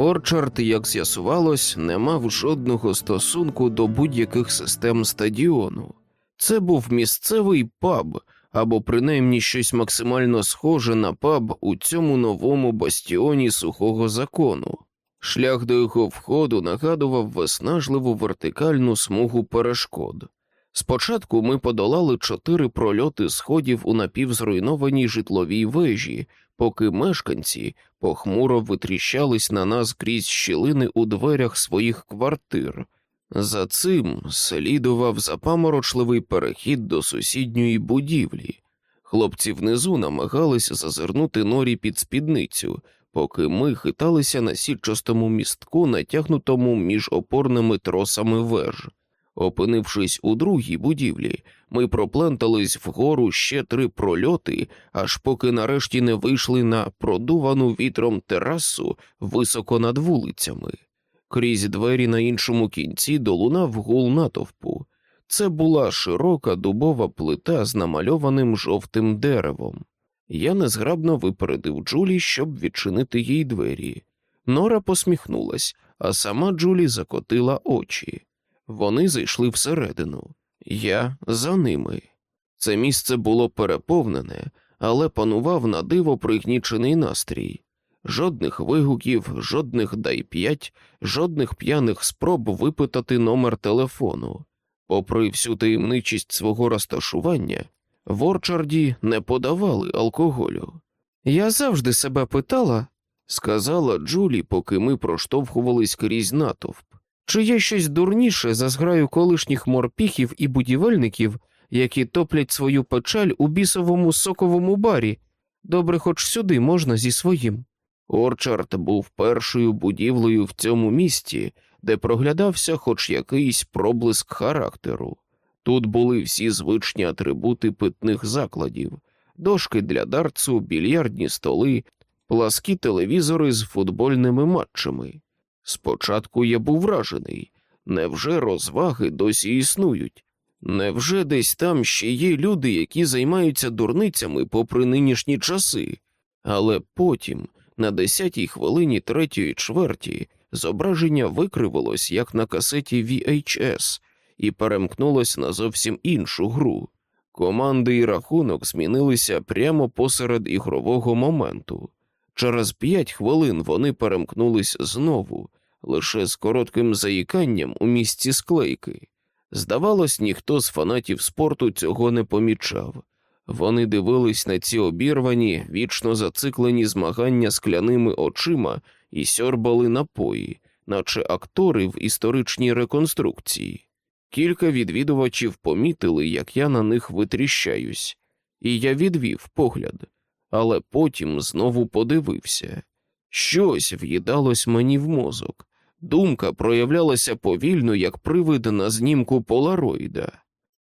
Орчард, як з'ясувалось, не мав жодного стосунку до будь-яких систем стадіону. Це був місцевий паб, або принаймні щось максимально схоже на паб у цьому новому бастіоні сухого закону. Шлях до його входу нагадував виснажливу вертикальну смугу перешкод. Спочатку ми подолали чотири прольоти сходів у напівзруйнованій житловій вежі, поки мешканці похмуро витріщались на нас крізь щілини у дверях своїх квартир. За цим слідував запаморочливий перехід до сусідньої будівлі. Хлопці внизу намагались зазирнути норі під спідницю, поки ми хиталися на сітчастому містку, натягнутому між опорними тросами веж. Опинившись у другій будівлі, ми проплентались вгору ще три прольоти, аж поки нарешті не вийшли на продувану вітром терасу високо над вулицями. Крізь двері на іншому кінці долунав гул натовпу. Це була широка дубова плита з намальованим жовтим деревом. Я незграбно випередив Джулі, щоб відчинити їй двері. Нора посміхнулась, а сама Джулі закотила очі. Вони зайшли всередину, я за ними. Це місце було переповнене, але панував на диво пригнічений настрій. Жодних вигуків, жодних дай п'ять, жодних п'яних спроб випитати номер телефону. Попри всю таємничість свого розташування, в Орчарді не подавали алкоголю. Я завжди себе питала, сказала Джулі, поки ми проштовхувались крізь натовп. Чи є щось дурніше за зграю колишніх морпіхів і будівельників, які топлять свою печаль у бісовому соковому барі? Добре, хоч сюди можна зі своїм. Орчард був першою будівлею в цьому місті, де проглядався хоч якийсь проблиск характеру. Тут були всі звичні атрибути питних закладів, дошки для дартсу, більярдні столи, пласкі телевізори з футбольними матчами. Спочатку я був вражений невже розваги досі існують? Невже десь там ще є люди, які займаються дурницями попри нинішні часи? Але потім, на десятій хвилині третьої чверті, зображення викривилось, як на касеті VHS, і перемкнулось на зовсім іншу гру. Команди і рахунок змінилися прямо посеред ігрового моменту. Через п'ять хвилин вони перемкнулись знову, лише з коротким заїканням у місці склейки. Здавалось, ніхто з фанатів спорту цього не помічав. Вони дивились на ці обірвані, вічно зациклені змагання скляними очима і сьорбали напої, наче актори в історичній реконструкції. Кілька відвідувачів помітили, як я на них витріщаюсь, і я відвів погляд, але потім знову подивився. Щось в'їдалось мені в мозок. Думка проявлялася повільно, як привид на знімку полароїда.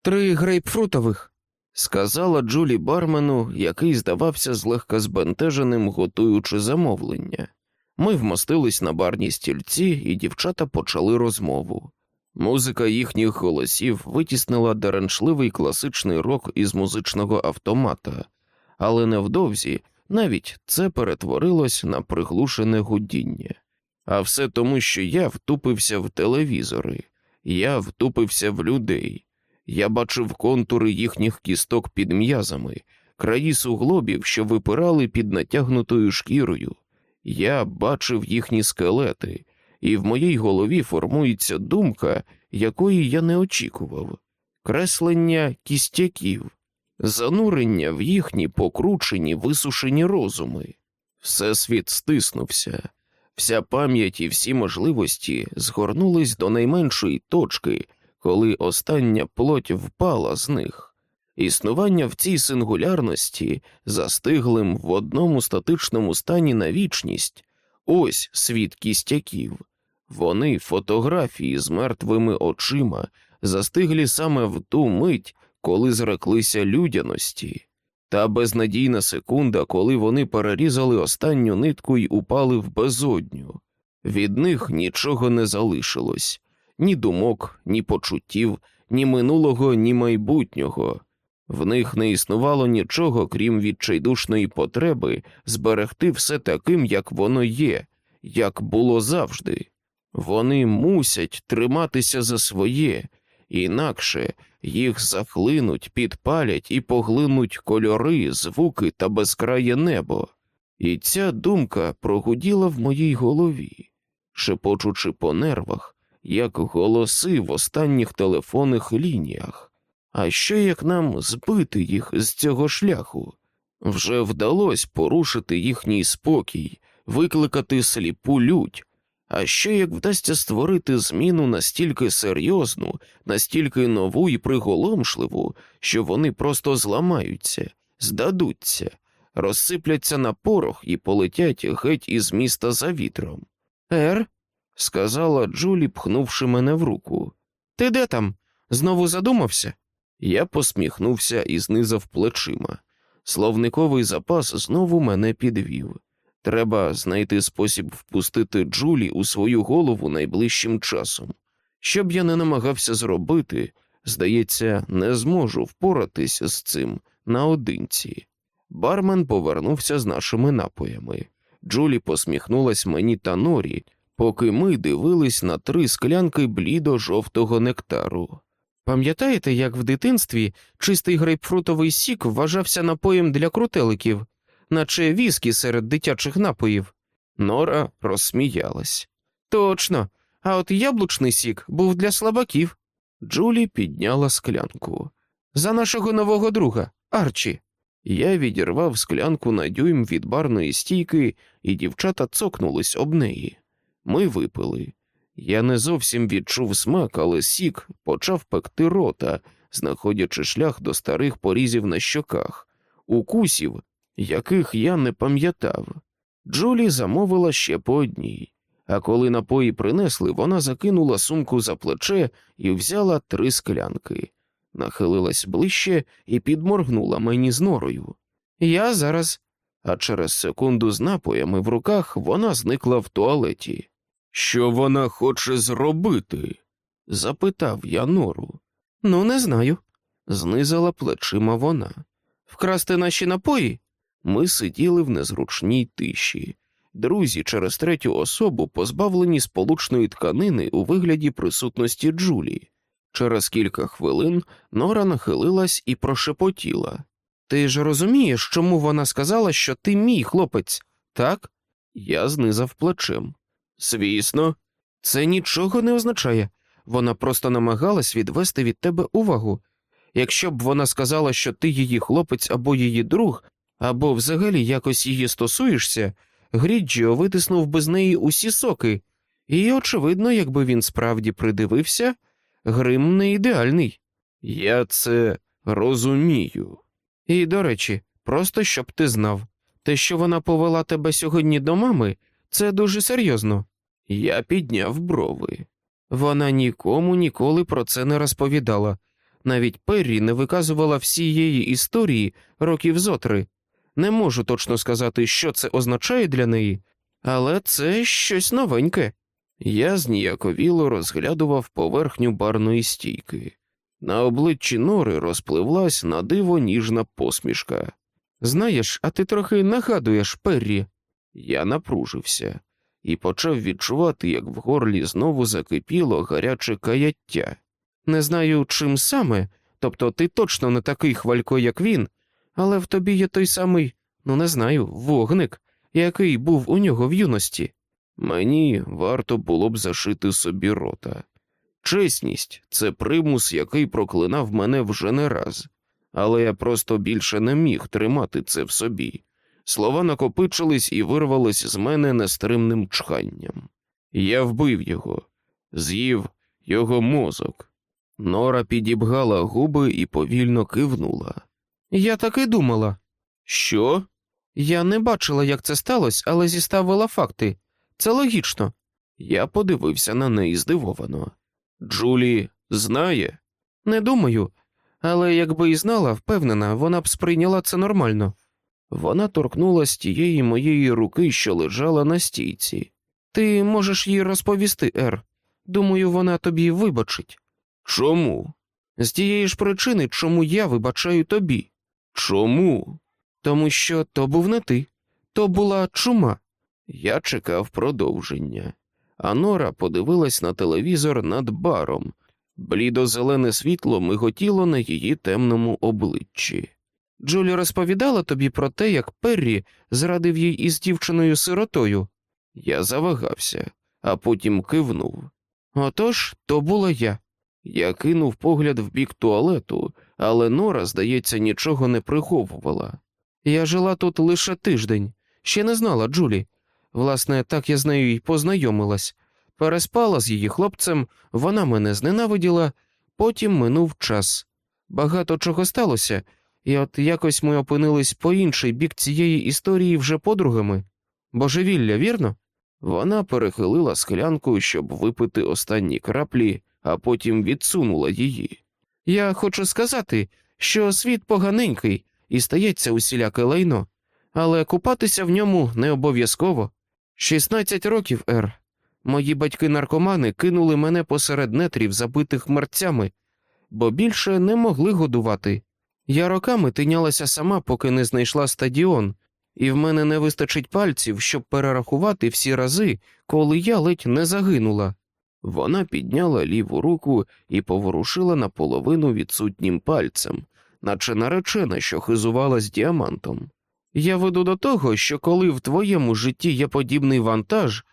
Три грейпфрутових, сказала Джулі бармену, який здавався злегка збентеженим, готуючи замовлення. Ми вмостились на барній стільці, і дівчата почали розмову. Музика їхніх голосів витіснила даренчливий класичний рок із музичного автомата, але невдовзі навіть це перетворилось на приглушене гудіння. А все тому, що я втупився в телевізори, я втупився в людей, я бачив контури їхніх кісток під м'язами, краї суглобів, що випирали під натягнутою шкірою. Я бачив їхні скелети, і в моїй голові формується думка, якої я не очікував креслення кістяків, занурення в їхні покручені, висушені розуми. Всесвіт стиснувся, вся пам'ять і всі можливості згорнулись до найменшої точки, коли остання плоть впала з них. Існування в цій сингулярності, застиглим в одному статичному стані на вічність, ось світ кістяків. Вони фотографії з мертвими очима, застиглі саме в ту мить, коли зреклися людяності, та безнадійна секунда, коли вони перерізали останню нитку й упали в безодню. Від них нічого не залишилось ні думок, ні почуттів, ні минулого, ні майбутнього. В них не існувало нічого, крім відчайдушної потреби зберегти все таким, як воно є, як було завжди. Вони мусять триматися за своє, інакше їх захлинуть, підпалять і поглинуть кольори, звуки та безкрає небо. І ця думка прогуділа в моїй голові, шепочучи по нервах, як голоси в останніх телефонних лініях. А що як нам збити їх з цього шляху? Вже вдалося порушити їхній спокій, викликати сліпу лють. А що як вдасться створити зміну настільки серйозну, настільки нову і приголомшливу, що вони просто зламаються, здадуться, розсипляться на порох і полетять геть із міста за вітром? Ер, сказала Джулі, пхнувши мене в руку. Ти де там? Знову задумався? Я посміхнувся і знизав плечима. Словниковий запас знову мене підвів. Треба знайти спосіб впустити Джулі у свою голову найближчим часом. Що б я не намагався зробити, здається, не зможу впоратись з цим наодинці. Бармен повернувся з нашими напоями. Джулі посміхнулась мені та норі, поки ми дивились на три склянки блідо жовтого нектару. Пам'ятаєте, як в дитинстві чистий грейпфрутовий сік вважався напоєм для крутеликів, наче віскі серед дитячих напоїв? Нора розсміялась. Точно, а от яблучний сік був для слабаків. Джулі підняла склянку. За нашого нового друга, Арчі. Я відірвав склянку на дюйм від барної стійки, і дівчата цокнулись об неї. Ми випили. Я не зовсім відчув смак, але сік почав пекти рота, знаходячи шлях до старих порізів на щоках, укусів, яких я не пам'ятав. Джулі замовила ще по одній, а коли напої принесли, вона закинула сумку за плече і взяла три склянки, нахилилась ближче і підморгнула мені з норою. Я зараз. А через секунду з напоями в руках вона зникла в туалеті. Що вона хоче зробити? запитав я нору. Ну, не знаю, знизила плечима вона. Вкрасти наші напої? Ми сиділи в незручній тиші. Друзі через третю особу позбавлені сполучної тканини у вигляді присутності Джулі. Через кілька хвилин Нора нахилилась і прошепотіла. Ти ж розумієш, чому вона сказала, що ти мій хлопець, так? Я знизав плечем. Звісно, це нічого не означає. Вона просто намагалась відвести від тебе увагу. Якщо б вона сказала, що ти її хлопець або її друг, або взагалі якось її стосуєшся, Гріджіо витиснув би з неї усі соки, і, очевидно, якби він справді придивився, грим не ідеальний. Я це розумію. І, до речі, просто щоб ти знав, те, що вона повела тебе сьогодні до мами, це дуже серйозно. Я підняв брови. Вона нікому ніколи про це не розповідала, навіть Перрі не виказувала всієї історії років зотри. Не можу точно сказати, що це означає для неї, але це щось новеньке. Я зніяковіло розглядував поверхню барної стійки. На обличчі нори розпливлась на диво ніжна посмішка. Знаєш, а ти трохи нагадуєш Перрі. Я напружився і почав відчувати, як в горлі знову закипіло гаряче каяття. Не знаю, чим саме, тобто ти точно не такий хвалько, як він, але в тобі є той самий, ну не знаю, вогник, який був у нього в юності. Мені варто було б зашити собі рота. Чесність це примус, який проклинав мене вже не раз, але я просто більше не міг тримати це в собі. Слова накопичились і вирвались з мене нестримним чханням. Я вбив його, з'їв його мозок. Нора підібгала губи і повільно кивнула. Я так і думала. Що? Я не бачила, як це сталося, але зіставила факти. Це логічно. Я подивився на неї здивовано. Джулі знає? Не думаю, але якби і знала, впевнена, вона б сприйняла це нормально. Вона торкнулась тієї моєї руки, що лежала на стійці. Ти можеш їй розповісти, Ер. Думаю, вона тобі вибачить. Чому? З тієї ж причини, чому я вибачаю тобі. Чому? Тому що то був не ти, то була чума. Я чекав продовження, а Нора подивилась на телевізор над баром. Блідо-зелене світло миготіло на її темному обличчі. Джулі розповідала тобі про те, як Перрі зрадив їй із дівчиною сиротою. Я завагався, а потім кивнув. Отож, то була я. Я кинув погляд в бік туалету, але Нора, здається, нічого не приховувала. Я жила тут лише тиждень, ще не знала Джулі. Власне, так я з нею й познайомилась. Переспала з її хлопцем, вона мене зненавиділа, потім минув час. Багато чого сталося, і от якось ми опинились по інший бік цієї історії вже подругами. Божевілля, вірно? Вона перехилила склянку, щоб випити останні краплі, а потім відсунула її. Я хочу сказати, що світ поганенький і стається усіляке лайно, але купатися в ньому не обов'язково. Шістнадцять років, Ер. Мої батьки-наркомани кинули мене посеред нетрів, забитих мерцями, бо більше не могли годувати. Я роками тинялася сама, поки не знайшла стадіон, і в мене не вистачить пальців, щоб перерахувати всі рази, коли я ледь не загинула. Вона підняла ліву руку і поворушила наполовину відсутнім пальцем, наче наречена, що хизувалась діамантом. Я веду до того, що коли в твоєму житті є подібний вантаж,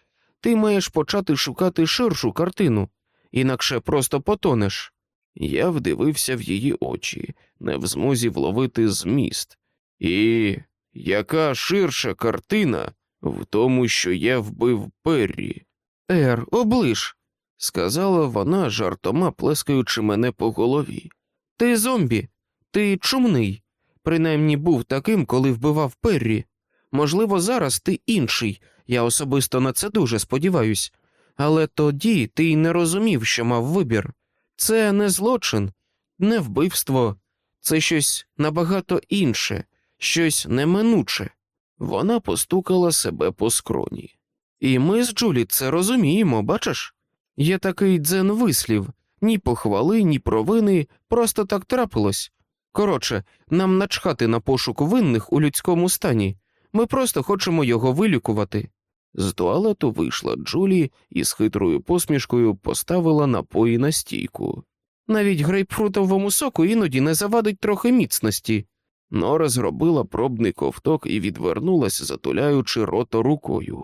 ти маєш почати шукати ширшу картину, інакше просто потонеш. Я вдивився в її очі, не в змозі вловити зміст. І яка ширша картина в тому, що я вбив Перрі? Ер, оближ, сказала вона, жартома плескаючи мене по голові. Ти зомбі, ти чумний. Принаймні був таким, коли вбивав Перрі. Можливо, зараз ти інший, я особисто на це дуже сподіваюсь, але тоді ти й не розумів, що мав вибір. Це не злочин, не вбивство, це щось набагато інше, щось неминуче. Вона постукала себе по скроні. І ми з Джулі це розуміємо, бачиш? Є такий дзен вислів ні похвали, ні провини, просто так трапилось. Коротше, нам начхати на пошук винних у людському стані, ми просто хочемо його вилікувати. З туалету вийшла Джулі і з хитрою посмішкою поставила напої на стійку. Навіть грейпфрутовому соку іноді не завадить трохи міцності. Нора зробила пробний ковток і відвернулась, затуляючи рота рукою.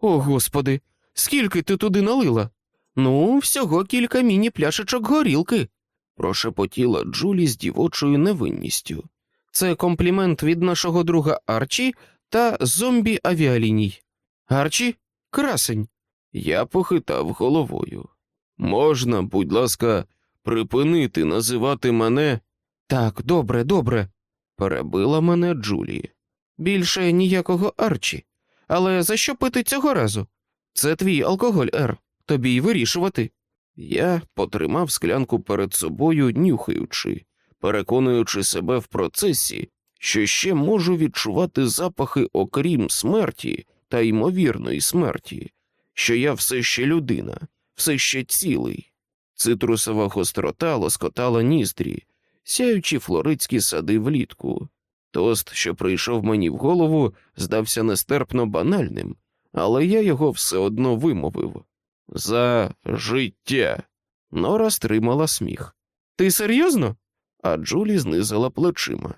О, господи, скільки ти туди налила? Ну, всього кілька міні-пляшечок горілки, прошепотіла Джулі з дівочою невинністю. Це комплімент від нашого друга Арчі та зомбі авіаліній. Арчі, красень. Я похитав головою. Можна, будь ласка, припинити називати мене. Так, добре, добре, перебила мене Джулі. Більше ніякого Арчі. Але за що пити цього разу? Це твій алкоголь, Ер, тобі й вирішувати. Я потримав склянку перед собою, нюхаючи, переконуючи себе в процесі, що ще можу відчувати запахи, окрім смерті та ймовірної смерті, що я все ще людина, все ще цілий. Цитрусова гострота лоскотала ніздрі, сяючи флоридські сади влітку. Тост, що прийшов мені в голову, здався нестерпно банальним, але я його все одно вимовив. За життя. Нора стримала сміх. Ти серйозно? А Джулі знизила плечима.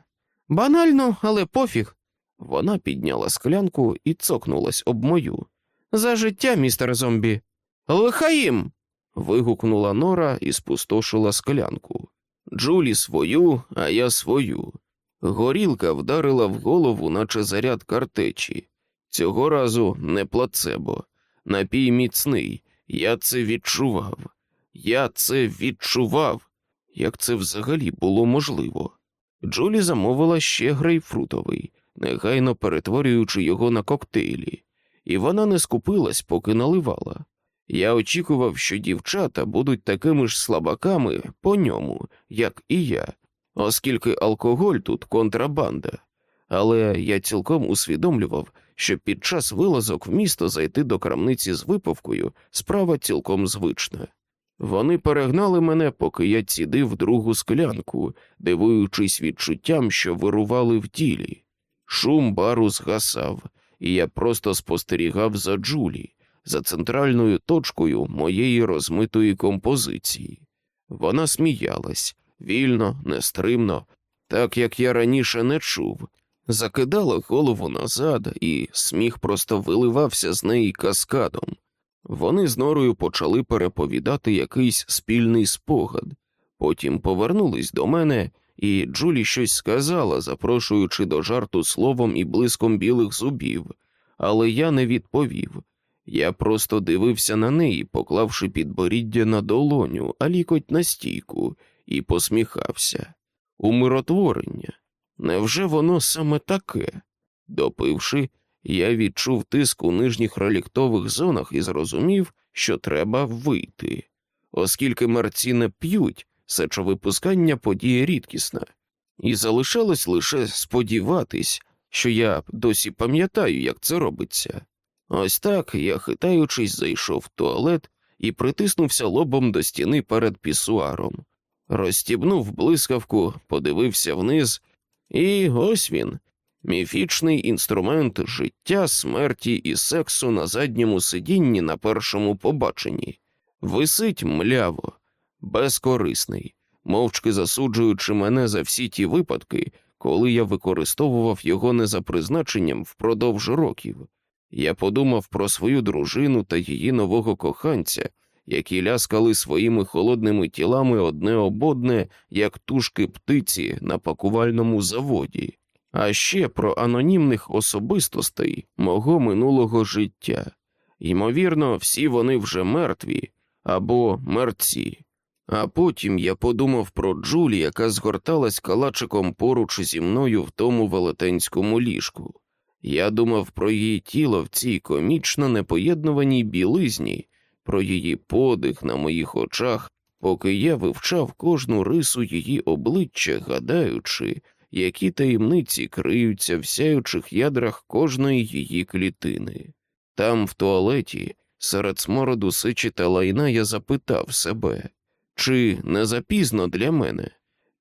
Банально, але пофіг. Вона підняла склянку і цокнулась об мою. За життя, містер зомбі. Лихаїм. вигукнула Нора і спустошила склянку. Джулі свою, а я свою. Горілка вдарила в голову, наче заряд картечі. Цього разу не плацебо. Напій міцний. Я це відчував. Я це відчував. Як це взагалі було можливо? Джулі замовила ще грейпфрутовий, негайно перетворюючи його на коктейлі, і вона не скупилась, поки наливала. Я очікував, що дівчата будуть такими ж слабаками по ньому, як і я, оскільки алкоголь тут контрабанда, але я цілком усвідомлював, що під час вилазок в місто зайти до крамниці з випивкою справа цілком звична. Вони перегнали мене, поки я цідив другу склянку, дивуючись відчуттям, що вирували в тілі. Шум бару згасав, і я просто спостерігав за Джулі, за центральною точкою моєї розмитої композиції. Вона сміялась вільно, нестримно, так як я раніше не чув, закидала голову назад, і сміх просто виливався з неї каскадом. Вони з норою почали переповідати якийсь спільний спогад, потім повернулись до мене, і Джулі щось сказала, запрошуючи до жарту словом і блиском білих зубів, але я не відповів. Я просто дивився на неї, поклавши підборіддя на долоню, а лікоть на стійку, і посміхався. Умиротворення. Невже воно саме таке? Допивши, я відчув тиск у нижніх реліктових зонах і зрозумів, що треба вийти. Оскільки мерці не п'ють, сечовипускання подія рідкісна, і залишалось лише сподіватись, що я досі пам'ятаю, як це робиться. Ось так я, хитаючись, зайшов в туалет і притиснувся лобом до стіни перед пісуаром, розстібнув блискавку, подивився вниз, і ось він, міфічний інструмент життя, смерті і сексу на задньому сидінні на першому побаченні, висить мляво, безкорисний, мовчки засуджуючи мене за всі ті випадки, коли я використовував його не за призначенням впродовж років. Я подумав про свою дружину та її нового коханця, які ляскали своїми холодними тілами одне об одне, як тушки птиці на пакувальному заводі, а ще про анонімних особистостей мого минулого життя. Ймовірно, всі вони вже мертві або мерці. А потім я подумав про Джулі, яка згорталась калачиком поруч зі мною в тому велетенському ліжку. Я думав про її тіло в цій комічно непоєднуваній білизні, про її подих на моїх очах, поки я вивчав кожну рису її обличчя, гадаючи, які таємниці криються в сяючих ядрах кожної її клітини. Там, в туалеті, серед смороду сичі та лайна, я запитав себе, чи не запізно для мене,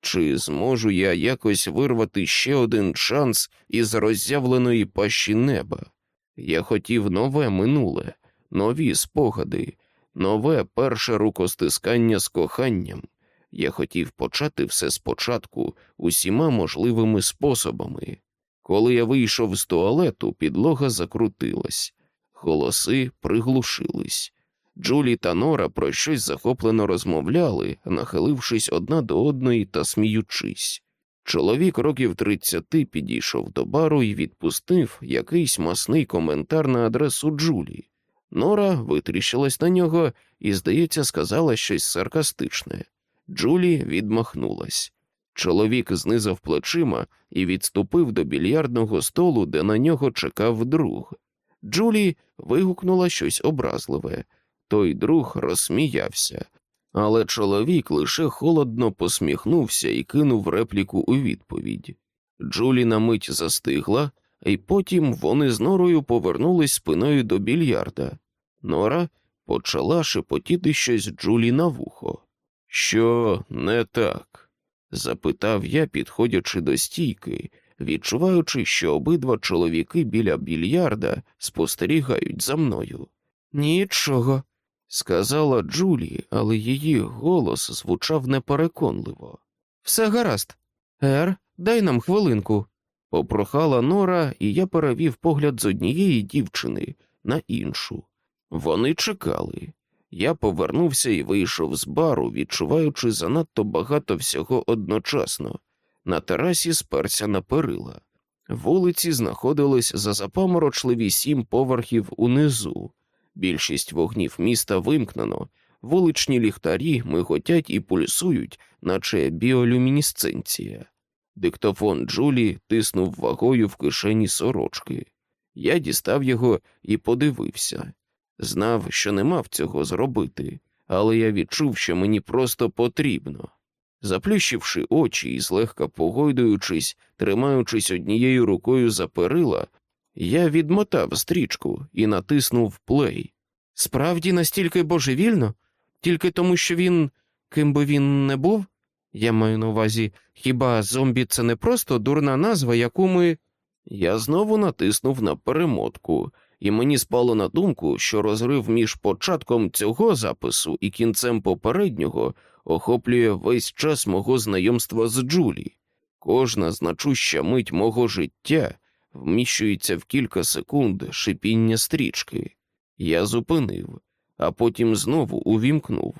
чи зможу я якось вирвати ще один шанс із роззявленої пащі неба? Я хотів нове минуле, нові спогади, нове перше рукостискання з коханням. Я хотів почати все спочатку усіма можливими способами. Коли я вийшов з туалету, підлога закрутилась, голоси приглушились. Джулі та Нора про щось захоплено розмовляли, нахилившись одна до одної та сміючись. Чоловік років тридцяти підійшов до бару і відпустив якийсь масний коментар на адресу Джулі. Нора витріщилась на нього і, здається, сказала щось саркастичне. Джулі відмахнулась. Чоловік знизав плечима і відступив до більярдного столу, де на нього чекав друг. Джулі вигукнула щось образливе. Той друг розсміявся, але чоловік лише холодно посміхнувся і кинув репліку у відповідь. Джулі на мить застигла, і потім вони з норою повернулись спиною до більярда. Нора почала шепотіти щось Джулі на вухо. Що не так? запитав я, підходячи до стійки, відчуваючи, що обидва чоловіки біля більярда спостерігають за мною. Нічого, сказала Джулі, але її голос звучав непереконливо. Все гаразд. Ер, дай нам хвилинку. Попрохала Нора, і я перевів погляд з однієї дівчини на іншу. Вони чекали. Я повернувся і вийшов з бару, відчуваючи занадто багато всього одночасно. На терасі сперся на перила. Вулиці знаходились за запаморочливі сім поверхів унизу. Більшість вогнів міста вимкнено, вуличні ліхтарі миготять і пульсують, наче біолюмінісценція. Диктофон Джулі тиснув вагою в кишені сорочки. Я дістав його і подивився. Знав, що не мав цього зробити, але я відчув, що мені просто потрібно. Заплющивши очі і злегка погойдуючись, тримаючись однією рукою за перила, я відмотав стрічку і натиснув плей. Справді настільки божевільно, тільки тому, що він, ким би він не був, я маю на увазі, хіба зомбі це не просто дурна назва, яку ми. Я знову натиснув на перемотку, і мені спало на думку, що розрив між початком цього запису і кінцем попереднього охоплює весь час мого знайомства з Джулі. Кожна значуща мить мого життя вміщується в кілька секунд шипіння стрічки. Я зупинив, а потім знову увімкнув.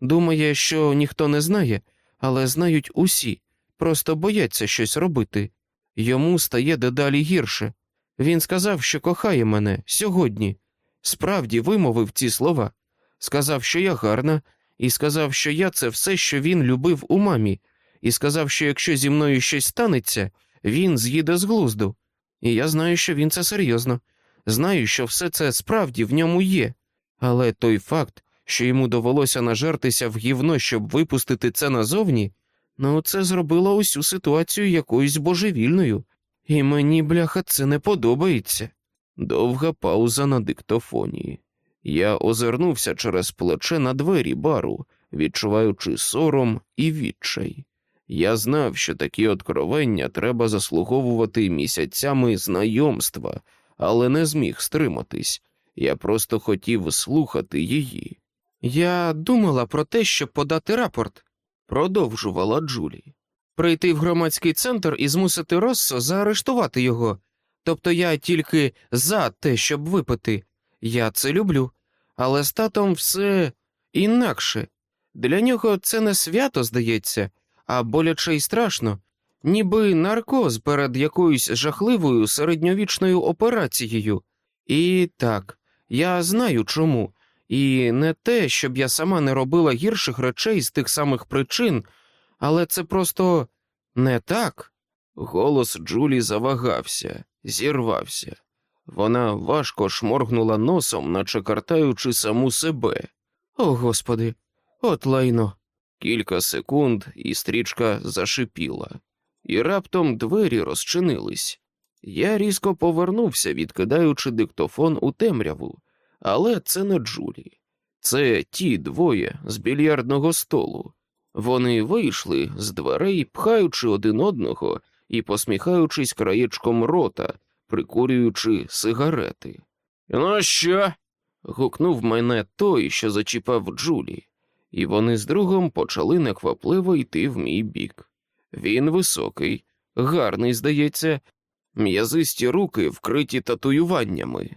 Думає, що ніхто не знає, але знають усі, просто бояться щось робити. Йому стає дедалі гірше. Він сказав, що кохає мене сьогодні. Справді вимовив ці слова. Сказав, що я гарна, і сказав, що я це все, що він любив у мамі, і сказав, що якщо зі мною щось станеться, він з'їде з глузду. І я знаю, що він це серйозно. Знаю, що все це справді в ньому є. Але той факт, що йому довелося нажертися в гівно, щоб випустити це назовні, ну це зробило усю ситуацію якоюсь божевільною, і мені, бляха, це не подобається. Довга пауза на диктофоні. Я озирнувся через плече на двері бару, відчуваючи сором і відчай. Я знав, що такі откровення треба заслуговувати місяцями знайомства, але не зміг стриматись. Я просто хотів слухати її. Я думала про те, щоб подати рапорт, продовжувала Джулі. Прийти в громадський центр і змусити Россо заарештувати його. Тобто я тільки за те, щоб випити. Я це люблю, але з татом все інакше. Для нього це не свято, здається, а боляче й страшно, ніби наркоз перед якоюсь жахливою середньовічною операцією. І так, я знаю чому, і не те, щоб я сама не робила гірших речей з тих самих причин, але це просто не так. Голос Джулі завагався, зірвався. Вона важко шморгнула носом, наче картаючи саму себе. О, господи, от лайно. Кілька секунд, і стрічка зашипіла, і раптом двері розчинились. Я різко повернувся, відкидаючи диктофон у темряву, але це не Джулі. Це ті двоє з більярдного столу. Вони вийшли з дверей, пхаючи один одного і посміхаючись краєчком рота, прикурюючи сигарети. Ну що? гукнув мене той, що зачіпав Джулі, і вони з другом почали неквапливо йти в мій бік. Він високий, гарний, здається, м'язисті руки вкриті татуюваннями,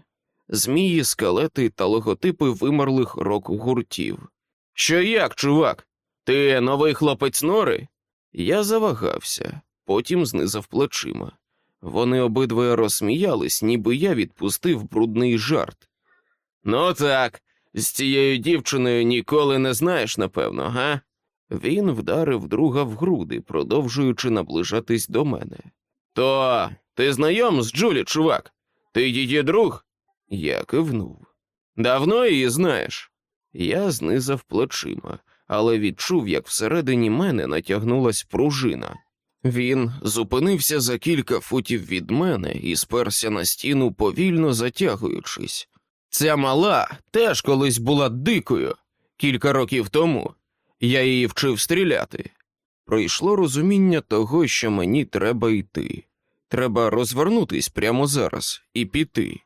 змії, скелети та логотипи вимерлих рок гуртів. Що як, чувак? Ти новий хлопець нори? Я завагався, потім знизав плечима. Вони обидвоє розсміялись, ніби я відпустив брудний жарт. Ну так, з цією дівчиною ніколи не знаєш, напевно, га? Він вдарив друга в груди, продовжуючи наближатись до мене. То ти знайом з Джулі, чувак? Ти її друг? Я кивнув. Давно її знаєш? Я знизав плечима, але відчув, як всередині мене натягнулась пружина. Він зупинився за кілька футів від мене і сперся на стіну, повільно затягуючись. Ця мала теж колись була дикою кілька років тому. Я її вчив стріляти. Пройшло розуміння того, що мені треба йти. Треба розвернутись прямо зараз і піти.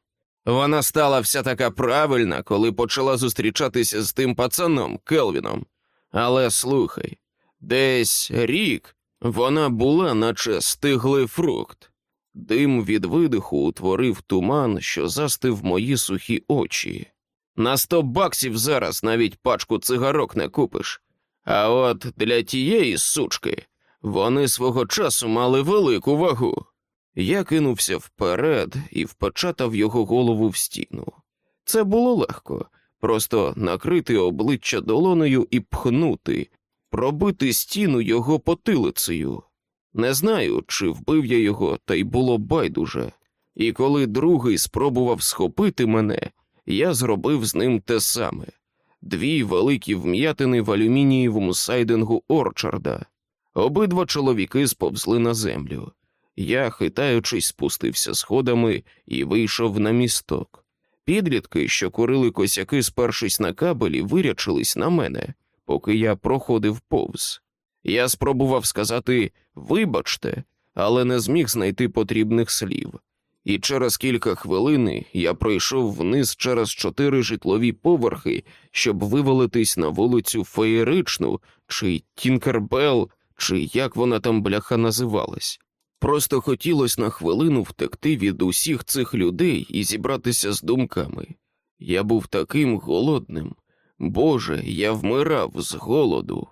Вона стала вся така правильна, коли почала зустрічатися з тим пацаном Келвіном. Але слухай, десь рік вона була, наче стиглий фрукт. Дим від видиху утворив туман, що застив мої сухі очі. На сто баксів зараз навіть пачку цигарок не купиш. А от для тієї сучки вони свого часу мали велику вагу. Я кинувся вперед і впечатав його голову в стіну. Це було легко, просто накрити обличчя долоною і пхнути, пробити стіну його потилицею. Не знаю, чи вбив я його, та й було байдуже. І коли другий спробував схопити мене, я зробив з ним те саме дві великі вм'ятини в алюмінієвому сайдингу Орчарда. Обидва чоловіки сповзли на землю. Я, хитаючись, спустився сходами і вийшов на місток. Підлітки, що курили косяки, спершись на кабелі, вирячились на мене, поки я проходив повз. Я спробував сказати вибачте, але не зміг знайти потрібних слів. І через кілька хвилин я пройшов вниз через чотири житлові поверхи, щоб вивалитись на вулицю Феєричну, чи Тінкербел, чи як вона там бляха називалась. Просто хотілося на хвилину втекти від усіх цих людей і зібратися з думками. Я був таким голодним. Боже, я вмирав з голоду.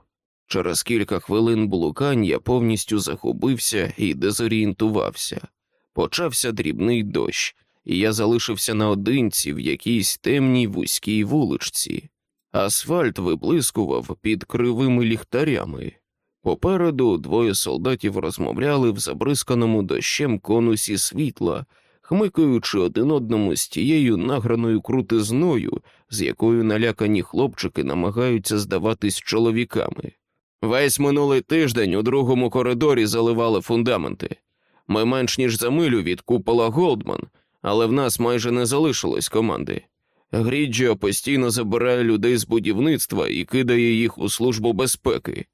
Через кілька хвилин блукань я повністю загубився і дезорієнтувався. Почався дрібний дощ, і я залишився наодинці в якійсь темній вузькій вуличці. Асфальт виблискував під кривими ліхтарями. Попереду двоє солдатів розмовляли в забризканому дощем конусі світла, хмикаючи один одному з тією награною крутизною, з якою налякані хлопчики намагаються здаватись чоловіками. Весь минулий тиждень у другому коридорі заливали фундаменти. Ми менш ніж за милю від купола Голдман, але в нас майже не залишилось команди. Гріджіо постійно забирає людей з будівництва і кидає їх у службу безпеки.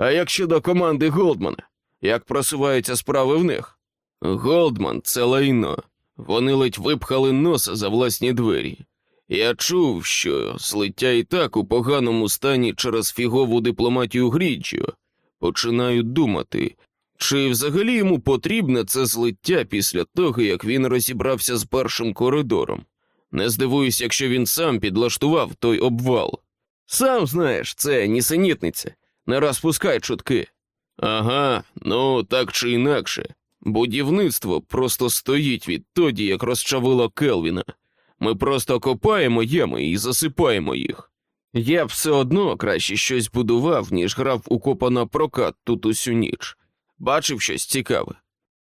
А як щодо команди Голдмана, як просуваються справи в них? Голдман це лайно. Вони ледь випхали носа за власні двері. Я чув, що злиття і так у поганому стані через фігову дипломатію Гріджіо. Починаю думати, чи взагалі йому потрібне це злиття після того, як він розібрався з першим коридором. Не здивуюсь, якщо він сам підлаштував той обвал. Сам знаєш, це нісенітниця, не розпускай чутки. Ага, ну так чи інакше. Будівництво просто стоїть відтоді, як розчавило Келвіна. Ми просто копаємо ями і засипаємо їх. Я б все одно краще щось будував, ніж грав у копа на прокат тут усю ніч. Бачив щось цікаве.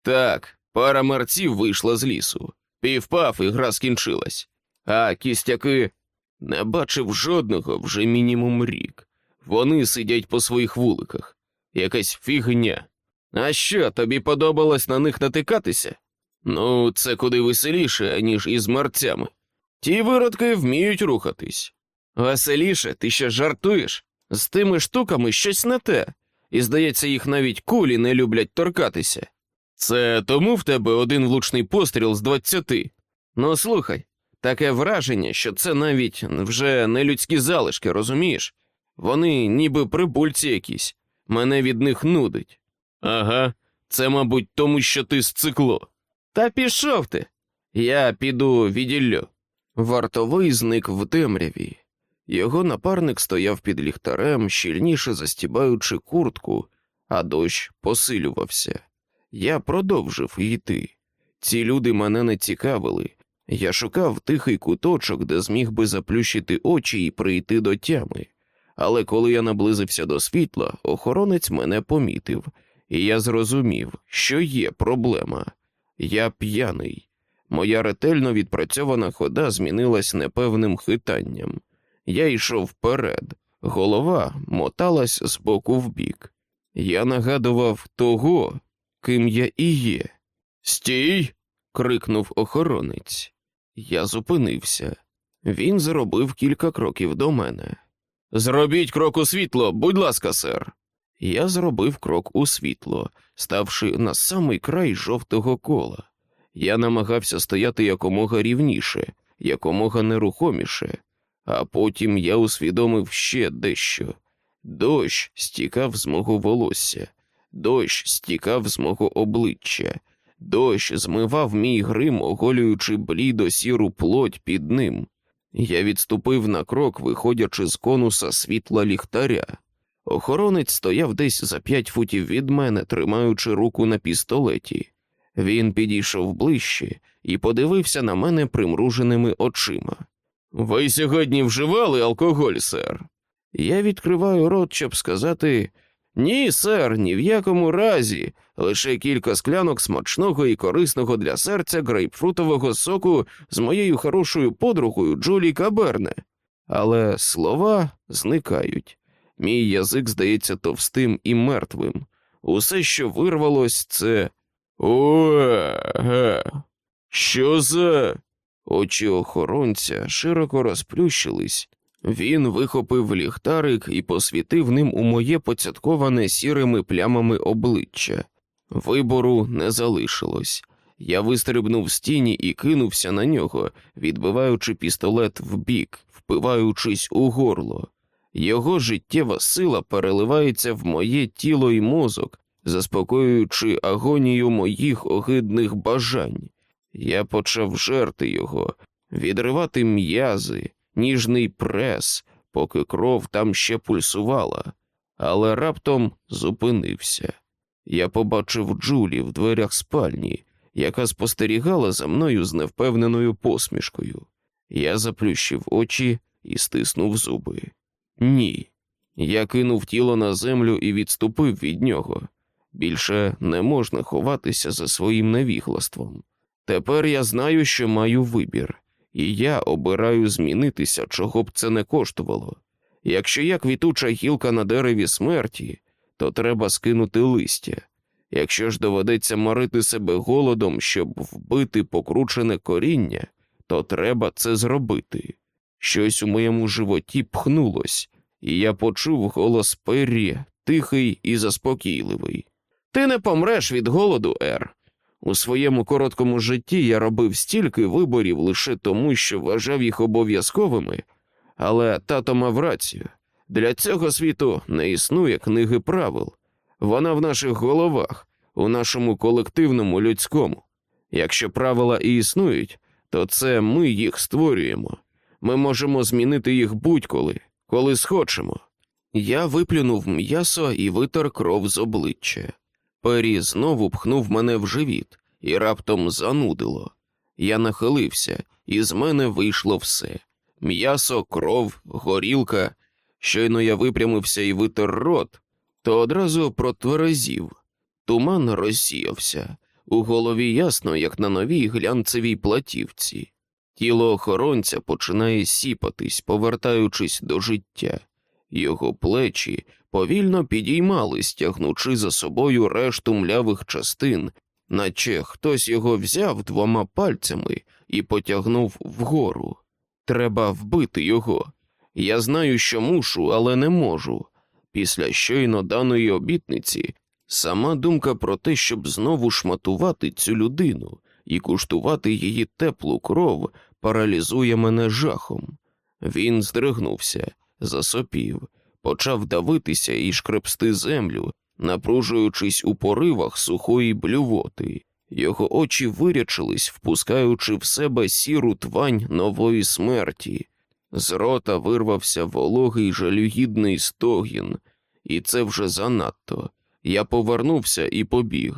Так, пара мерців вийшла з лісу. Півпав і гра скінчилась. А кістяки не бачив жодного вже мінімум рік. Вони сидять по своїх вуликах. Якась фігня. А що, тобі подобалось на них натикатися? Ну, це куди веселіше, ніж із мерцями. Ті виродки вміють рухатись. Веселіше, ти ще жартуєш? З тими штуками щось не те, і, здається, їх навіть кулі не люблять торкатися. Це тому в тебе один влучний постріл з двадцяти. Ну слухай, таке враження, що це навіть вже не людські залишки, розумієш? Вони ніби прибульці якісь, мене від них нудить. Ага, це, мабуть, тому що ти з цикло. Та пішов ти. Я піду віділлю. Вартовий зник в темряві. Його напарник стояв під ліхтарем, щільніше застібаючи куртку, а дощ посилювався. Я продовжив йти. Ці люди мене не цікавили. Я шукав тихий куточок, де зміг би заплющити очі і прийти до тями. Але коли я наблизився до світла, охоронець мене помітив, і я зрозумів, що є проблема. Я п'яний. Моя ретельно відпрацьована хода змінилась непевним хитанням. Я йшов вперед, голова моталась з боку в бік. Я нагадував того, ким я і є. Стій. крикнув охоронець. Я зупинився. Він зробив кілька кроків до мене. Зробіть крок у світло, будь ласка, сер. Я зробив крок у світло, ставши на самий край жовтого кола. Я намагався стояти якомога рівніше, якомога нерухоміше, а потім я усвідомив ще дещо. Дощ стікав з мого волосся, дощ стікав з мого обличчя, дощ змивав мій грим, оголюючи блідо сіру плоть під ним. Я відступив на крок, виходячи з конуса світла ліхтаря. Охоронець стояв десь за п'ять футів від мене, тримаючи руку на пістолеті. Він підійшов ближче і подивився на мене примруженими очима. Ви сьогодні вживали алкоголь, сер? Я відкриваю рот, щоб сказати ні, сер, ні в якому разі, лише кілька склянок смачного і корисного для серця грейпфрутового соку з моєю хорошою подругою Джулі Каберне. Але слова зникають. Мій язик здається товстим і мертвим. Усе, що вирвалось, це. Уе. Що за. Очі охоронця широко розплющились. Він вихопив ліхтарик і посвітив ним у моє поцятковане сірими плямами обличчя. Вибору не залишилось. Я вистрибнув з тіні і кинувся на нього, відбиваючи пістолет вбік, впиваючись у горло. Його життєва сила переливається в моє тіло і мозок, заспокоюючи агонію моїх огидних бажань. Я почав жерти його, відривати м'язи, ніжний прес, поки кров там ще пульсувала, але раптом зупинився. Я побачив Джулі в дверях спальні, яка спостерігала за мною з невпевненою посмішкою. Я заплющив очі і стиснув зуби. Ні. Я кинув тіло на землю і відступив від нього. Більше не можна ховатися за своїм невіглаством. Тепер я знаю, що маю вибір, і я обираю змінитися, чого б це не коштувало. Якщо я квітуча гілка на дереві смерті, то треба скинути листя. Якщо ж доведеться марити себе голодом, щоб вбити покручене коріння, то треба це зробити. Щось у моєму животі пхнулось, і я почув голос Перрі, тихий і заспокійливий. Ти не помреш від голоду, Ер. У своєму короткому житті я робив стільки виборів лише тому, що вважав їх обов'язковими, але тато мав рацію. Для цього світу не існує книги правил. Вона в наших головах, у нашому колективному людському. Якщо правила і існують, то це ми їх створюємо. Ми можемо змінити їх будь-коли, коли схочемо. Я виплюнув м'ясо і витер кров з обличчя. Пері знову пхнув мене в живіт і раптом занудило. Я нахилився, і з мене вийшло все м'ясо, кров, горілка. Щойно я випрямився і витер рот, то одразу протверезів. Туман розсіявся, у голові ясно, як на новій глянцевій платівці. Тіло охоронця починає сіпатись, повертаючись до життя. Його плечі повільно підіймались, тягнучи за собою решту млявих частин, наче хтось його взяв двома пальцями і потягнув вгору. Треба вбити його. Я знаю, що мушу, але не можу. Після щойно даної обітниці сама думка про те, щоб знову шматувати цю людину і куштувати її теплу кров, паралізує мене жахом. Він здригнувся, засопів, почав давитися і шкребсти землю, напружуючись у поривах сухої блювоти. Його очі вирячились, впускаючи в себе сіру твань нової смерті. З рота вирвався вологий жалюгідний стогін, і це вже занадто. Я повернувся і побіг.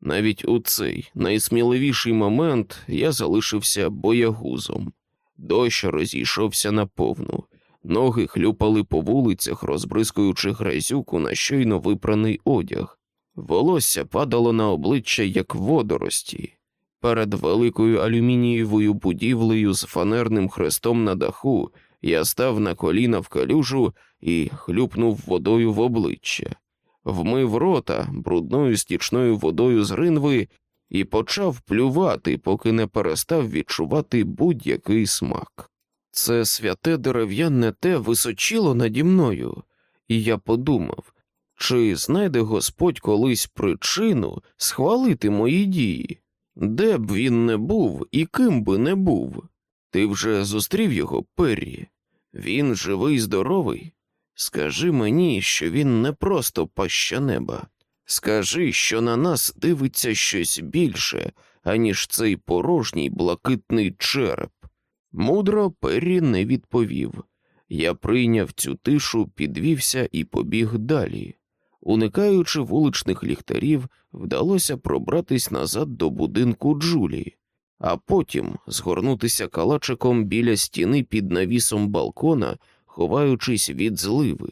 Навіть у цей найсміливіший момент я залишився боягузом. Дощ розійшовся наповну, ноги хлюпали по вулицях, розбризкуючи грязюку на щойно випраний одяг. Волосся падало на обличчя, як водорості. Перед великою алюмінієвою будівлею з фанерним хрестом на даху я став на коліна в калюжу і хлюпнув водою в обличчя, вмив рота брудною стічною водою з ринви і почав плювати, поки не перестав відчувати будь-який смак. Це святе дерев'яне те височило наді мною, і я подумав, чи знайде Господь колись причину схвалити мої дії? Де б він не був і ким би не був? Ти вже зустрів його Перрі? Він живий, здоровий. Скажи мені, що він не просто паща неба. Скажи, що на нас дивиться щось більше, аніж цей порожній блакитний череп. Мудро Перрі не відповів. Я прийняв цю тишу, підвівся і побіг далі. Уникаючи вуличних ліхтарів, вдалося пробратись назад до будинку Джулії, а потім згорнутися калачиком біля стіни під навісом балкона, ховаючись від зливи.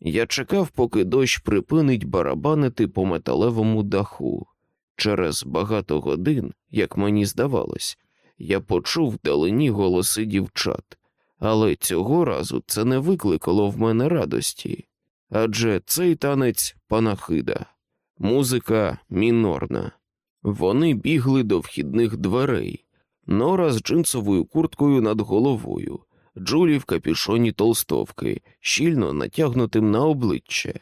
Я чекав, поки дощ припинить барабанити по металевому даху. Через багато годин, як мені здавалось, я почув вдалині голоси дівчат, але цього разу це не викликало в мене радості адже цей танець панахида, музика мінорна. Вони бігли до вхідних дверей, нора з джинсовою курткою над головою, Джулі в капюшоні толстовки, щільно натягнутим на обличчя.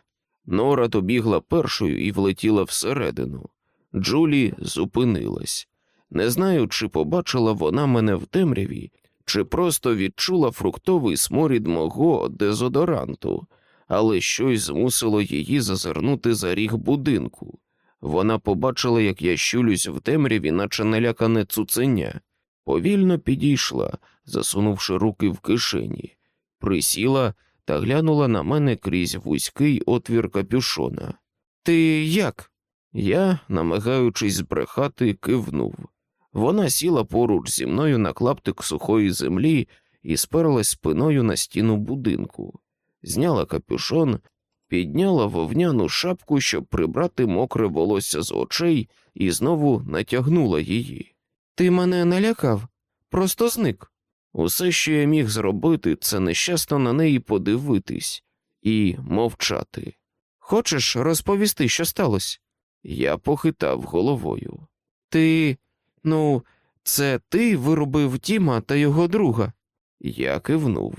Нора добігла першою і влетіла всередину. Джулі зупинилась. Не знаю, чи побачила вона мене в темряві, чи просто відчула фруктовий сморід мого дезодоранту, але щось змусило її зазирнути за ріг будинку. Вона побачила, як я щулюсь в темряві, наче налякане цуценя, повільно підійшла, засунувши руки в кишені, присіла та глянула на мене крізь вузький отвір капюшона. Ти як? Я, намагаючись збрехати, кивнув. Вона сіла поруч зі мною на клаптик сухої землі і сперлась спиною на стіну будинку, зняла капюшон, підняла вовняну шапку, щоб прибрати мокре волосся з очей, і знову натягнула її. Ти мене налякав, просто зник. Усе, що я міг зробити, це нещасно на неї подивитись і мовчати. Хочеш розповісти, що сталося? Я похитав головою. Ти, ну, це ти виробив Тіма та його друга? Я кивнув.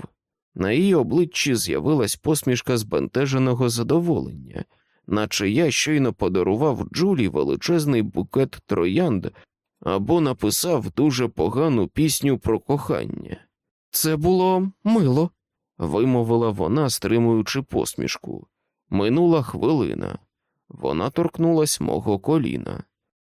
На її обличчі з'явилась посмішка збентеженого задоволення, наче я щойно подарував Джулі величезний букет троянд або написав дуже погану пісню про кохання. Це було мило, вимовила вона, стримуючи посмішку. Минула хвилина. Вона торкнулась мого коліна.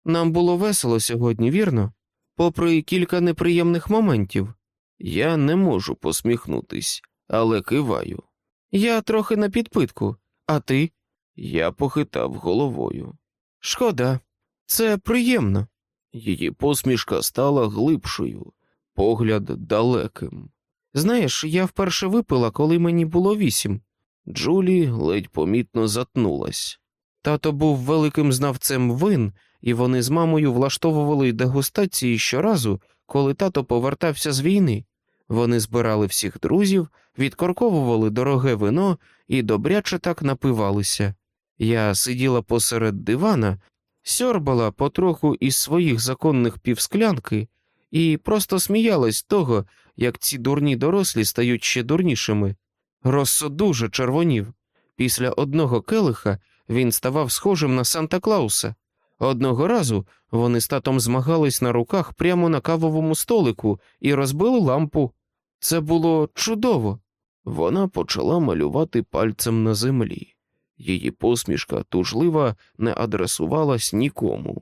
Нам було весело сьогодні, вірно? Попри кілька неприємних моментів. Я не можу посміхнутись, але киваю. Я трохи на підпитку, а ти? Я похитав головою. Шкода, це приємно. Її посмішка стала глибшою, погляд далеким. Знаєш, я вперше випила, коли мені було вісім. Джулі ледь помітно затнулась. Тато був великим знавцем вин, і вони з мамою влаштовували дегустації щоразу, коли тато повертався з війни. Вони збирали всіх друзів, відкорковували дороге вино і добряче так напивалися. Я сиділа посеред дивана, сьорбала потроху із своїх законних півсклянки і просто сміялась того, як ці дурні дорослі стають ще дурнішими. Россо дуже червонів. Після одного келиха він ставав схожим на Санта Клауса. Одного разу вони з татом змагались на руках прямо на кавовому столику і розбили лампу. Це було чудово. Вона почала малювати пальцем на землі. Її посмішка тужлива не адресувалась нікому.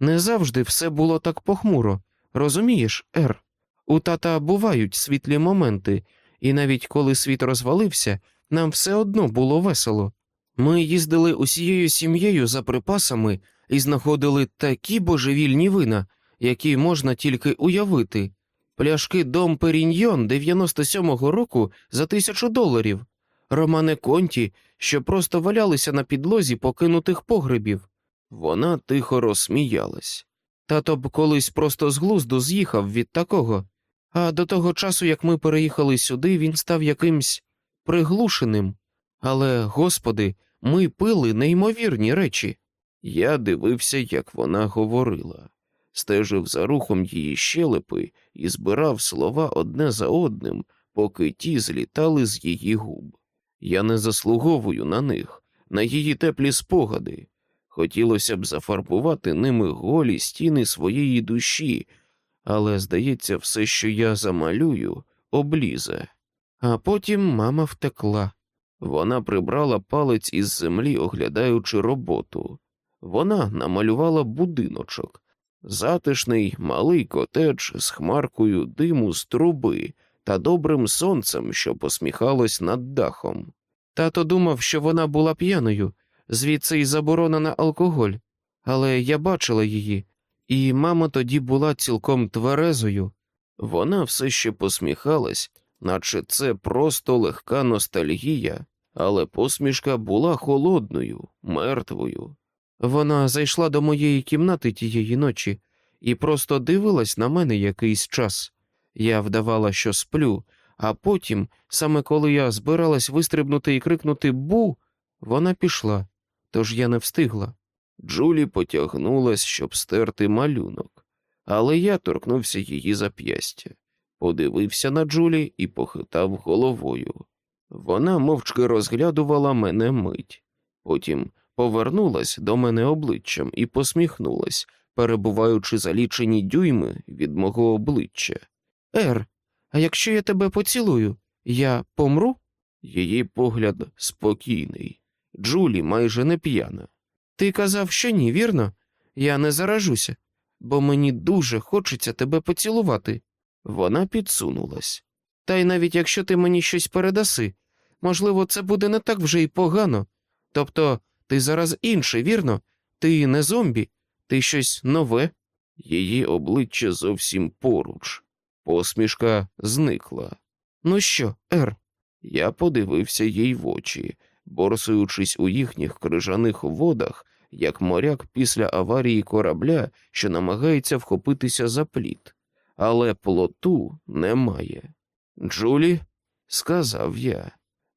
Не завжди все було так похмуро, розумієш, Ер? У тата бувають світлі моменти, і навіть коли світ розвалився, нам все одно було весело. Ми їздили усією сім'єю за припасами і знаходили такі божевільні вина, які можна тільки уявити. Пляшки Дом Періньйон 97-го року за тисячу доларів, романе Конті, що просто валялися на підлозі покинутих погребів. Вона тихо розсміялась. Тато б колись просто з глузду з'їхав від такого, а до того часу, як ми переїхали сюди, він став якимсь приглушеним. Але, господи, ми пили неймовірні речі. Я дивився, як вона говорила, стежив за рухом її щелепи і збирав слова одне за одним, поки ті злітали з її губ. Я не заслуговую на них, на її теплі спогади. Хотілося б зафарбувати ними голі стіни своєї душі, але, здається, все, що я замалюю, облізе. А потім мама втекла. Вона прибрала палець із землі, оглядаючи роботу. Вона намалювала будиночок, затишний малий котедж з хмаркою диму з труби та добрим сонцем, що посміхалось над дахом. Тато думав, що вона була п'яною, звідси й заборона на алкоголь, але я бачила її, і мама тоді була цілком тверезою. Вона все ще посміхалась, наче це просто легка ностальгія, але посмішка була холодною, мертвою. Вона зайшла до моєї кімнати тієї ночі і просто дивилась на мене якийсь час. Я вдавала, що сплю, а потім, саме коли я збиралась вистрибнути і крикнути Бу, вона пішла, тож я не встигла. Джулі потягнулась, щоб стерти малюнок, але я торкнувся її зап'ястя, подивився на Джулі і похитав головою. Вона мовчки розглядувала мене мить, потім повернулась до мене обличчям і посміхнулась, перебуваючи за лічені дюйми від мого обличчя. Ер, а якщо я тебе поцілую, я помру? Її погляд спокійний. Джулі майже не п'яна. Ти казав, що ні, вірно? Я не заражуся, бо мені дуже хочеться тебе поцілувати. Вона підсунулась. Та й навіть якщо ти мені щось передаси, можливо, це буде не так вже й погано. Тобто ти зараз інший, вірно? Ти не зомбі, ти щось нове. Її обличчя зовсім поруч. Посмішка зникла. Ну що, Ер? Я подивився їй в очі, борсуючись у їхніх крижаних водах, як моряк після аварії корабля, що намагається вхопитися за плід, але плоту немає. Джулі, сказав я,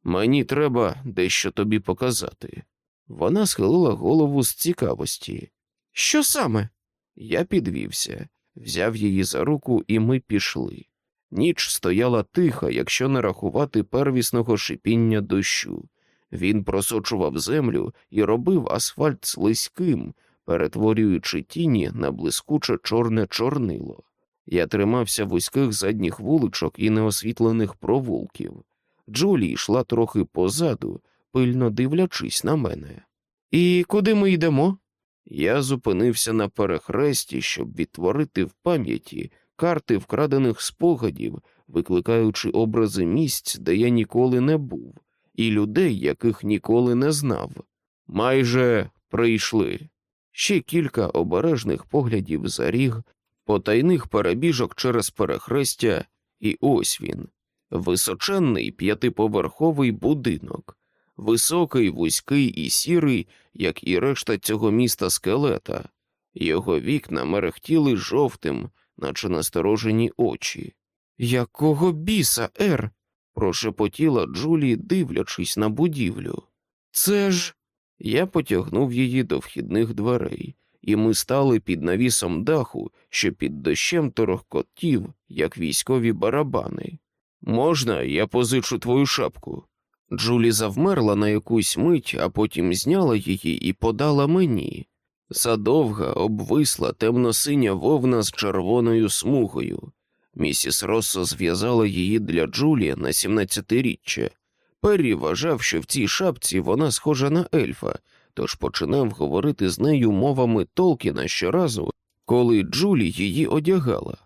мені треба дещо тобі показати. Вона схилила голову з цікавості. Що саме? Я підвівся, взяв її за руку, і ми пішли. Ніч стояла тиха, якщо не рахувати первісного шипіння дощу. Він просочував землю і робив асфальт слизьким, перетворюючи тіні на блискуче чорне чорнило. Я тримався вузьких задніх вуличок і неосвітлених провулків. Джулі йшла трохи позаду, пильно дивлячись на мене. І куди ми йдемо? Я зупинився на перехресті, щоб відтворити в пам'яті карти вкрадених спогадів, викликаючи образи місць, де я ніколи не був, і людей, яких ніколи не знав. Майже прийшли. Ще кілька обережних поглядів за ріг, потайних перебіжок через перехрестя, і ось він височенний п'ятиповерховий будинок, високий, вузький і сірий, як і решта цього міста скелета. Його вікна мерехтіли жовтим, наче насторожені очі. Якого біса, Ер? прошепотіла Джулі, дивлячись на будівлю. Це ж. Я потягнув її до вхідних дверей, і ми стали під навісом даху, що під дощем торохкотів, як військові барабани. Можна, я позичу твою шапку? Джулі завмерла на якусь мить, а потім зняла її і подала мені. Задовга обвисла темно-синя вовна з червоною смугою. Місіс Россо зв'язала її для Джулі на сімнадцятиріччя. Перрі вважав, що в цій шапці вона схожа на ельфа, тож починав говорити з нею мовами Толкіна щоразу, коли Джулі її одягала.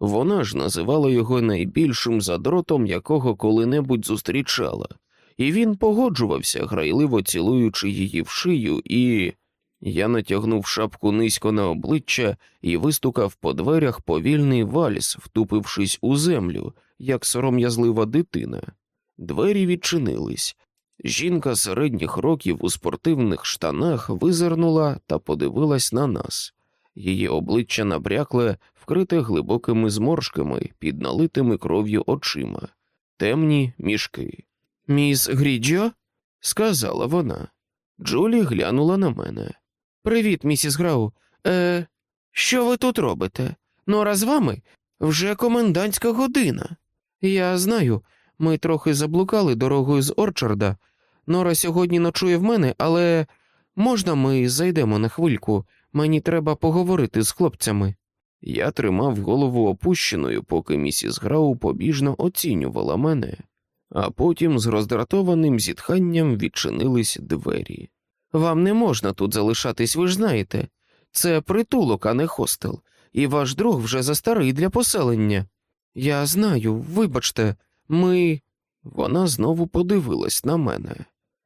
Вона ж називала його найбільшим задротом, якого коли-небудь зустрічала, і він погоджувався, грайливо цілуючи її в шию, і я натягнув шапку низько на обличчя і вистукав по дверях повільний вальс, втупившись у землю, як сором'язлива дитина. Двері відчинились. Жінка середніх років у спортивних штанах визирнула та подивилась на нас. Її обличчя набрякле, вкрите глибокими зморшками під налитими кров'ю очима, темні мішки. Міс Гріджо? сказала вона. Джулі глянула на мене. Привіт, місіс Грау. Е, Що ви тут робите? Нора з вами вже комендантська година. Я знаю, ми трохи заблукали дорогою з Орчарда. Нора сьогодні ночує в мене, але можна ми зайдемо на хвильку? Мені треба поговорити з хлопцями. Я тримав голову опущеною, поки місіс Грау побіжно оцінювала мене, а потім з роздратованим зітханням відчинились двері. Вам не можна тут залишатись, ви ж знаєте. Це притулок, а не хостел, і ваш друг вже застарий для поселення. Я знаю, вибачте, ми. Вона знову подивилась на мене.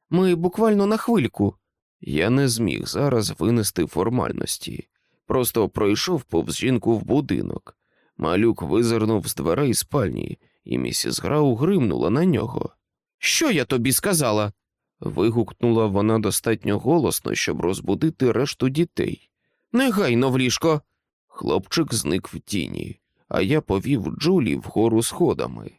Ми буквально на хвильку. Я не зміг зараз винести формальності, просто пройшов повз жінку в будинок. Малюк визирнув з дверей спальні, і місіс Грау гримнула на нього. Що я тобі сказала? вигукнула вона достатньо голосно, щоб розбудити решту дітей. Негайно в ліжко. Хлопчик зник в тіні, а я повів Джулі вгору сходами.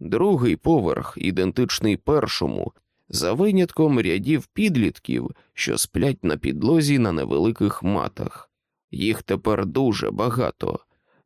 Другий поверх, ідентичний першому, за винятком рядів підлітків, що сплять на підлозі на невеликих матах. Їх тепер дуже багато.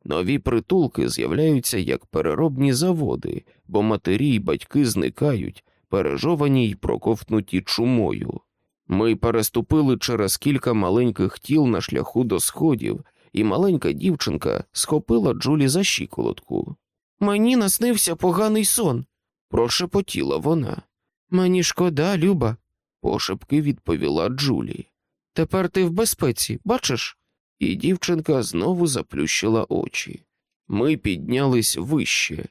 Нові притулки з'являються як переробні заводи, бо матері й батьки зникають, пережовані й проковтнуті чумою. Ми переступили через кілька маленьких тіл на шляху до сходів, і маленька дівчинка схопила Джулі за щиколотку. Мені наснився поганий сон, прошепотіла вона. Мені шкода, Люба, пошепки відповіла Джулі. Тепер ти в безпеці, бачиш? І дівчинка знову заплющила очі. Ми піднялись вище.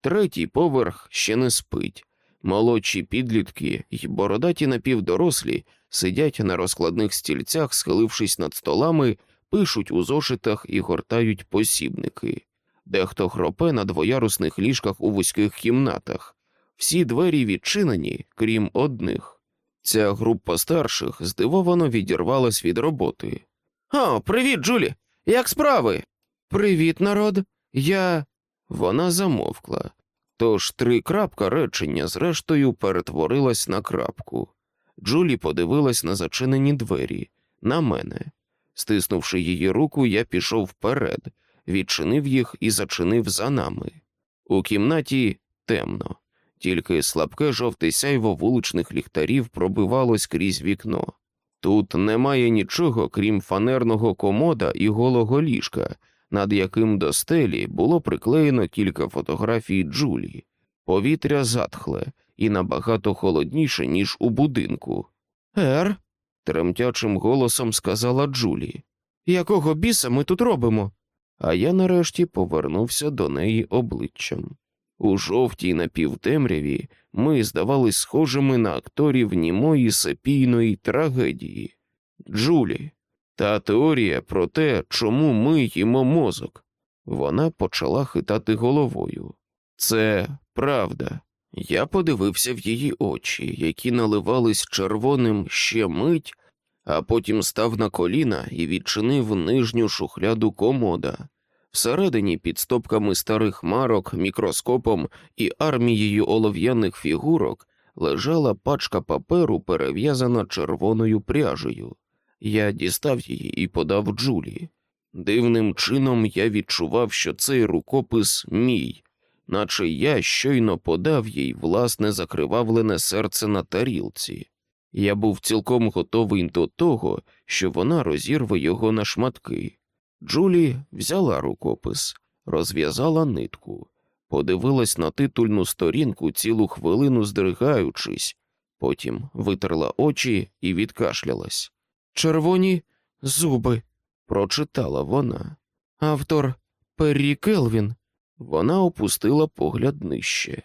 Третій поверх ще не спить. Молодші підлітки й бородаті напівдорослі сидять на розкладних стільцях, схилившись над столами, пишуть у зошитах і гортають посібники. Дехто хропе на двоярусних ліжках у вузьких кімнатах. Всі двері відчинені, крім одних. Ця група старших здивовано відірвалась від роботи. О, привіт, Джулі! Як справи? Привіт, народ. Я. Вона замовкла. Тож три крапка речення, зрештою, перетворилась на крапку. Джулі подивилась на зачинені двері, на мене. Стиснувши її руку, я пішов вперед, відчинив їх і зачинив за нами. У кімнаті темно, тільки слабке жовте сяйво вуличних ліхтарів пробивалось крізь вікно. Тут немає нічого, крім фанерного комода і голого ліжка, над яким до стелі було приклеєно кілька фотографій Джулі. Повітря затхле і набагато холодніше, ніж у будинку. Ер, тремтячим голосом сказала Джулі. Якого біса ми тут робимо? А я нарешті повернувся до неї обличчям. У жовтій напівтемряві ми здавались схожими на акторів німої сепійної трагедії. Джулі, та теорія про те, чому ми їмо мозок. Вона почала хитати головою. Це правда. Я подивився в її очі, які наливались червоним ще мить, а потім став на коліна і відчинив нижню шухляду комода. Всередині під стопками старих марок, мікроскопом і армією олов'яних фігурок лежала пачка паперу, перев'язана червоною пряжею. Я дістав її і подав Джулі. Дивним чином я відчував, що цей рукопис мій, наче я щойно подав їй власне закривавлене серце на тарілці. Я був цілком готовий до того, що вона розірве його на шматки. Джулі взяла рукопис, розв'язала нитку, подивилась на титульну сторінку цілу хвилину, здригаючись, потім витерла очі і відкашлялась. Червоні зуби, прочитала вона. Автор Перрі Келвін. Вона опустила погляд нижче.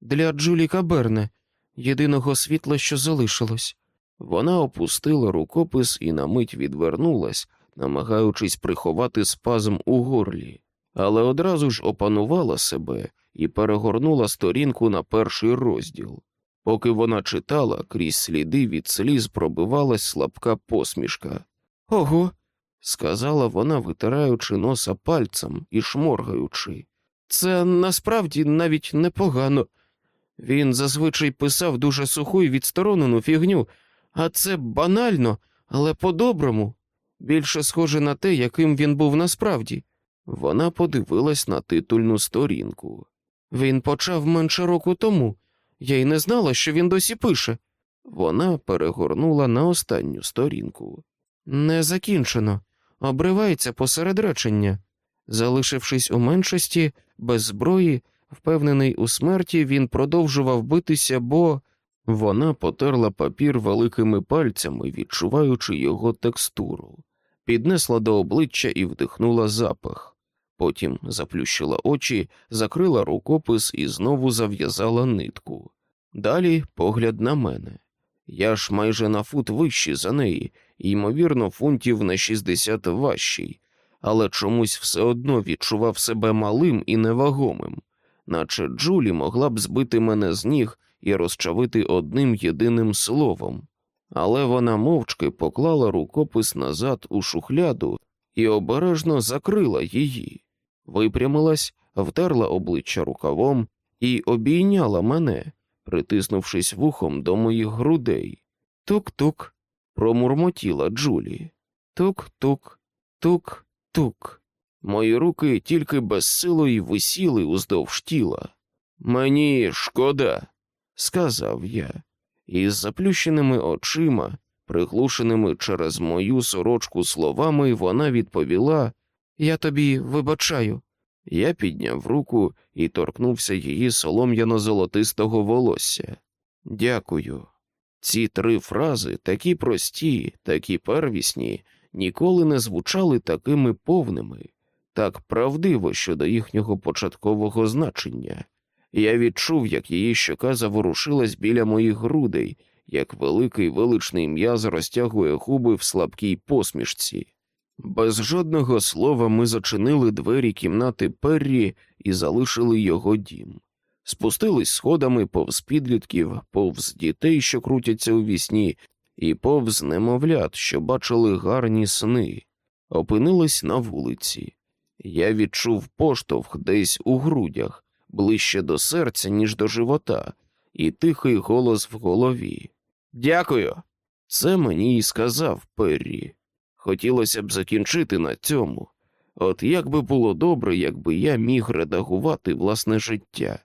Для Джулі Каберне, єдиного світла, що залишилось. Вона опустила рукопис і на мить відвернулась, намагаючись приховати спазм у горлі, але одразу ж опанувала себе і перегорнула сторінку на перший розділ. Поки вона читала, крізь сліди від сліз пробивалась слабка посмішка. Ого, сказала вона, витираючи носа пальцем і шморгаючи. Це насправді навіть непогано. Він зазвичай писав дуже суху і відсторонену фігню, а це банально, але по-доброму, більше схоже на те, яким він був насправді. Вона подивилась на титульну сторінку. Він почав менше року тому. Я й не знала, що він досі пише. Вона перегорнула на останню сторінку. Не закінчено, обривається посеред речення. Залишившись у меншості, без зброї, впевнений у смерті, він продовжував битися, бо вона потерла папір великими пальцями, відчуваючи його текстуру, піднесла до обличчя і вдихнула запах. Потім заплющила очі, закрила рукопис і знову зав'язала нитку. Далі погляд на мене. Я ж майже на фут вищий за неї, ймовірно, фунтів на 60 важчий, але чомусь все одно відчував себе малим і невагомим, наче Джулі могла б збити мене з ніг і розчавити одним єдиним словом. Але вона мовчки поклала рукопис назад у шухляду і обережно закрила її випрямилась, втерла обличчя рукавом і обійняла мене, притиснувшись вухом до моїх грудей. Тук-тук, промурмотіла Джулі. Тук-тук, тук-тук. Мої руки тільки безсило висіли уздовж тіла. Мені шкода, сказав я, і з заплющеними очима Приглушеними через мою сорочку словами вона відповіла Я тобі вибачаю. Я підняв руку і торкнувся її солом'яно-золотистого волосся. Дякую. Ці три фрази, такі прості, такі первісні, ніколи не звучали такими повними, так правдиво щодо їхнього початкового значення. Я відчув, як її щока заворушилась біля моїх грудей, як великий величний м'яз розтягує губи в слабкій посмішці. Без жодного слова ми зачинили двері кімнати Перрі і залишили його дім. Спустились сходами повз підлітків, повз дітей, що крутяться у вісні, і повз немовлят, що бачили гарні сни, опинились на вулиці. Я відчув поштовх десь у грудях, ближче до серця, ніж до живота, і тихий голос в голові. Дякую. Це мені і сказав Перрі. Хотілося б закінчити на цьому. От як би було добре, якби я міг редагувати власне життя,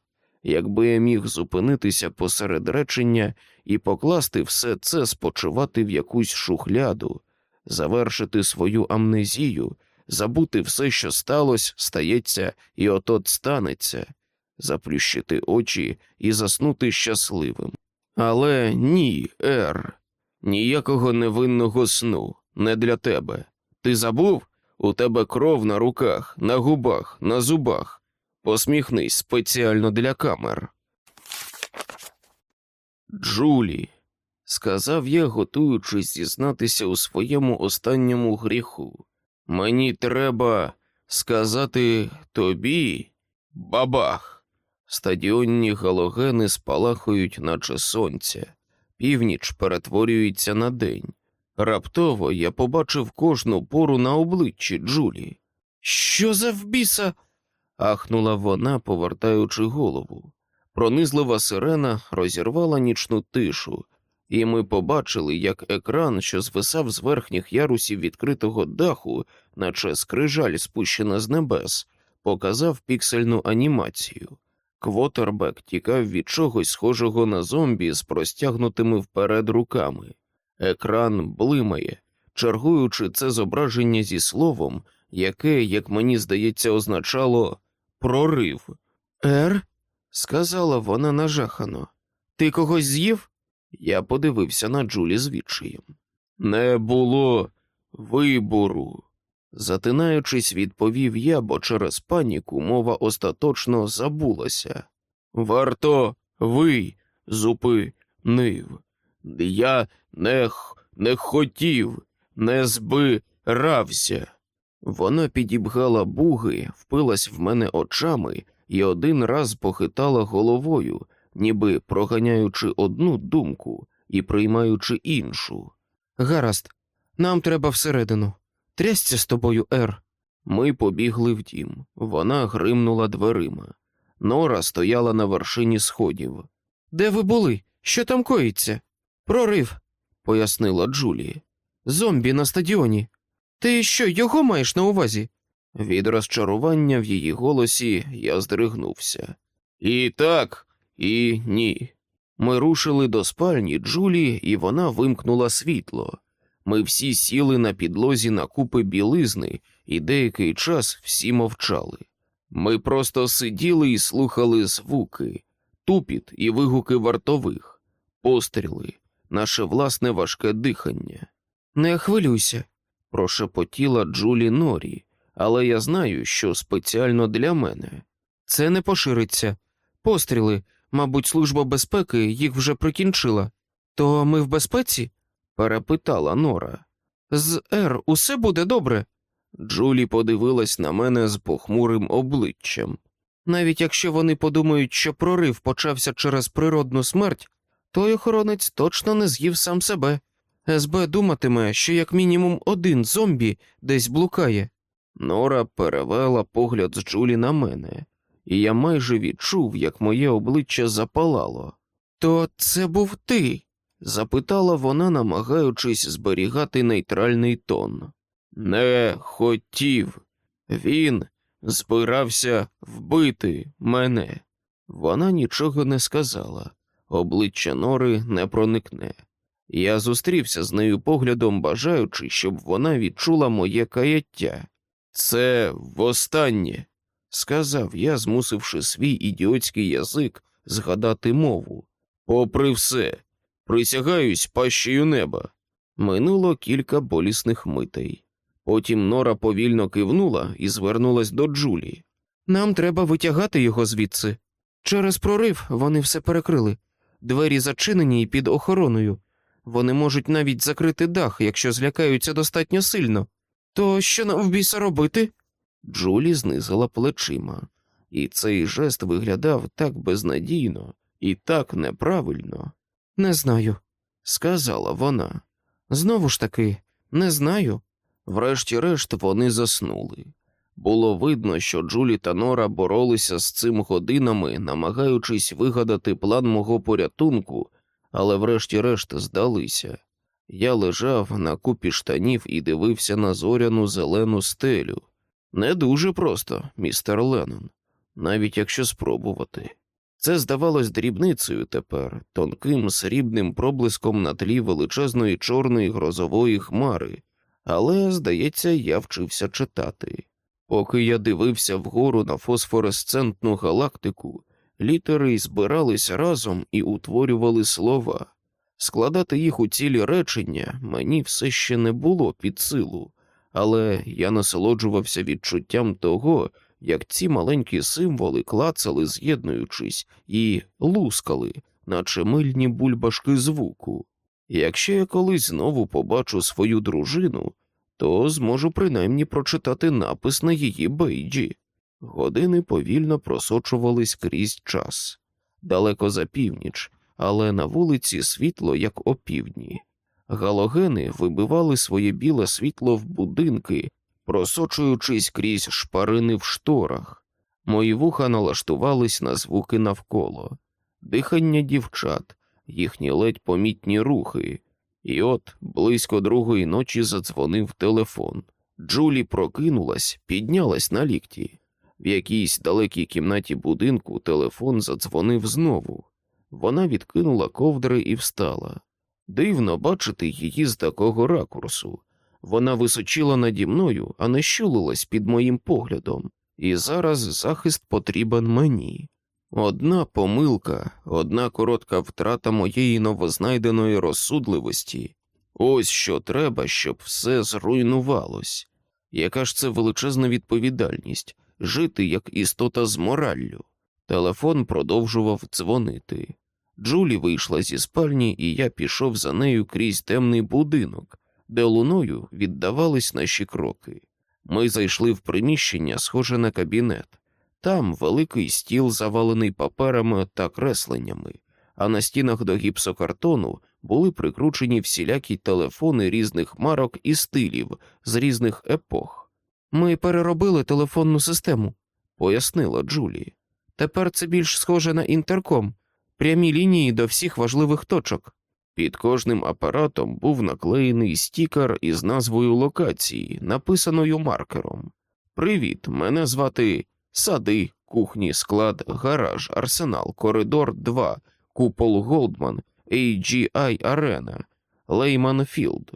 якби я міг зупинитися посеред речення і покласти все це спочивати в якусь шухляду, завершити свою амнезію, забути все, що сталося, стається і отот станеться, заплющити очі і заснути щасливим. Але ні, Ер, ніякого невинного сну, не для тебе. Ти забув? У тебе кров на руках, на губах, на зубах. Посміхнись спеціально для камер. Джулі, сказав я, готуючись зізнатися у своєму останньому гріху. Мені треба сказати тобі бабах. Стадіонні галогени спалахують, наче сонце, північ перетворюється на день. Раптово я побачив кожну пору на обличчі Джулі. Що за вбіса? ахнула вона, повертаючи голову. Пронизлива сирена розірвала нічну тишу, і ми побачили, як екран, що звисав з верхніх ярусів відкритого даху, наче скрижаль спущена з небес, показав піксельну анімацію. Квотербек тікав від чогось схожого на зомбі з простягнутими вперед руками. Екран блимає, чергуючи це зображення зі словом, яке, як мені здається, означало прорив. Ер, сказала вона нажахано. Ти когось з'їв? Я подивився на Джулі з відчаєм. Не було вибору. Затинаючись, відповів я, бо через паніку мова остаточно забулася. Варто ви зупинив. Я не, не хотів, не збирався. Вона підібгала буги, впилась в мене очами і один раз похитала головою, ніби проганяючи одну думку і приймаючи іншу. Гаразд, нам треба всередину. Трясся з тобою, Ер. Ми побігли в дім. Вона гримнула дверима. Нора стояла на вершині сходів. Де ви були? Що там коїться? Прорив, пояснила Джулі. Зомбі на стадіоні. Ти що, його маєш на увазі? Від розчарування в її голосі я здригнувся. І так, і ні. Ми рушили до спальні Джулі, і вона вимкнула світло. Ми всі сіли на підлозі на купи білизни, і деякий час всі мовчали. Ми просто сиділи і слухали звуки, тупіт і вигуки вартових, постріли, наше власне важке дихання. Не хвилюйся, прошепотіла Джулі Норі, але я знаю, що спеціально для мене. Це не пошириться. Постріли, мабуть, служба безпеки їх вже прикінчила. То ми в безпеці? Перепитала Нора. З Р усе буде добре. Джулі подивилась на мене з похмурим обличчям. Навіть якщо вони подумають, що прорив почався через природну смерть, той охоронець точно не з'їв сам себе. СБ думатиме, що як мінімум один зомбі десь блукає. Нора перевела погляд з Джулі на мене, і я майже відчув, як моє обличчя запалало. То це був ти? Запитала вона, намагаючись зберігати нейтральний тон. Не хотів. Він збирався вбити мене. Вона нічого не сказала, обличчя Нори не проникне. Я зустрівся з нею поглядом, бажаючи, щоб вона відчула моє каяття. Це востаннє, сказав я, змусивши свій ідіотський язик згадати мову. Попри все, присягаюсь пащею неба. Минуло кілька болісних митей. Потім Нора повільно кивнула і звернулась до Джулі. Нам треба витягати його звідси. Через прорив вони все перекрили. Двері зачинені і під охороною. Вони можуть навіть закрити дах, якщо злякаються достатньо сильно. То що нам в біса робити? Джулі знизила плечима, і цей жест виглядав так безнадійно і так неправильно. Не знаю, сказала вона. Знову ж таки, не знаю. Врешті-решт вони заснули. Було видно, що Джулі та Нора боролися з цим годинами, намагаючись вигадати план мого порятунку, але врешті-решт здалися. Я лежав на купі штанів і дивився на зоряну зелену стелю. Не дуже просто, містер Леннон, навіть якщо спробувати. Це здавалось дрібницею тепер, тонким срібним проблиском на тлі величезної чорної грозової хмари, але, здається, я вчився читати. Поки я дивився вгору на фосфоресцентну галактику, літери збирались разом і утворювали слова. Складати їх у цілі речення мені все ще не було під силу, але я насолоджувався відчуттям того, як ці маленькі символи клацали, з'єднуючись, і лускали, наче мильні бульбашки звуку. Якщо я колись знову побачу свою дружину, то зможу принаймні прочитати напис на її бейджі. Години повільно просочувались крізь час, далеко за північ, але на вулиці світло, як опівдні. Галогени вибивали своє біле світло в будинки, просочуючись крізь шпарини в шторах. Мої вуха налаштувались на звуки навколо, дихання дівчат, їхні ледь помітні рухи, і от близько другої ночі задзвонив телефон. Джулі прокинулась, піднялась на лікті. В якійсь далекій кімнаті будинку телефон задзвонив знову. Вона відкинула ковдри і встала. Дивно бачити її з такого ракурсу. Вона височила наді мною, а не щулилась під моїм поглядом, і зараз захист потрібен мені. Одна помилка, одна коротка втрата моєї новознайденої розсудливості. Ось що треба, щоб все зруйнувалось. Яка ж це величезна відповідальність жити як істота з мораллю? Телефон продовжував дзвонити. Джулі вийшла зі спальні, і я пішов за нею крізь темний будинок, де луною віддавались наші кроки. Ми зайшли в приміщення, схоже на кабінет. Там великий стіл, завалений паперами та кресленнями, а на стінах до гіпсокартону були прикручені всілякі телефони різних марок і стилів з різних епох. Ми переробили телефонну систему, пояснила Джулі. Тепер це більш схоже на інтерком, прямі лінії до всіх важливих точок. Під кожним апаратом був наклеєний стікер із назвою локації, написаною маркером. Привіт, мене звати Сади, кухні, склад, гараж, арсенал, коридор 2, купол Голдман, AGI Арена, Лейман Філд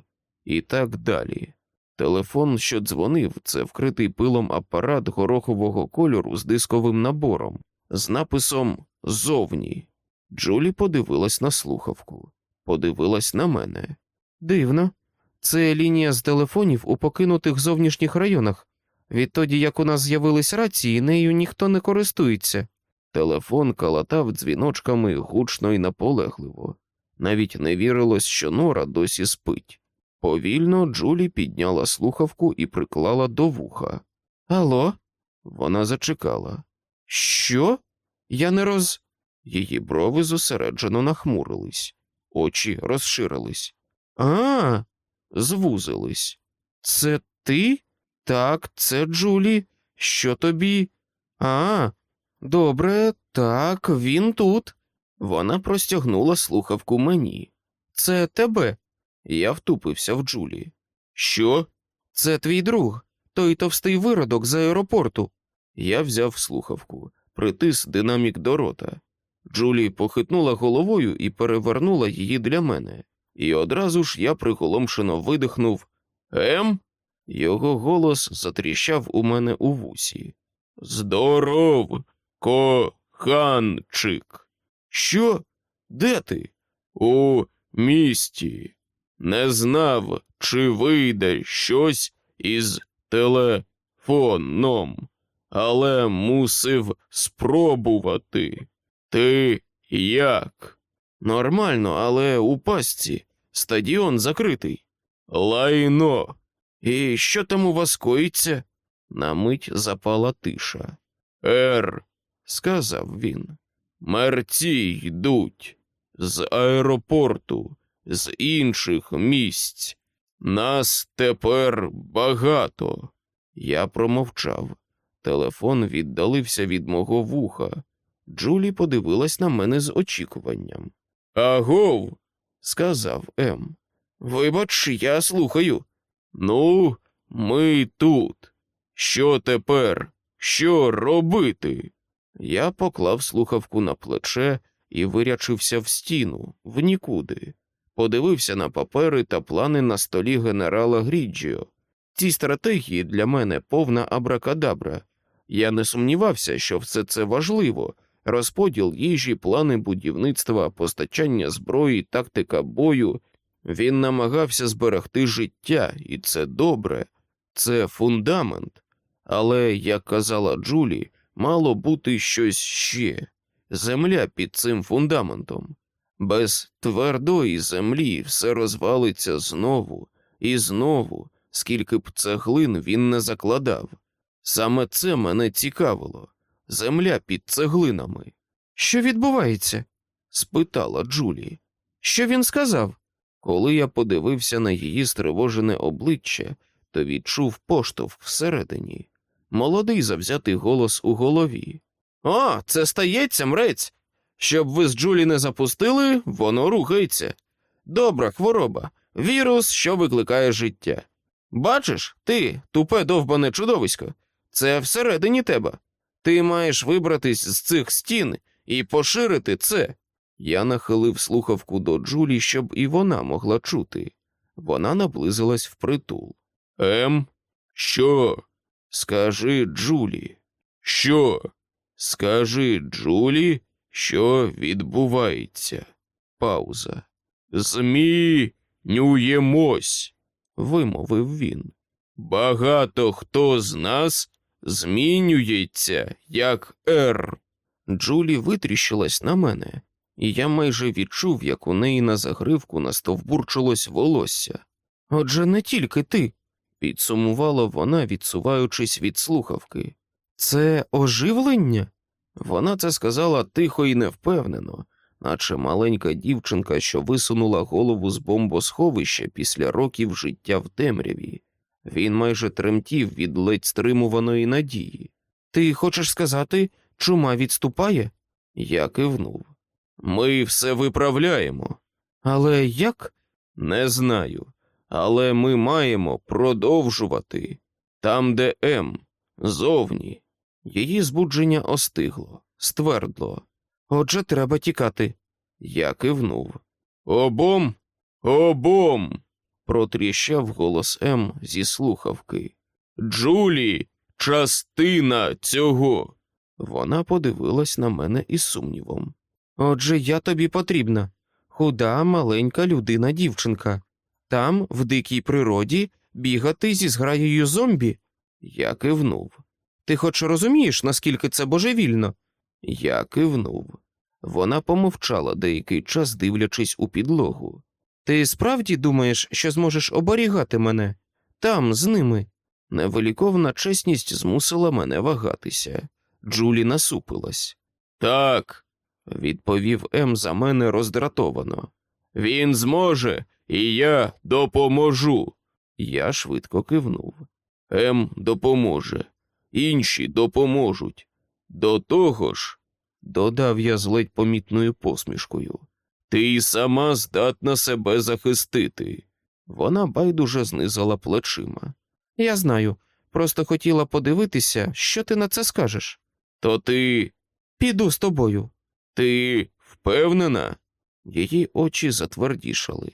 і так далі. Телефон, що дзвонив, це вкритий пилом апарат горохового кольору з дисковим набором, з написом Зовні. Джулі подивилась на слухавку, подивилась на мене. Дивно, це лінія з телефонів у покинутих зовнішніх районах. Відтоді, як у нас з'явились рації, нею ніхто не користується. Телефон калатав дзвіночками гучно і наполегливо. Навіть не вірилось, що Нора досі спить. Повільно Джулі підняла слухавку і приклала до вуха. Алло? Вона зачекала. Що? Я не роз. Її брови зосереджено нахмурились, очі розширились. А, звузились. Це ти? Так, це Джулі. Що тобі? А, добре, так, він тут. Вона простягнула слухавку мені. Це тебе. Я втупився в Джулі. Що? Це твій друг, той товстий виродок з аеропорту. Я взяв слухавку, притис динамік до рота. Джулі похитнула головою і перевернула її для мене. і одразу ж я приголомшено видихнув Ем? Його голос затріщав у мене у вусі. Здоров, коханчик. Що? Де ти? У місті. Не знав, чи вийде щось із телефоном, але мусив спробувати. Ти як? Нормально, але у пастці. Стадіон закритий. Лайно. І що там у вас коїться? На мить запала тиша. Ер, сказав він. Мерці йдуть з аеропорту, з інших місць. Нас тепер багато. Я промовчав. Телефон віддалився від мого вуха. Джулі подивилась на мене з очікуванням. Агов, сказав Ем. Вибач, я слухаю. Ну, ми тут. Що тепер? Що робити? Я поклав слухавку на плече і вирячився в стіну, в нікуди. Подивився на папери та плани на столі генерала Гріджіо. Ці стратегії для мене повна абракадабра. Я не сумнівався, що все це важливо, розподіл їжі, плани будівництва, постачання зброї, тактика бою. Він намагався зберегти життя, і це добре, це фундамент. Але, як казала Джулі, мало бути щось ще земля під цим фундаментом. Без твердої землі все розвалиться знову і знову, скільки б цеглин він не закладав. Саме це мене цікавило земля під цеглинами. Що відбувається? спитала Джулі. Що він сказав? Коли я подивився на її стривожене обличчя, то відчув поштовх всередині. Молодий завзятий голос у голові. О, це стається, мрець. Щоб ви з Джулі не запустили, воно рухається. Добра хвороба, вірус, що викликає життя. Бачиш, ти, тупе довбане чудовисько, це всередині тебе. Ти маєш вибратись з цих стін і поширити це. Я нахилив слухавку до Джулі, щоб і вона могла чути. Вона наблизилась впритул. Ем, що? Скажи Джулі. Що? Скажи Джулі, що відбувається. Пауза. Змінюємось, вимовив він. Багато хто з нас змінюється, як Р. Джулі витріщилась на мене, і я майже відчув, як у неї на загривку настовбурчилось волосся. Отже, не тільки ти, підсумувала вона, відсуваючись від слухавки. Це оживлення? Вона це сказала тихо і невпевнено, наче маленька дівчинка, що висунула голову з бомбосховища після років життя в темряві. Він майже тремтів від ледь стримуваної надії. Ти хочеш сказати, чума відступає? Я кивнув. Ми все виправляємо. Але як? Не знаю. Але ми маємо продовжувати там, де М, зовні. Її збудження остигло, ствердло. Отже, треба тікати. Я кивнув. Обом, обом. Протріщав голос М зі слухавки. Джулі, частина цього. Вона подивилась на мене із сумнівом. Отже, я тобі потрібна. Худа, маленька людина дівчинка. Там, в дикій природі, бігати зі зграєю зомбі. Я кивнув. Ти хоч розумієш, наскільки це божевільно? Я кивнув. Вона помовчала деякий час, дивлячись у підлогу. Ти справді думаєш, що зможеш оберігати мене там, з ними? Невеликовна чесність змусила мене вагатися. Джулі насупилась. Так, відповів М за мене роздратовано. Він зможе, і я допоможу. Я швидко кивнув. М допоможе, інші допоможуть. До того ж, додав я з ледь помітною посмішкою, ти й сама здатна себе захистити. Вона байдуже знизала плечима. Я знаю, просто хотіла подивитися, що ти на це скажеш. То ти піду з тобою. Ти впевнена? Її очі затвердішали.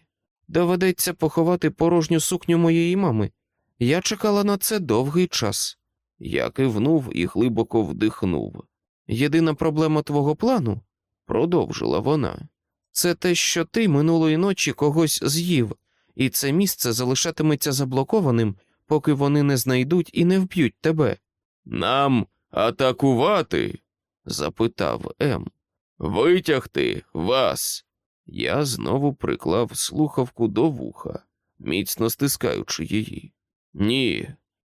Доведеться поховати порожню сукню моєї мами. Я чекала на це довгий час. Я кивнув і глибоко вдихнув. Єдина проблема твого плану, продовжила вона, це те, що ти минулої ночі когось з'їв, і це місце залишатиметься заблокованим, поки вони не знайдуть і не вб'ють тебе. Нам атакувати? запитав Ем. Витягти вас. Я знову приклав слухавку до вуха, міцно стискаючи її. Ні,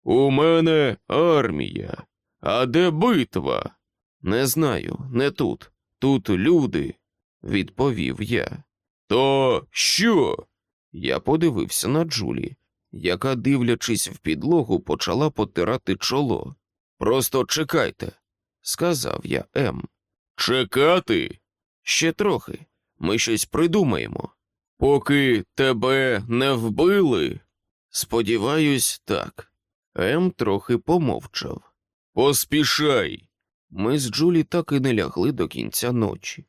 у мене армія. А де битва? Не знаю, не тут. Тут люди, відповів я. То що? Я подивився на Джулі, яка, дивлячись в підлогу, почала потирати чоло. Просто чекайте, сказав я Ем. Чекати? Ще трохи. Ми щось придумаємо. Поки тебе не вбили. Сподіваюсь, так. Ем трохи помовчав. Поспішай. Ми з Джулі так і не лягли до кінця ночі.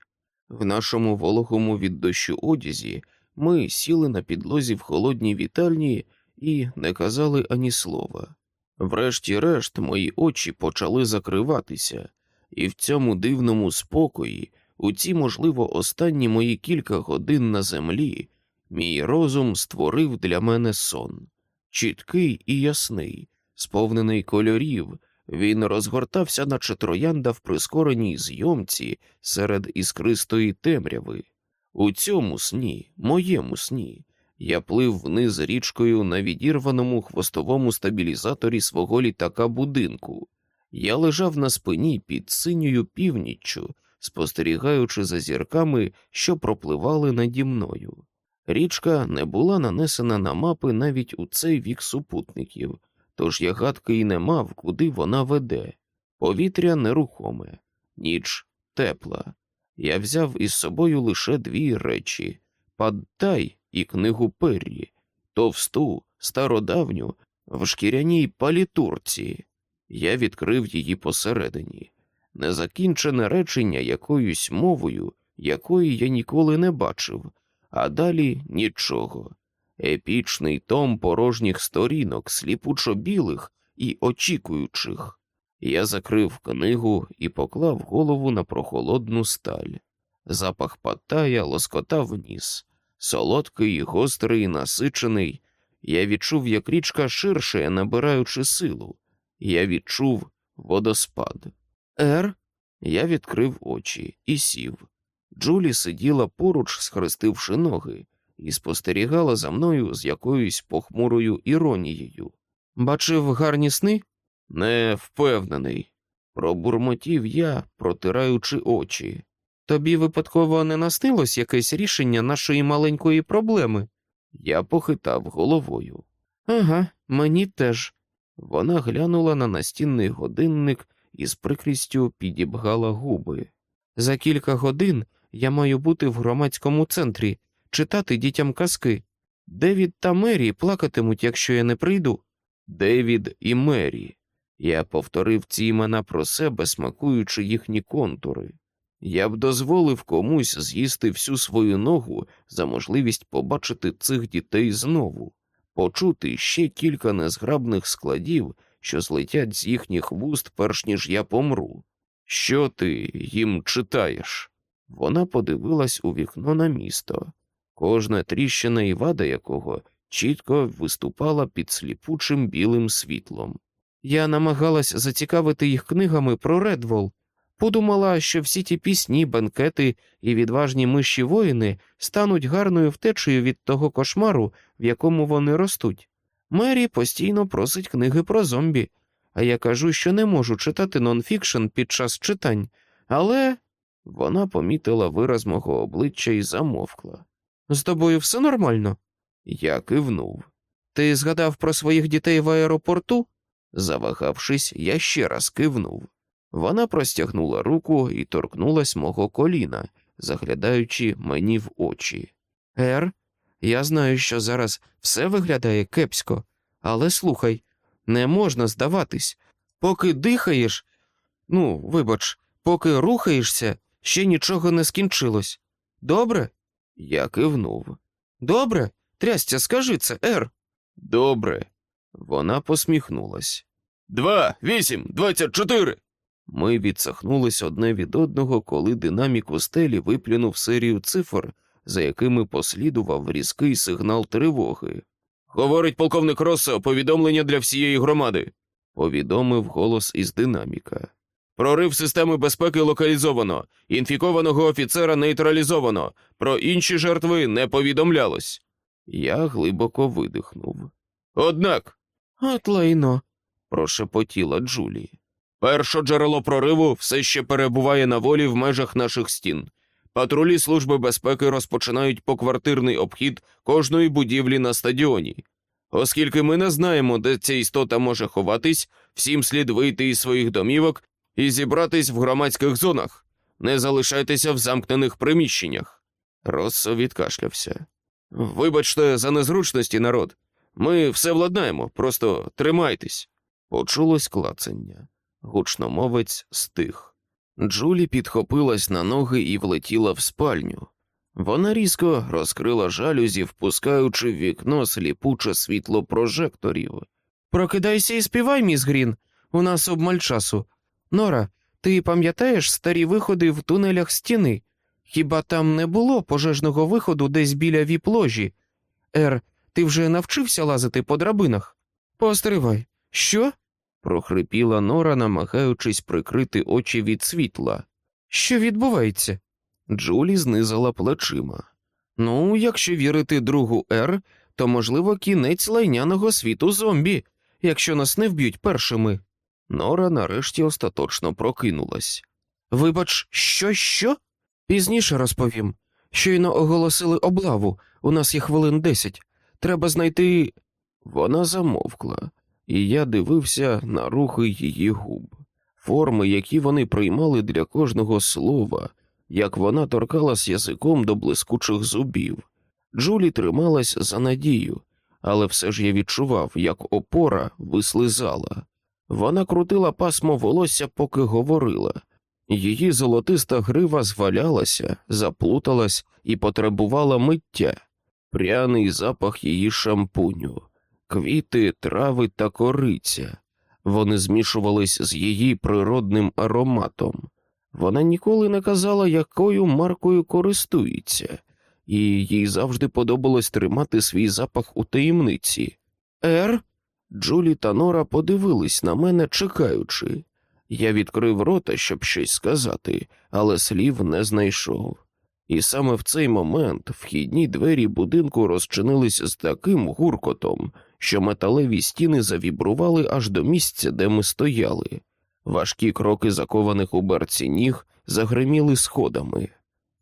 В нашому вологому від дощу одязі ми сіли на підлозі в холодній вітальні і не казали ані слова. Врешті-решт, мої очі почали закриватися, і в цьому дивному спокої, у ці, можливо, останні мої кілька годин на землі, мій розум створив для мене сон чіткий і ясний, сповнений кольорів. Він розгортався, наче троянда в прискореній зйомці серед іскристої темряви. У цьому сні, моєму сні, я плив вниз річкою на відірваному хвостовому стабілізаторі свого літака будинку. Я лежав на спині під синьою північчю, спостерігаючи за зірками, що пропливали наді мною. Річка не була нанесена на мапи навіть у цей вік супутників, тож я гадки й не мав, куди вона веде. Повітря нерухоме, ніч тепла. Я взяв із собою лише дві речі падтай і книгу Перрі, товсту, стародавню, в шкіряній палітурці. Я відкрив її посередині, незакінчене речення якоюсь мовою, якої я ніколи не бачив, а далі нічого. Епічний том порожніх сторінок, сліпучо білих і очікуючих. Я закрив книгу і поклав голову на прохолодну сталь. Запах паттая лоскотав ніс, солодкий, гострий, насичений. Я відчув, як річка ширше, набираючи силу. Я відчув водоспад. Ер. Я відкрив очі і сів. Джулі сиділа поруч, схрестивши ноги, і спостерігала за мною з якоюсь похмурою іронією. Бачив гарні сни? Не впевнений. Пробурмотів я, протираючи очі. Тобі випадково не наснилось якесь рішення нашої маленької проблеми? Я похитав головою. Ага, мені теж. Вона глянула на настінний годинник і з прикрістю підібгала губи. За кілька годин я маю бути в громадському центрі, читати дітям казки. Девід та Мері плакатимуть, якщо я не прийду. Девід і Мері. Я повторив ці імена про себе, смакуючи їхні контури. Я б дозволив комусь з'їсти всю свою ногу за можливість побачити цих дітей знову, почути ще кілька незграбних складів, що злетять з їхніх вуст, перш ніж я помру. Що ти їм читаєш? Вона подивилась у вікно на місто, кожна тріщина і вада якого чітко виступала під сліпучим білим світлом. Я намагалась зацікавити їх книгами про Редвол, подумала, що всі ті пісні, банкети і відважні миші воїни стануть гарною втечею від того кошмару, в якому вони ростуть. Мері постійно просить книги про зомбі, а я кажу, що не можу читати нонфікшн під час читань, але вона помітила вираз мого обличчя і замовкла. З тобою все нормально? Я кивнув. Ти згадав про своїх дітей в аеропорту? Завагавшись, я ще раз кивнув. Вона простягнула руку і торкнулась мого коліна, заглядаючи мені в очі. Ер, я знаю, що зараз все виглядає кепсько, але слухай, не можна здаватись. Поки дихаєш, ну, вибач, поки рухаєшся, ще нічого не скінчилось. Добре? Я кивнув. Добре, Трястя, скажи це, Ер. Добре. Вона посміхнулась. Два, вісім, двадцять чотири. Ми відсахнулись одне від одного, коли динамік у стелі виплюнув серію цифр, за якими послідував різкий сигнал тривоги. Говорить полковник Россо, повідомлення для всієї громади, повідомив голос із динаміка. Прорив системи безпеки локалізовано, інфікованого офіцера нейтралізовано, про інші жертви не повідомлялось. Я глибоко видихнув. Однак, от лайно, прошепотіла Джулі. Перше джерело прориву все ще перебуває на волі в межах наших стін. Патрулі Служби безпеки розпочинають поквартирний обхід кожної будівлі на стадіоні. Оскільки ми не знаємо, де ця істота може ховатись, всім слід вийти із своїх домівок і зібратись в громадських зонах. Не залишайтеся в замкнених приміщеннях. Россо відкашлявся. Вибачте, за незручності, народ. Ми все владнаємо, просто тримайтесь. Почулось клацання. Гучномовець стих. Джулі підхопилась на ноги і влетіла в спальню. Вона різко розкрила жалюзі, впускаючи в вікно сліпуче світло прожекторів. Прокидайся і співай, міс Грін. У нас обмаль часу. Нора, ти пам'ятаєш старі виходи в тунелях стіни? Хіба там не було пожежного виходу десь біля віп-ложі? Ер, ти вже навчився лазити по драбинах? Постривай. Що? прохрипіла Нора, намагаючись прикрити очі від світла. Що відбувається? Джулі знизала плечима. Ну, якщо вірити другу Р, то, можливо, кінець лайняного світу зомбі, якщо нас не вб'ють першими. Нора нарешті остаточно прокинулась. Вибач, що, що? Пізніше розповім. Щойно оголосили облаву, у нас є хвилин десять. Треба знайти. Вона замовкла, і я дивився на рухи її губ, форми, які вони приймали для кожного слова, як вона торкалась язиком до блискучих зубів. Джулі трималась за надію, але все ж я відчував, як опора вислизала. Вона крутила пасмо волосся, поки говорила. Її золотиста грива звалялася, заплуталась і потребувала миття, пряний запах її шампуню, квіти, трави та кориця. Вони змішувались з її природним ароматом. Вона ніколи не казала, якою маркою користується, і їй завжди подобалось тримати свій запах у таємниці. Ер? Джулі та Нора подивились на мене, чекаючи. Я відкрив рота, щоб щось сказати, але слів не знайшов. І саме в цей момент вхідні двері будинку розчинились з таким гуркотом, що металеві стіни завібрували аж до місця, де ми стояли. Важкі кроки закованих у берці ніг загриміли сходами.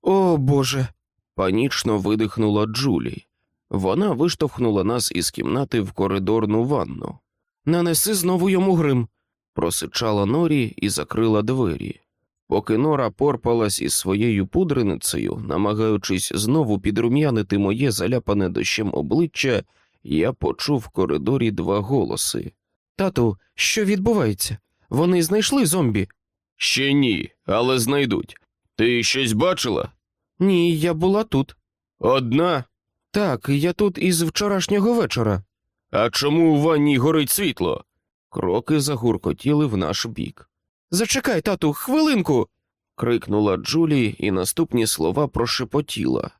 О Боже. панічно видихнула Джулі. Вона виштовхнула нас із кімнати в коридорну ванну. Нанеси знову йому грим, просичала Норі і закрила двері. Поки Нора порпалась із своєю пудреницею, намагаючись знову підрум'янити моє заляпане дощем обличчя, я почув в коридорі два голоси. Тату, що відбувається? Вони знайшли зомбі? Ще ні, але знайдуть. Ти щось бачила? Ні, я була тут. Одна? Так, я тут із вчорашнього вечора. А чому у ванні горить світло? Кроки загуркотіли в наш бік. Зачекай, тату, хвилинку. крикнула Джулі, і наступні слова прошепотіла.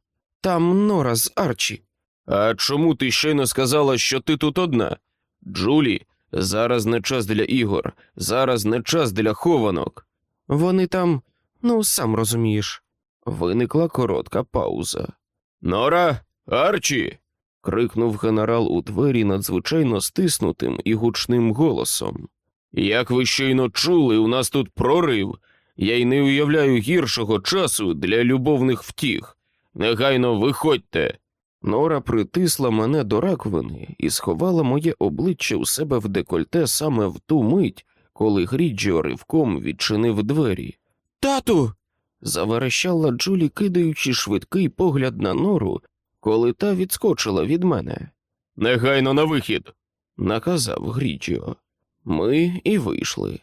Там Нора з Арчі. А чому ти щойно сказала, що ти тут одна? Джулі, зараз не час для ігор, зараз не час для хованок. Вони там, ну, сам розумієш. Виникла коротка пауза. Нора, Арчі. крикнув генерал у двері надзвичайно стиснутим і гучним голосом. Як ви щойно чули, у нас тут прорив. Я й не уявляю гіршого часу для любовних втіх. Негайно виходьте. Нора притисла мене до раковини і сховала моє обличчя у себе в декольте саме в ту мить, коли Гріджіо ривком відчинив двері. Тату. заверещала Джулі, кидаючи швидкий погляд на нору, коли та відскочила від мене. Негайно на вихід, наказав Гріджіо. Ми і вийшли.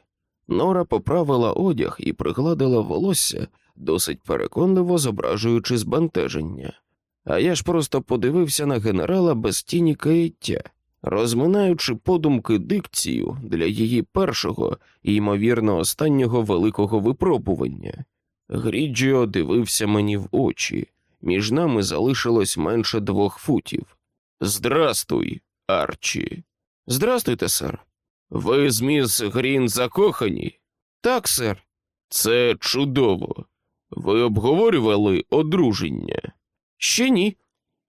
Нора поправила одяг і пригладила волосся, досить переконливо зображуючи збентеження. а я ж просто подивився на генерала без тіні каяття, розминаючи подумки дикцію для її першого і, ймовірно, останнього великого випробування. Гріджіо дивився мені в очі, між нами залишилось менше двох футів. Здрастуй, Арчі. Здрастуйте, сер. Ви з міс Грін закохані? Так, сер. Це чудово. Ви обговорювали одруження? Ще ні.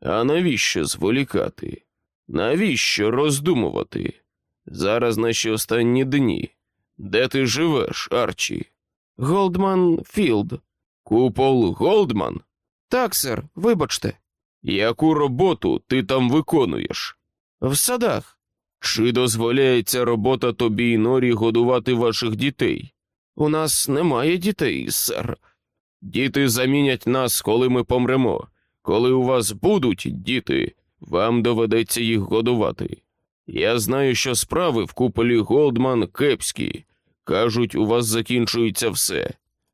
А навіщо зволікати? Навіщо роздумувати? Зараз наші останні дні. Де ти живеш, Арчі? Голдман Філд. Купол Голдман? Так, сер, вибачте. Яку роботу ти там виконуєш? В садах. Чи дозволяється робота тобі і норі годувати ваших дітей? У нас немає дітей, сер. Діти замінять нас, коли ми помремо. Коли у вас будуть діти, вам доведеться їх годувати. Я знаю, що справи в куполі Голдман кепські. Кажуть, у вас закінчується все.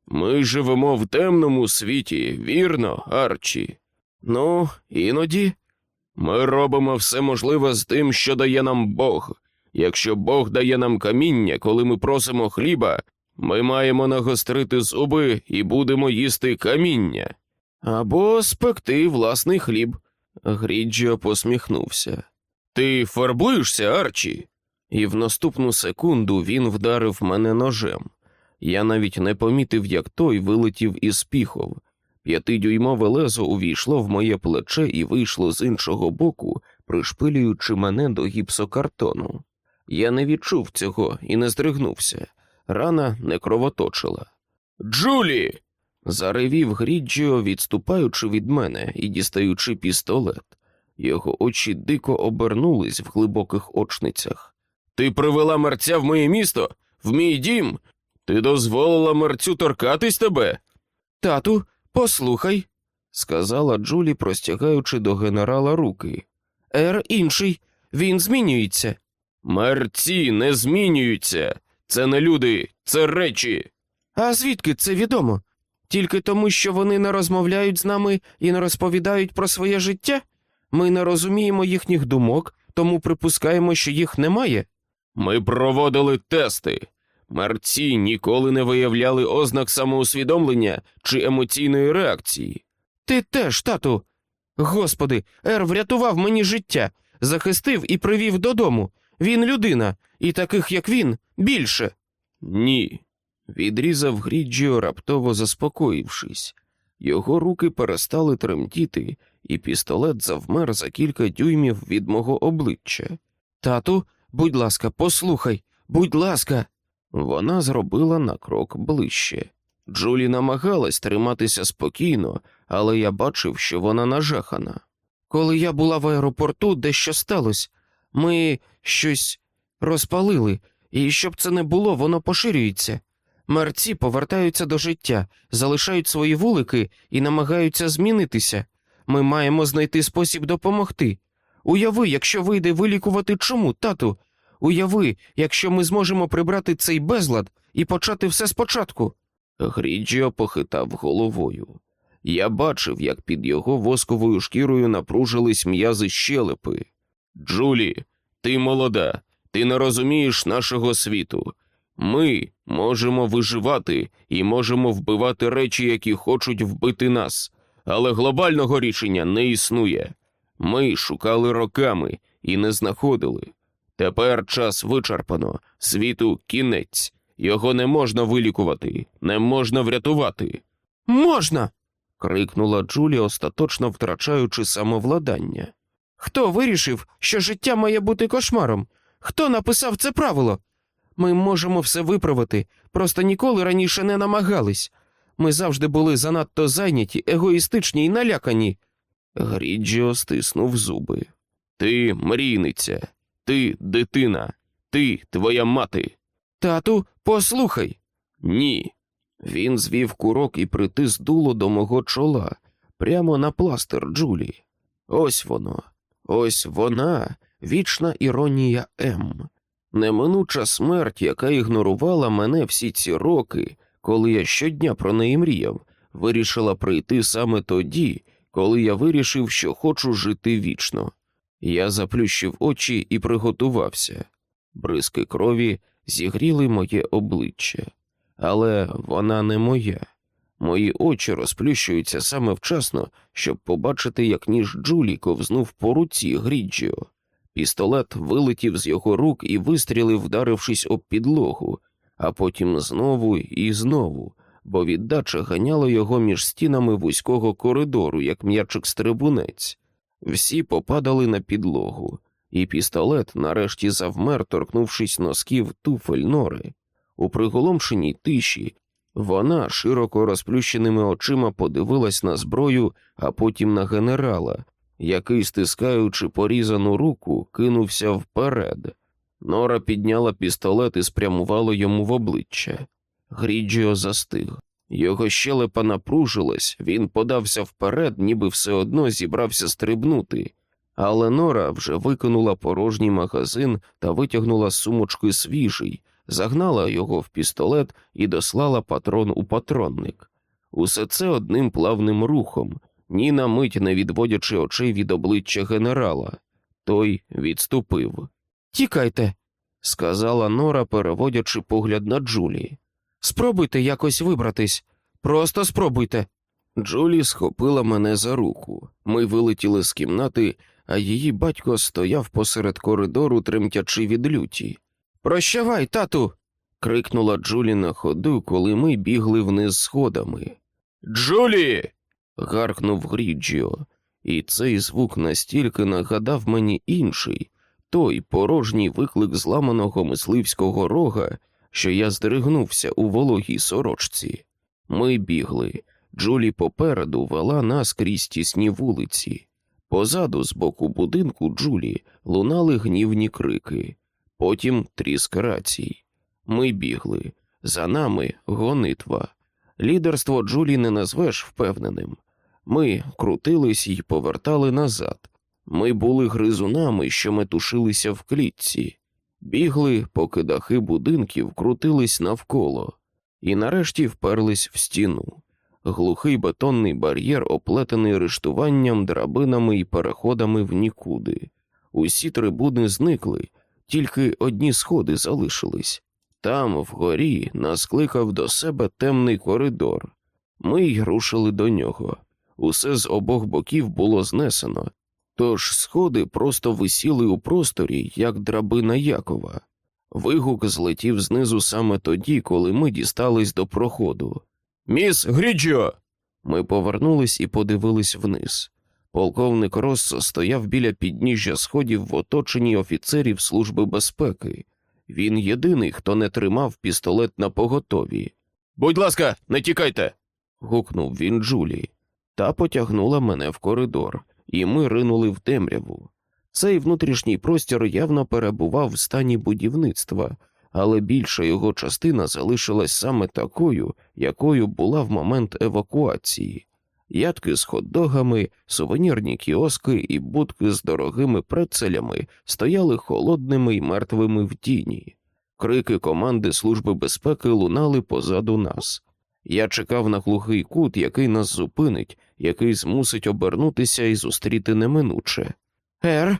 Ми живемо в темному світі, вірно, Арчі? Ну, іноді ми робимо все можливе з тим, що дає нам Бог. Якщо Бог дає нам каміння, коли ми просимо хліба, ми маємо нагострити зуби і будемо їсти каміння. Або спекти власний хліб. Гріджіо посміхнувся. Ти фарбуєшся, Арчі? І в наступну секунду він вдарив мене ножем. Я навіть не помітив, як той вилетів із піхов. П'ятидюймове лезо увійшло в моє плече і вийшло з іншого боку, пришпилюючи мене до гіпсокартону. Я не відчув цього і не здригнувся. Рана не кровоточила. Джулі. заревів Гріджіо, відступаючи від мене і дістаючи пістолет. Його очі дико обернулись в глибоких очницях. Ти привела мерця в моє місто, в мій дім. Ти дозволила мерцю торкатись тебе? Тату, послухай, сказала Джулі, простягаючи до генерала руки. Ер інший, він змінюється. Мерці не змінюються. Це не люди, це речі. А звідки це відомо? Тільки тому, що вони не розмовляють з нами і не розповідають про своє життя? Ми не розуміємо їхніх думок, тому припускаємо, що їх немає. Ми проводили тести. Мерці ніколи не виявляли ознак самоусвідомлення чи емоційної реакції. Ти теж, тату. Господи, Ер врятував мені життя, захистив і привів додому. Він людина, і таких, як він, більше. Ні. Відрізав Гріджіо, раптово заспокоївшись. Його руки перестали тремтіти, і пістолет завмер за кілька дюймів від мого обличчя. Тату, будь ласка, послухай, будь ласка. Вона зробила на крок ближче. Джулі намагалась триматися спокійно, але я бачив, що вона нажахана. Коли я була в аеропорту, дещо сталося. Ми щось розпалили, і щоб це не було, воно поширюється. Мерці повертаються до життя, залишають свої вулики і намагаються змінитися. Ми маємо знайти спосіб допомогти. Уяви, якщо вийде вилікувати чому, тату. Уяви, якщо ми зможемо прибрати цей безлад і почати все спочатку. Гріджіо похитав головою. Я бачив, як під його восковою шкірою напружились м'язи щелепи. Джулі, ти молода, ти не розумієш нашого світу. Ми можемо виживати і можемо вбивати речі, які хочуть вбити нас, але глобального рішення не існує. Ми шукали роками і не знаходили. Тепер час вичерпано, світу кінець. Його не можна вилікувати, не можна врятувати. Можна. крикнула Джулі, остаточно втрачаючи самовладання. Хто вирішив, що життя має бути кошмаром? Хто написав це правило? Ми можемо все виправити, просто ніколи раніше не намагались. Ми завжди були занадто зайняті, егоїстичні і налякані. Гріджіо стиснув зуби. Ти мрійниця, ти дитина, ти твоя мати. Тату, послухай. Ні. Він звів курок і притис дуло до мого чола, прямо на пластир Джулі. Ось воно, ось вона, вічна іронія М. Неминуча смерть, яка ігнорувала мене всі ці роки, коли я щодня про неї мріяв, вирішила прийти саме тоді, коли я вирішив, що хочу жити вічно. Я заплющив очі і приготувався. Бризки крові зігріли моє обличчя, але вона не моя. Мої очі розплющуються саме вчасно, щоб побачити, як ніж Джулі ковзнув по руці Гріджіо. Пістолет вилетів з його рук і вистрілив, вдарившись об підлогу, а потім знову і знову, бо віддача ганяла його між стінами вузького коридору, як м'ячик стрибунець. Всі попадали на підлогу, і пістолет нарешті завмер, торкнувшись носків туфель нори. У приголомшеній тиші вона широко розплющеними очима подивилась на зброю, а потім на генерала, який, стискаючи порізану руку, кинувся вперед. Нора підняла пістолет і спрямувала йому в обличчя. Гріджіо застиг. Його щелепа напружилась, він подався вперед, ніби все одно зібрався стрибнути, але Нора вже викинула порожній магазин та витягнула з сумочки свіжий, загнала його в пістолет і дослала патрон у патронник. Усе це одним плавним рухом, ні на мить не відводячи очей від обличчя генерала. Той відступив. Тікайте, сказала Нора, переводячи погляд на Джулі. Спробуйте якось вибратись. Просто спробуйте. Джулі схопила мене за руку. Ми вилетіли з кімнати, а її батько стояв посеред коридору, тремтячи від люті. Прощавай, тату. крикнула Джулі на ходу, коли ми бігли вниз сходами. Джулі. гаркнув Гріджіо, і цей звук настільки нагадав мені інший, той порожній виклик зламаного мисливського рога, що я здригнувся у вологій сорочці. Ми бігли. Джулі попереду вела нас крізь тісні вулиці. Позаду, з боку будинку Джулі, лунали гнівні крики, потім тріск рацій. Ми бігли. За нами гонитва. Лідерство Джулі не назвеш впевненим. Ми крутились і повертали назад. Ми були гризунами, що метушилися в клітці, бігли, поки дахи будинків крутились навколо, і нарешті вперлись в стіну. Глухий бетонний бар'єр, оплетений рештуванням, драбинами і переходами в нікуди. Усі трибуни зникли, тільки одні сходи залишились. Там, вгорі, нас кликав до себе темний коридор. Ми й рушили до нього. Усе з обох боків було знесено, тож сходи просто висіли у просторі, як драбина Якова. Вигук злетів знизу саме тоді, коли ми дістались до проходу. Міс Гріджіо!» Ми повернулись і подивились вниз. Полковник Россо стояв біля підніжжя сходів в оточенні офіцерів Служби безпеки. Він єдиний, хто не тримав пістолет на поготові. Будь ласка, не тікайте. гукнув він Джулі, та потягнула мене в коридор, і ми ринули в темряву. Цей внутрішній простір явно перебував в стані будівництва, але більша його частина залишилась саме такою, якою була в момент евакуації. Ядки з хот-догами, сувенірні кіоски і будки з дорогими прецелями стояли холодними й мертвими в тіні. Крики команди Служби безпеки лунали позаду нас. Я чекав на глухий кут, який нас зупинить, який змусить обернутися і зустріти неминуче. Ер.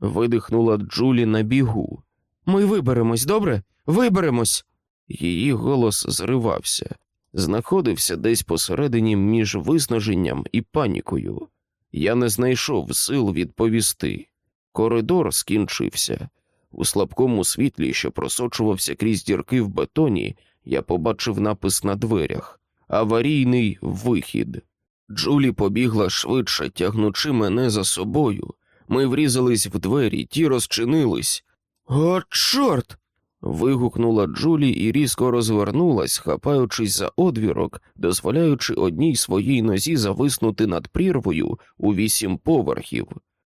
видихнула Джулі на бігу. Ми виберемось, добре? Виберемось. Її голос зривався, знаходився десь посередині між виснаженням і панікою. Я не знайшов сил відповісти. Коридор скінчився. У слабкому світлі, що просочувався крізь дірки в бетоні, я побачив напис на дверях Аварійний вихід. Джулі побігла швидше, тягнучи мене за собою. Ми врізались в двері, ті розчинились. О, чорт! вигукнула Джулі і різко розвернулась, хапаючись за одвірок, дозволяючи одній своїй нозі зависнути над прірвою у вісім поверхів.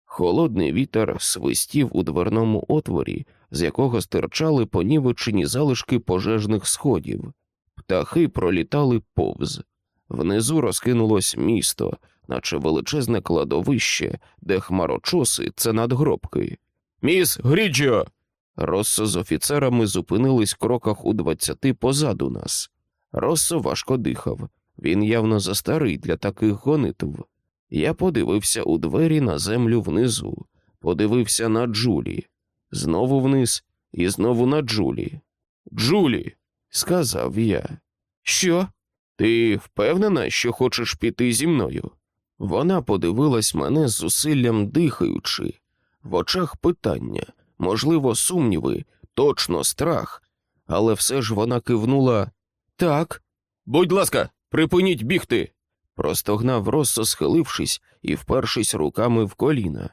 Холодний вітер свистів у дверному отворі, з якого стирчали понівечені залишки пожежних сходів. Птахи пролітали повз. Внизу розкинулось місто, наче величезне кладовище, де хмарочоси це надгробки. Міс Гріджіо. Россо з офіцерами зупинились в кроках у двадцяти позаду нас. Россо важко дихав, він явно застарий для таких гонитв. Я подивився у двері на землю внизу, подивився на Джулі, знову вниз і знову на Джулі. Джулі, сказав я. Що? Ти впевнена, що хочеш піти зі мною? Вона подивилась мене з зусиллям дихаючи, в очах питання, можливо, сумніви, точно страх, але все ж вона кивнула так. Будь ласка, припиніть бігти. простогнав Россо, схилившись і впершись руками в коліна.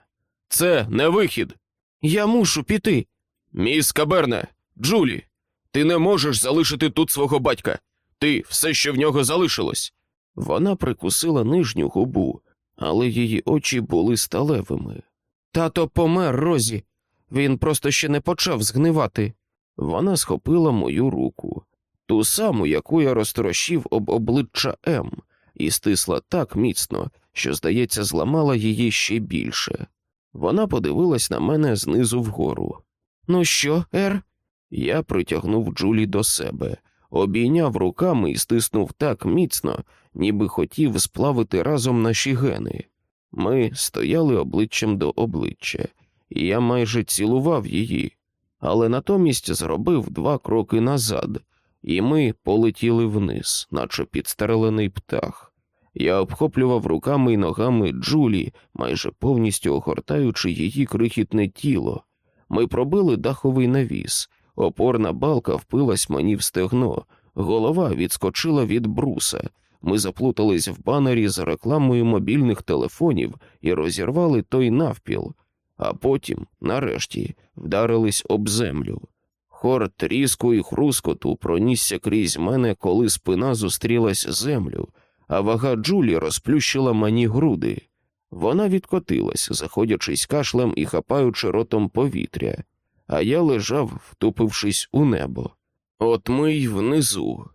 Це не вихід. Я мушу піти. Міс Каберне, Джулі, ти не можеш залишити тут свого батька. Ти все, що в нього залишилось. Вона прикусила нижню губу, але її очі були сталевими. Тато помер Розі. Він просто ще не почав згнивати. Вона схопила мою руку, ту саму, яку я розтрощив об обличчя М, і стисла так міцно, що, здається, зламала її ще більше. Вона подивилась на мене знизу вгору. Ну що, Ер? Я притягнув Джулі до себе, обійняв руками і стиснув так міцно, ніби хотів сплавити разом наші гени. Ми стояли обличчям до обличчя, і я майже цілував її, але натомість зробив два кроки назад, і ми полетіли вниз, наче підстрелений птах. Я обхоплював руками й ногами Джулі, майже повністю огортаючи її крихітне тіло. Ми пробили даховий навіс, опорна балка впилась мені в стегно, голова відскочила від бруса. Ми заплутались в банері з рекламою мобільних телефонів і розірвали той навпіл, а потім, нарешті, вдарились об землю. Хор тріску і хрускоту пронісся крізь мене, коли спина зустрілась землю, а вага Джулі розплющила мені груди. Вона відкотилась, заходячись кашлем і хапаючи ротом повітря, а я лежав, втупившись у небо. От ми й внизу.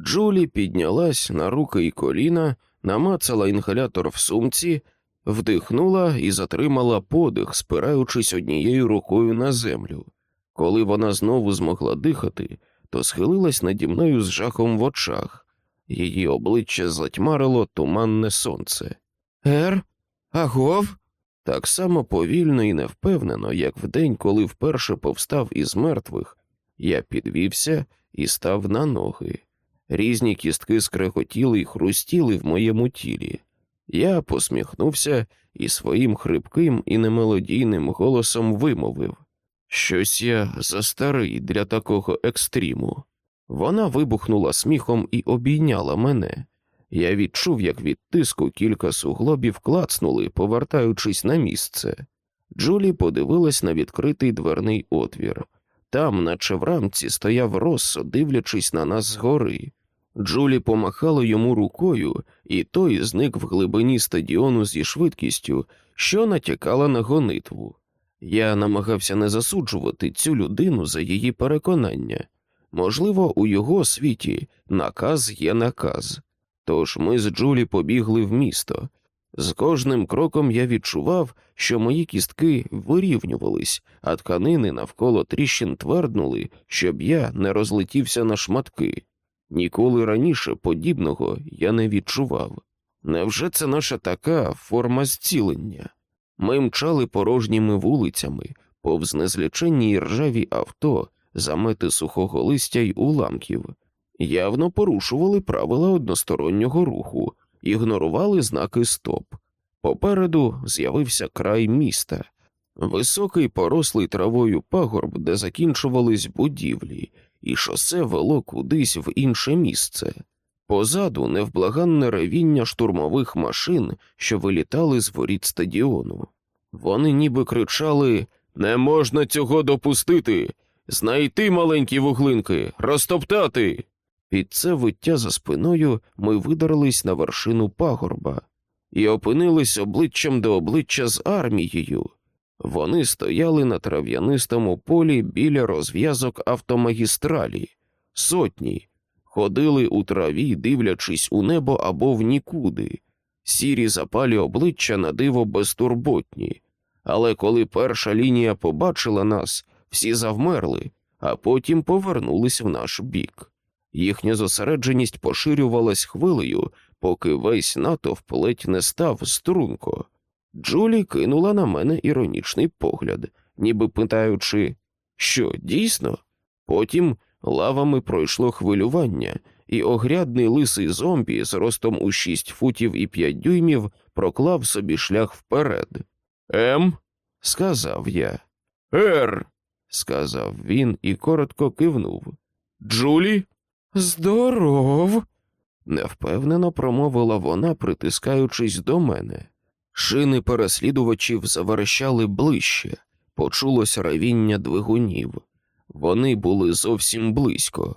Джулі піднялась на руки і коліна, намацала інгалятор в сумці, вдихнула і затримала подих, спираючись однією рукою на землю. Коли вона знову змогла дихати, то схилилась наді мною з жахом в очах. Її обличчя затьмарило туманне сонце. Ер, агов? Так само повільно і невпевнено, як в день, коли вперше повстав із мертвих, я підвівся і став на ноги. Різні кістки скреготіли й хрустіли в моєму тілі. Я посміхнувся і своїм хрипким і немелодійним голосом вимовив Щось я застарий для такого екстриму. Вона вибухнула сміхом і обійняла мене. Я відчув, як від тиску кілька суглобів клацнули, повертаючись на місце. Джулі подивилась на відкритий дверний отвір. Там, наче в рамці, стояв Россо, дивлячись на нас згори. Джулі помахала йому рукою, і той зник в глибині стадіону зі швидкістю, що натякала на гонитву. Я намагався не засуджувати цю людину за її переконання. Можливо, у його світі наказ є наказ. Тож ми з Джулі побігли в місто. З кожним кроком я відчував, що мої кістки вирівнювались, а тканини навколо тріщин тверднули, щоб я не розлетівся на шматки. Ніколи раніше подібного я не відчував. Невже це наша така форма зцілення? Ми мчали порожніми вулицями, повз незліченні ржаві авто, замети сухого листя й уламків, явно порушували правила одностороннього руху, ігнорували знаки стоп. Попереду з'явився край міста, високий порослий травою пагорб, де закінчувались будівлі, і шосе вело кудись в інше місце. Позаду невблаганне ревіння штурмових машин, що вилітали з воріт стадіону. Вони ніби кричали Не можна цього допустити, знайти маленькі вуглинки, розтоптати. Під це виття за спиною ми видарились на вершину пагорба і опинились обличчям до обличчя з армією. Вони стояли на трав'янистому полі біля розв'язок автомагістралі, сотні, ходили у траві, дивлячись у небо або в нікуди, сірі запалі обличчя на диво безтурботні. Але коли перша лінія побачила нас, всі завмерли, а потім повернулись в наш бік. Їхня зосередженість поширювалась хвилею, поки весь натовп ледь не став струнко. Джулі кинула на мене іронічний погляд, ніби питаючи, що дійсно? Потім лавами пройшло хвилювання, і огрядний лисий зомбі з ростом у шість футів і п'ять дюймів проклав собі шлях вперед. Ем, сказав я. Ер, сказав він і коротко кивнув. Джулі? Здоров. невпевнено промовила вона, притискаючись до мене. Шини переслідувачів заверещали ближче, почулося ревіння двигунів. Вони були зовсім близько.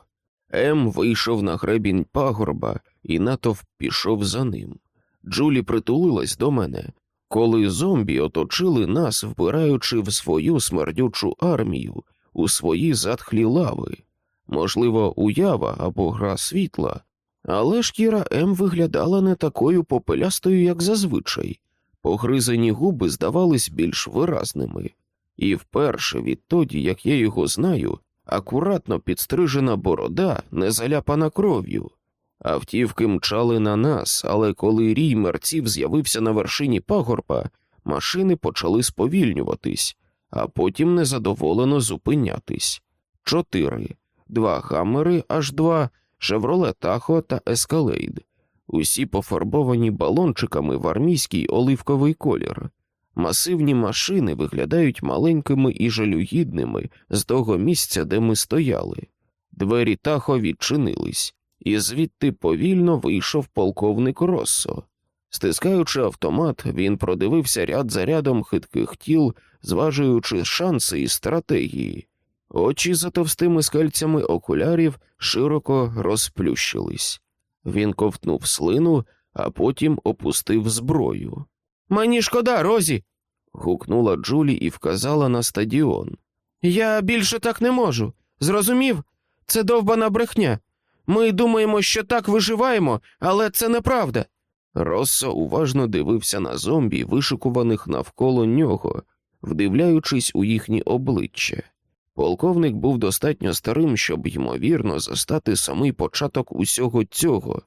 Ем вийшов на гребінь пагорба, і натовп пішов за ним. Джулі притулилась до мене, коли зомбі оточили нас, вбираючи в свою смердючу армію, у свої затхлі лави, можливо, уява або гра світла, але шкіра М виглядала не такою попелястою, як зазвичай, погризані губи здавались більш виразними, і вперше, відтоді, як я його знаю, акуратно підстрижена борода не заляпана кров'ю. Автівки мчали на нас, але коли рій мерців з'явився на вершині пагорба, машини почали сповільнюватись, а потім незадоволено зупинятись. Чотири, два хаммери, аж два, шевроле Тахо та Ескалейд. Усі пофарбовані балончиками в армійський оливковий колір. Масивні машини виглядають маленькими і жалюгідними з того місця, де ми стояли. Двері Тахо відчинились і звідти повільно вийшов полковник Россо. Стискаючи автомат, він продивився ряд за рядом хитких тіл, зважуючи шанси і стратегії. Очі за товстими скальцями окулярів широко розплющились. Він ковтнув слину, а потім опустив зброю. Мені шкода, Розі. гукнула Джулі і вказала на стадіон. Я більше так не можу. Зрозумів? Це довбана брехня. Ми думаємо, що так виживаємо, але це неправда. Россо уважно дивився на зомбі, вишикуваних навколо нього, вдивляючись у їхні обличчя. Полковник був достатньо старим, щоб, ймовірно, застати самий початок усього цього.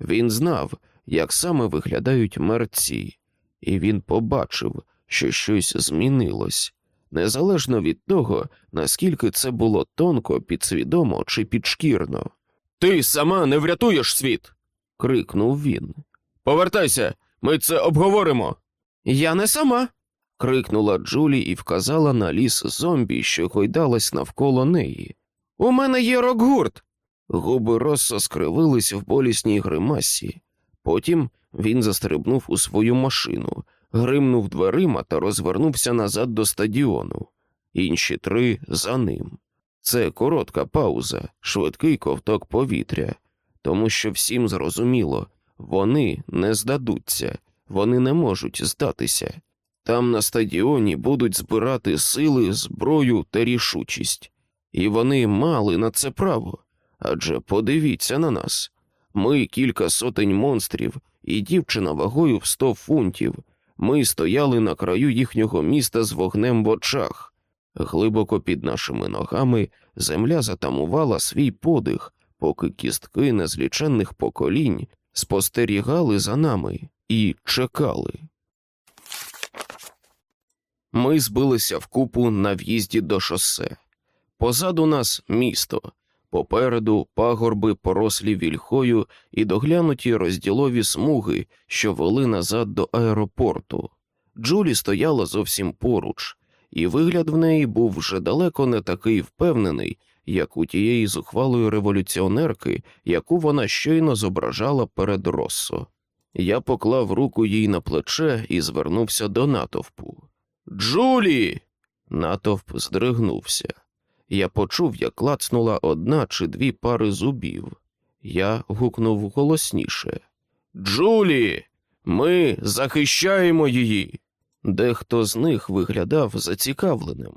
Він знав, як саме виглядають мерці, і він побачив, що щось змінилось, незалежно від того, наскільки це було тонко, підсвідомо чи підшкірно. Ти сама не врятуєш світ. крикнув він. Повертайся, ми це обговоримо. Я не сама. крикнула Джулі і вказала на ліс зомбі, що гойдалась навколо неї. У мене є рок-гурт!» Губи Росса скривились в болісній гримасі. Потім він застрибнув у свою машину, гримнув дверима та розвернувся назад до стадіону. Інші три за ним. Це коротка пауза, швидкий ковток повітря, тому що всім зрозуміло, вони не здадуться, вони не можуть здатися. Там на стадіоні будуть збирати сили, зброю та рішучість, і вони мали на це право. Адже подивіться на нас ми кілька сотень монстрів, і дівчина вагою в сто фунтів. Ми стояли на краю їхнього міста з вогнем в очах. Глибоко під нашими ногами земля затамувала свій подих, поки кістки незліченних поколінь спостерігали за нами і чекали. Ми збилися вкупу на в'їзді до шосе. Позаду нас місто, попереду пагорби, порослі вільхою і доглянуті розділові смуги, що вели назад до аеропорту. Джулі стояла зовсім поруч, і вигляд в неї був вже далеко не такий впевнений, як у тієї зухвалої революціонерки, яку вона щойно зображала перед Россо. Я поклав руку їй на плече і звернувся до натовпу. Джулі. Натовп здригнувся. Я почув, як клацнула одна чи дві пари зубів. Я гукнув голосніше. Джулі, ми захищаємо її. Дехто з них виглядав зацікавленим,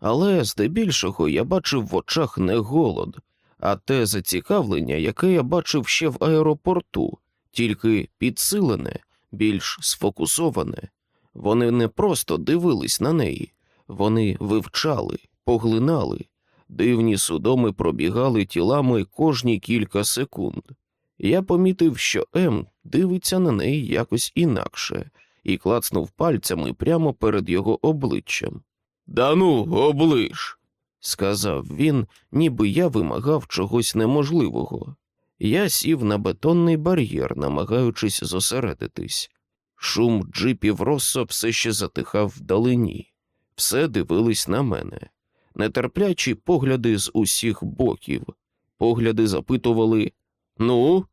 але здебільшого я бачив в очах не голод, а те зацікавлення, яке я бачив ще в аеропорту, тільки підсилене, більш сфокусоване. Вони не просто дивились на неї, вони вивчали, поглинали, дивні судоми пробігали тілами кожні кілька секунд. Я помітив, що М дивиться на неї якось інакше, і клацнув пальцями прямо перед його обличчям. Да ну, оближ, сказав він, ніби я вимагав чогось неможливого. Я сів на бетонний бар'єр, намагаючись зосередитись. Шум джипів Россо все ще затихав вдалині, все дивились на мене. Нетерплячі погляди з усіх боків. Погляди запитували Ну,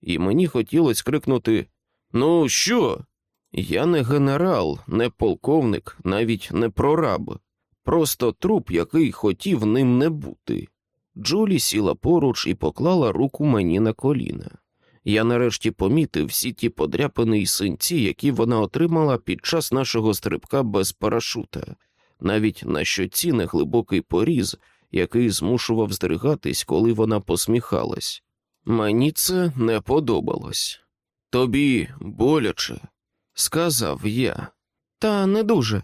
і мені хотілося крикнути Ну, що? Я не генерал, не полковник, навіть не прораб, просто труп, який хотів ним не бути. Джулі сіла поруч і поклала руку мені на коліна. Я нарешті помітив всі ті подряпини й синці, які вона отримала під час нашого стрибка без парашута, навіть на щоці неглибокий поріз, який змушував здригатись, коли вона посміхалась. Мені це не подобалось. Тобі боляче, сказав я. Та не дуже.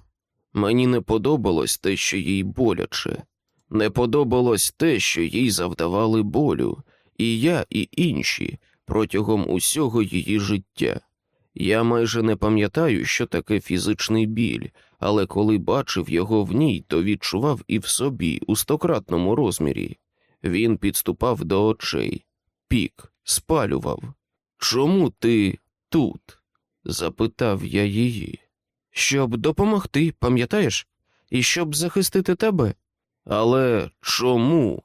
Мені не подобалось те, що їй боляче, не подобалось те, що їй завдавали болю, і я, і інші протягом усього її життя. Я майже не пам'ятаю, що таке фізичний біль, але коли бачив його в ній, то відчував і в собі у стократному розмірі. Він підступав до очей, пік, спалював. Чому ти тут? Запитав я її. Щоб допомогти, пам'ятаєш, і щоб захистити тебе. Але чому?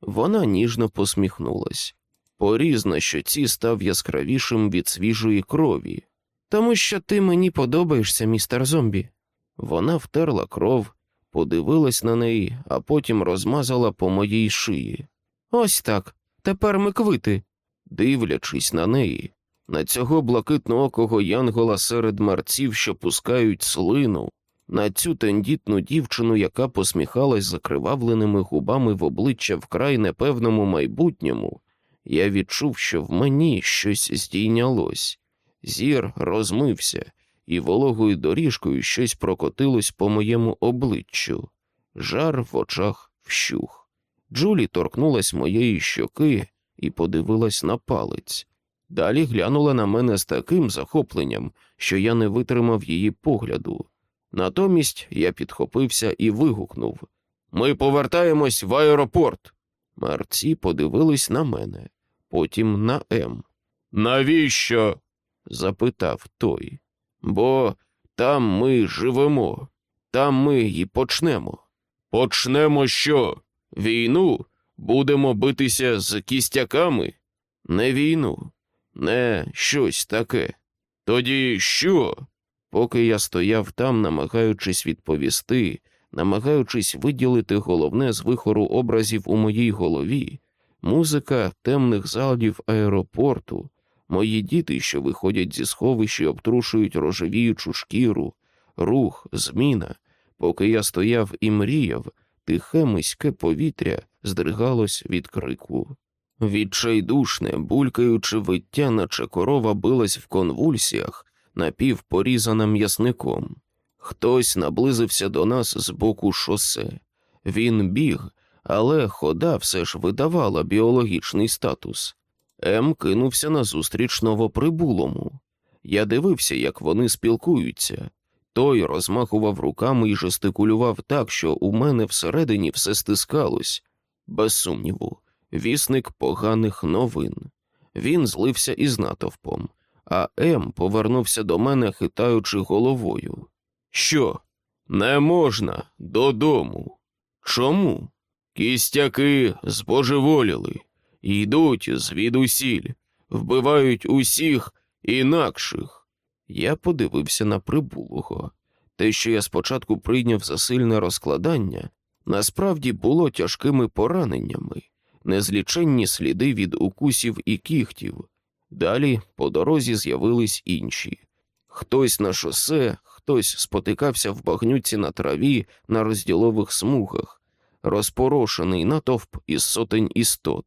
Вона ніжно посміхнулась. Поріз на щоці став яскравішим від свіжої крові. Тому що ти мені подобаєшся, містер зомбі. Вона втерла кров, подивилась на неї, а потім розмазала по моїй шиї. Ось так. Тепер ми квити. Дивлячись на неї, на цього блакитноокого янгола серед мерців, що пускають слину, на цю тендітну дівчину, яка посміхалась закривавленими губами в обличчя вкрай непевному майбутньому, я відчув, що в мені щось здійнялось. Зір розмився, і вологою доріжкою щось прокотилось по моєму обличчю. Жар в очах вщух. Джулі торкнулась моєї щоки і подивилась на палець. Далі глянула на мене з таким захопленням, що я не витримав її погляду. Натомість я підхопився і вигукнув Ми повертаємось в аеропорт. Марці подивились на мене, потім на М. Навіщо? запитав той. Бо там ми живемо, там ми і почнемо. Почнемо що? Війну? Будемо битися з кістяками? Не війну, не щось таке. Тоді що? Поки я стояв там, намагаючись відповісти, намагаючись виділити головне з вихору образів у моїй голові, музика темних залів аеропорту, мої діти, що виходять зі сховища і обтрушують рожевіючу шкіру, рух, зміна, поки я стояв і мріяв, тихе миське повітря здригалось від крику. Відчайдушне, булькаючи виття, наче корова билась в конвульсіях, напівпорізана м'ясником. Хтось наблизився до нас з боку шосе. Він біг, але хода все ж видавала біологічний статус. М кинувся назустріч новоприбулому. Я дивився, як вони спілкуються. Той розмахував руками і жестикулював так, що у мене всередині все стискалось. Без сумніву, вісник поганих новин. Він злився із натовпом, а М повернувся до мене, хитаючи головою. Що? Не можна додому. Чому? Кістяки збожеволіли, йдуть звідусіль, вбивають усіх інакших. Я подивився на прибулого. Те, що я спочатку прийняв за сильне розкладання, насправді було тяжкими пораненнями, незліченні сліди від укусів і кігтів. Далі по дорозі з'явились інші. Хтось на шосе, хтось спотикався в багнюці на траві на розділових смугах, розпорошений натовп із сотень істот.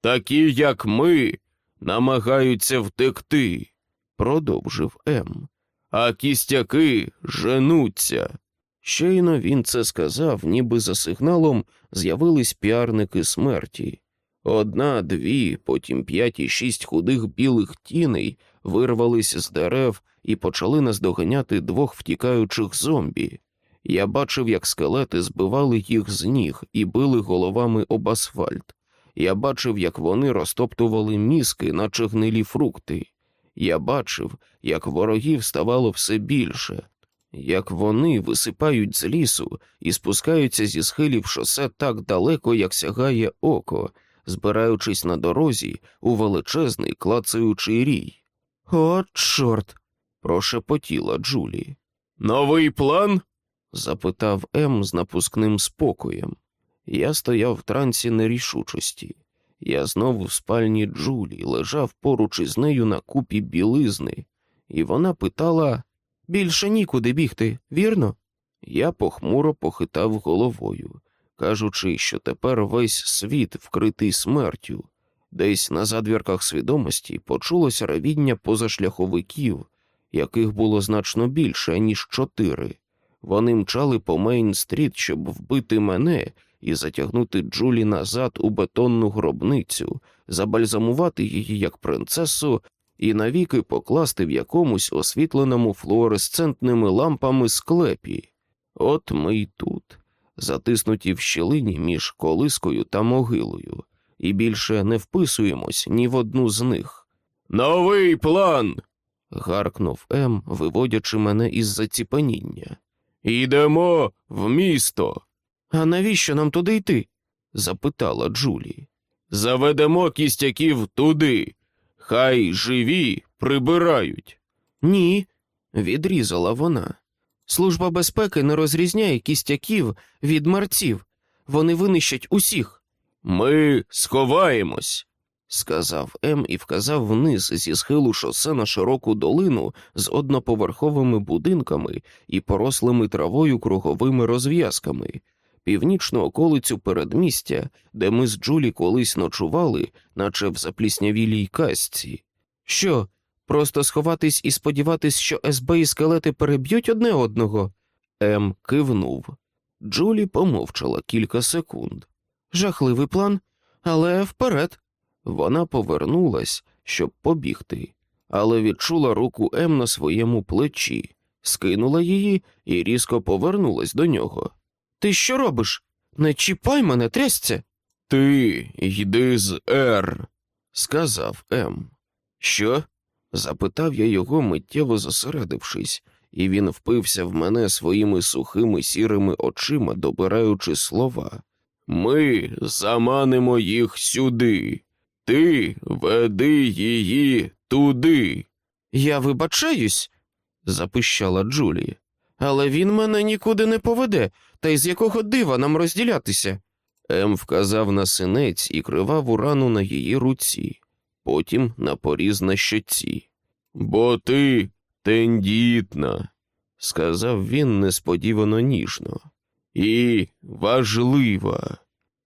Такі, як ми, намагаються втекти, продовжив М. А кістяки женуться. Щойно він це сказав, ніби за сигналом з'явились піарники смерті. Одна, дві, потім п'ять і шість худих білих тіней вирвались з дерев і почали наздоганяти двох втікаючих зомбі. Я бачив, як скелети збивали їх з ніг і били головами об асфальт. Я бачив, як вони розтоптували мізки, наче гнилі фрукти. Я бачив, як ворогів ставало все більше, як вони висипають з лісу і спускаються зі схилів шосе так далеко, як сягає око, збираючись на дорозі у величезний клацаючий рій. О, чорт. прошепотіла Джулі. Новий план? запитав Ем з напускним спокоєм. Я стояв в трансі нерішучості. Я знову в спальні Джулі лежав поруч із нею на купі білизни, і вона питала більше нікуди бігти, вірно? Я похмуро похитав головою, кажучи, що тепер весь світ вкритий смертю. Десь на задвірках свідомості почулося ревіння позашляховиків, яких було значно більше, ніж чотири. Вони мчали по Мейн-стріт, щоб вбити мене і затягнути Джулі назад у бетонну гробницю, забальзамувати її як принцесу і навіки покласти в якомусь освітленому флуоресцентними лампами склепі. От ми й тут, затиснуті в щілині між колискою та могилою, і більше не вписуємось ні в одну з них. Новий план. гаркнув Ем, виводячи мене із заціпаніння. Йдемо в місто. А навіщо нам туди йти? запитала Джулі. Заведемо кістяків туди. Хай живі прибирають. Ні, відрізала вона. Служба безпеки не розрізняє кістяків від марців. Вони винищать усіх. Ми сховаємось, сказав Ем і вказав вниз зі схилу шосе на широку долину з одноповерховими будинками і порослими травою круговими розв'язками, північну околицю передмістя, де ми з Джулі колись ночували, наче в запліснявілій касці. Що, просто сховатись і сподіватись, що СБ і скелети переб'ють одне одного? Ем кивнув. Джулі помовчала кілька секунд. Жахливий план, але вперед. Вона повернулась, щоб побігти, але відчула руку Ем на своєму плечі, скинула її і різко повернулась до нього. Ти що робиш? Не чіпай мене, трясця. Ти йди з Р, сказав М. Що? запитав я його, миттєво зосередившись, і він впився в мене своїми сухими сірими очима, добираючи слова. Ми заманимо їх сюди. Ти веди її туди. Я вибачаюсь, запищала Джулі. Але він мене нікуди не поведе, та й з якого дива нам розділятися? Ем вказав на синець і криваву рану на її руці, потім на поріз на щоці. Бо ти тендітна, сказав він несподівано ніжно. І важлива.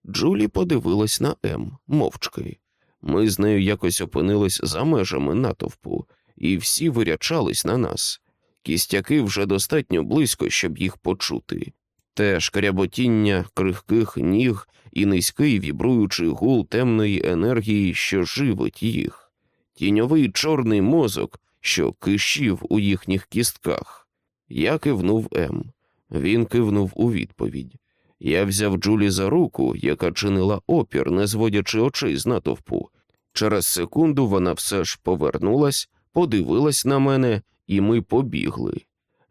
Джулі подивилась на Ем мовчки. Ми з нею якось опинились за межами натовпу, і всі вирячались на нас. Кістяки вже достатньо близько, щоб їх почути. Те шкряботіння крихких ніг і низький вібруючий гул темної енергії, що живить їх, тіньовий чорний мозок, що кишів у їхніх кістках. Я кивнув М. Він кивнув у відповідь. Я взяв Джулі за руку, яка чинила опір, не зводячи очей з натовпу. Через секунду вона все ж повернулась, подивилась на мене, і ми побігли.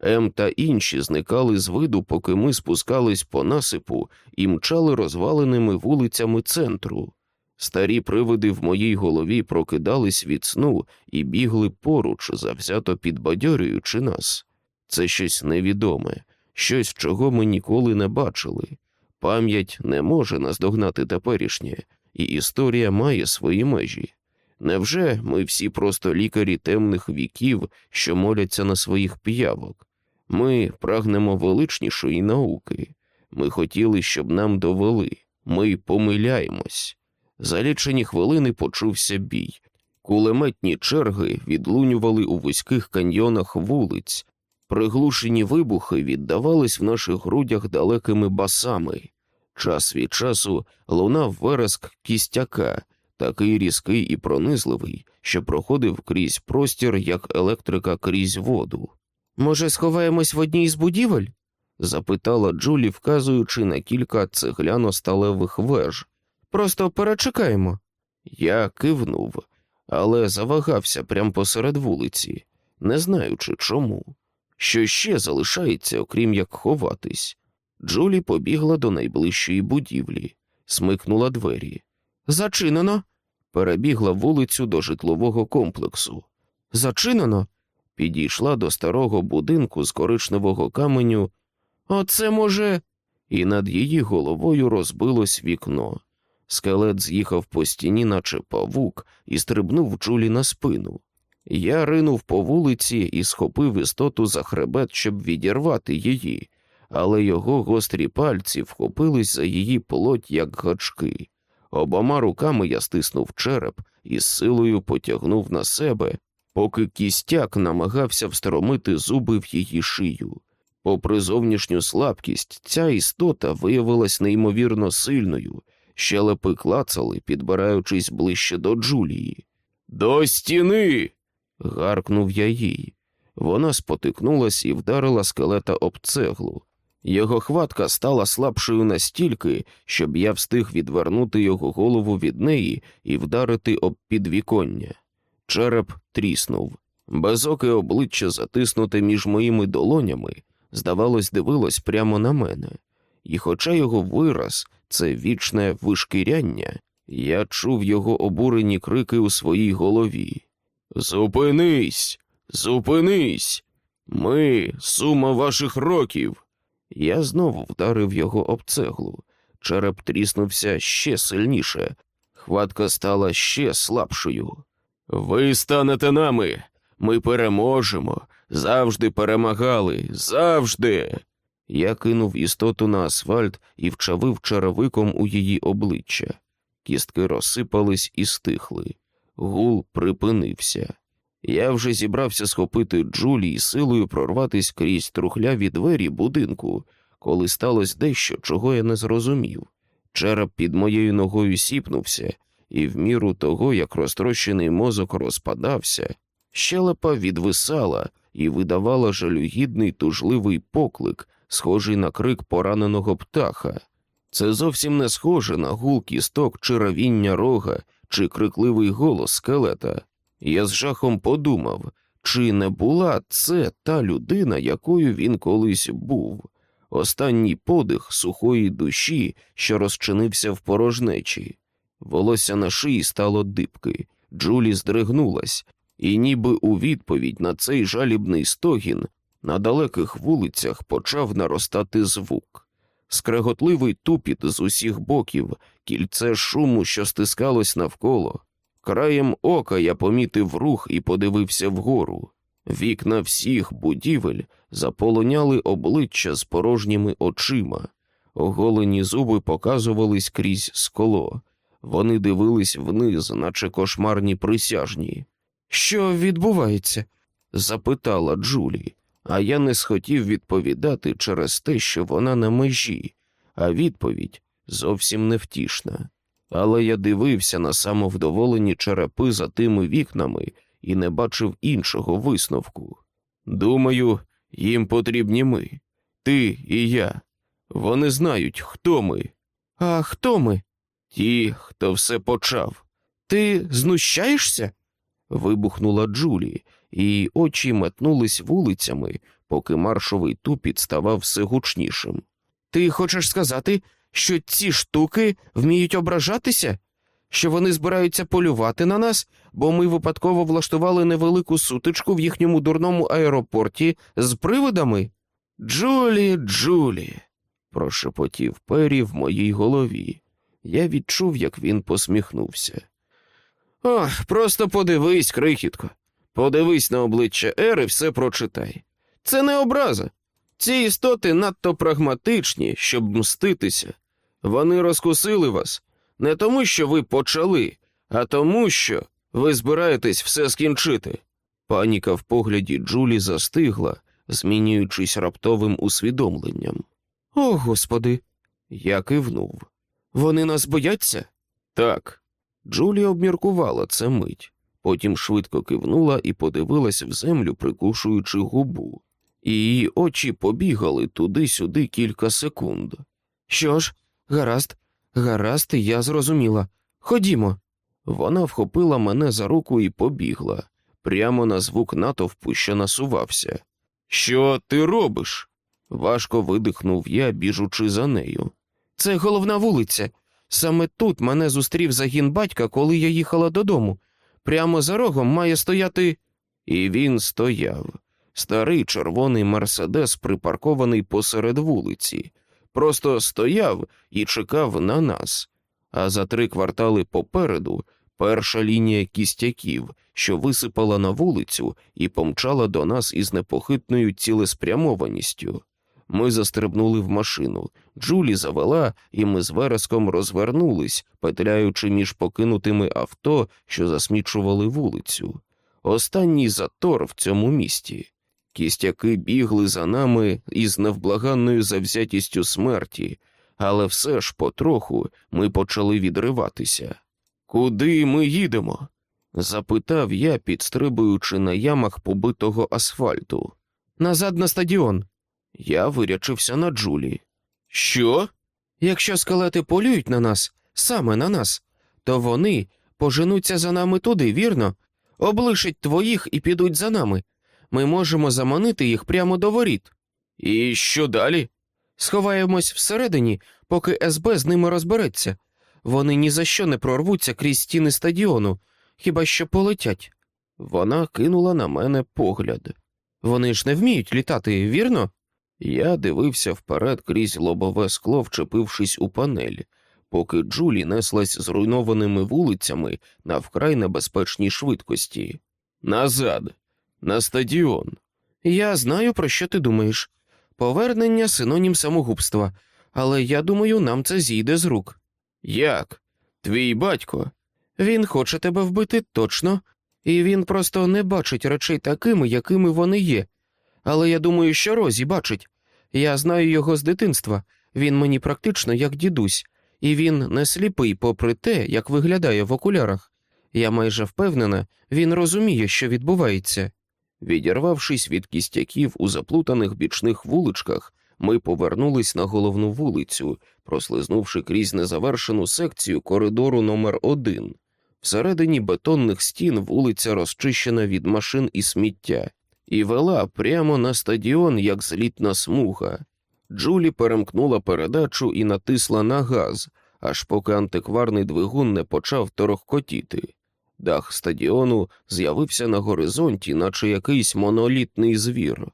М та інші зникали з виду, поки ми спускались по насипу і мчали розваленими вулицями центру. Старі привиди в моїй голові прокидались від сну і бігли поруч, завзято підбадьорюючи нас. Це щось невідоме, щось, чого ми ніколи не бачили. Пам'ять не може наздогнати теперішнє, і історія має свої межі. Невже ми всі просто лікарі темних віків, що моляться на своїх п'явок? Ми прагнемо величнішої науки. Ми хотіли, щоб нам довели. Ми помиляємось. За лічені хвилини почувся бій. Кулеметні черги відлунювали у вузьких каньйонах вулиць, приглушені вибухи віддавались в наших грудях далекими басами. Час від часу лунав вереск кістяка, такий різкий і пронизливий, що проходив крізь простір, як електрика крізь воду. Може, сховаємось в одній з будівель? запитала Джулі, вказуючи на кілька цегляно-сталевих веж. Просто перечекаємо. Я кивнув, але завагався прямо посеред вулиці, не знаючи чому. Що ще залишається, окрім як ховатись. Джулі побігла до найближчої будівлі, смикнула двері. Зачинено. Перебігла вулицю до житлового комплексу. Зачинено. Підійшла до старого будинку з коричневого каменю. Оце може. І над її головою розбилось вікно. Скелет з'їхав по стіні, наче павук, і стрибнув Джулі на спину. Я ринув по вулиці і схопив істоту за хребет, щоб відірвати її, але його гострі пальці вхопились за її плоть, як гачки. Обома руками я стиснув череп і з силою потягнув на себе, поки кістяк намагався встромити зуби в її шию. Попри зовнішню слабкість, ця істота виявилась неймовірно сильною, щелепи клацали, підбираючись ближче до Джулії. До стіни. гаркнув я їй. Вона спотикнулась і вдарила скелета об цеглу. Його хватка стала слабшою настільки, щоб я встиг відвернути його голову від неї і вдарити об підвіконня. Череп тріснув. Безоке обличчя, затиснуте між моїми долонями, здавалось, дивилось прямо на мене, і, хоча його вираз це вічне вишкіряння, я чув його обурені крики у своїй голові. Зупинись, зупинись! Ми сума ваших років. Я знову вдарив його об цеглу. Череп тріснувся ще сильніше, хватка стала ще слабшою. Ви станете нами, ми переможемо, завжди перемагали, завжди. Я кинув істоту на асфальт і вчавив черевиком у її обличчя. Кістки розсипались і стихли. Гул припинився. Я вже зібрався схопити Джулі і силою прорватися крізь трухляві двері будинку, коли сталося дещо, чого я не зрозумів. Череп під моєю ногою сіпнувся, і в міру того, як розтрощений мозок розпадався, щелепа відвисала і видавала жалюгідний тужливий поклик, схожий на крик пораненого птаха. Це зовсім не схоже на гул кісток чи равіння рога, чи крикливий голос скелета. Я з жахом подумав, чи не була це та людина, якою він колись був, останній подих сухої душі, що розчинився в порожнечі. Волосся на шиї стало дибки, Джулі здригнулась, і ніби у відповідь на цей жалібний стогін на далеких вулицях почав наростати звук. Скреготливий тупіт з усіх боків, кільце шуму, що стискалось навколо. Краєм ока я помітив рух і подивився вгору. Вікна всіх будівель заполоняли обличчя з порожніми очима, оголені зуби показувались крізь скло. Вони дивились вниз, наче кошмарні присяжні. Що відбувається? запитала Джулі, а я не схотів відповідати через те, що вона на межі, а відповідь зовсім невтішна. Але я дивився на самовдоволені черепи за тими вікнами і не бачив іншого висновку. Думаю, їм потрібні ми, ти і я. Вони знають, хто ми. А хто ми? Ті, хто все почав. Ти знущаєшся? вибухнула Джулі, і очі метнулись вулицями, поки маршовий тупіт ставав все гучнішим. Ти хочеш сказати, що ці штуки вміють ображатися? Що вони збираються полювати на нас, бо ми випадково влаштували невелику сутичку в їхньому дурному аеропорті з привидами? Джулі, Джулі, прошепотів Пері в моїй голові. Я відчув, як він посміхнувся. Ох, просто подивись, крихітко. Подивись на обличчя Ери, все прочитай. Це не образа. Ці істоти надто прагматичні, щоб мститися. Вони розкусили вас не тому, що ви почали, а тому, що ви збираєтесь все скінчити. Паніка в погляді Джулі застигла, змінюючись раптовим усвідомленням. О, господи, Я кивнув. Вони нас бояться? Так. Джулі обміркувала це мить, потім швидко кивнула і подивилась в землю, прикушуючи губу, і її очі побігали туди-сюди кілька секунд. Що ж, гаразд, гаразд, я зрозуміла. Ходімо. Вона вхопила мене за руку і побігла, прямо на звук натовпу, що насувався. Що ти робиш? важко видихнув я, біжучи за нею. Це головна вулиця. Саме тут мене зустрів загін батька, коли я їхала додому. Прямо за рогом має стояти. І він стояв. Старий червоний мерседес, припаркований посеред вулиці, просто стояв і чекав на нас. А за три квартали попереду перша лінія кістяків, що висипала на вулицю і помчала до нас із непохитною цілеспрямованістю. Ми застрибнули в машину. Джулі завела, і ми з вереском розвернулись, петляючи між покинутими авто, що засмічували вулицю. Останній затор в цьому місті. Кістяки бігли за нами із невблаганною завзятістю смерті, але все ж потроху ми почали відриватися. Куди ми їдемо? запитав я, підстрибуючи на ямах побитого асфальту. Назад на стадіон. Я вирячився на Джулі. Що? Якщо скелети полюють на нас, саме на нас, то вони поженуться за нами туди, вірно? Облишать твоїх і підуть за нами. Ми можемо заманити їх прямо до воріт. І що далі? Сховаємось всередині, поки СБ з ними розбереться. Вони ні за що не прорвуться крізь стіни стадіону, хіба що полетять. Вона кинула на мене погляд. Вони ж не вміють літати, вірно? Я дивився вперед крізь лобове скло, вчепившись у панель, поки Джулі неслась зруйнованими вулицями на вкрай небезпечній швидкості. Назад, на стадіон. Я знаю, про що ти думаєш. Повернення синонім самогубства, але я думаю, нам це зійде з рук. Як? Твій батько? Він хоче тебе вбити точно, і він просто не бачить речей такими, якими вони є. Але я думаю, що Розі бачить. Я знаю його з дитинства, він мені практично як дідусь, і він не сліпий, попри те, як виглядає в окулярах. Я майже впевнена, він розуміє, що відбувається. Відірвавшись від кістяків у заплутаних бічних вуличках, ми повернулись на головну вулицю, прослизнувши крізь незавершену секцію коридору номер один. Всередині бетонних стін вулиця розчищена від машин і сміття, і вела прямо на стадіон, як злітна смуга. Джулі перемкнула передачу і натисла на газ, аж поки антикварний двигун не почав торохкотіти. Дах стадіону з'явився на горизонті, наче якийсь монолітний звір.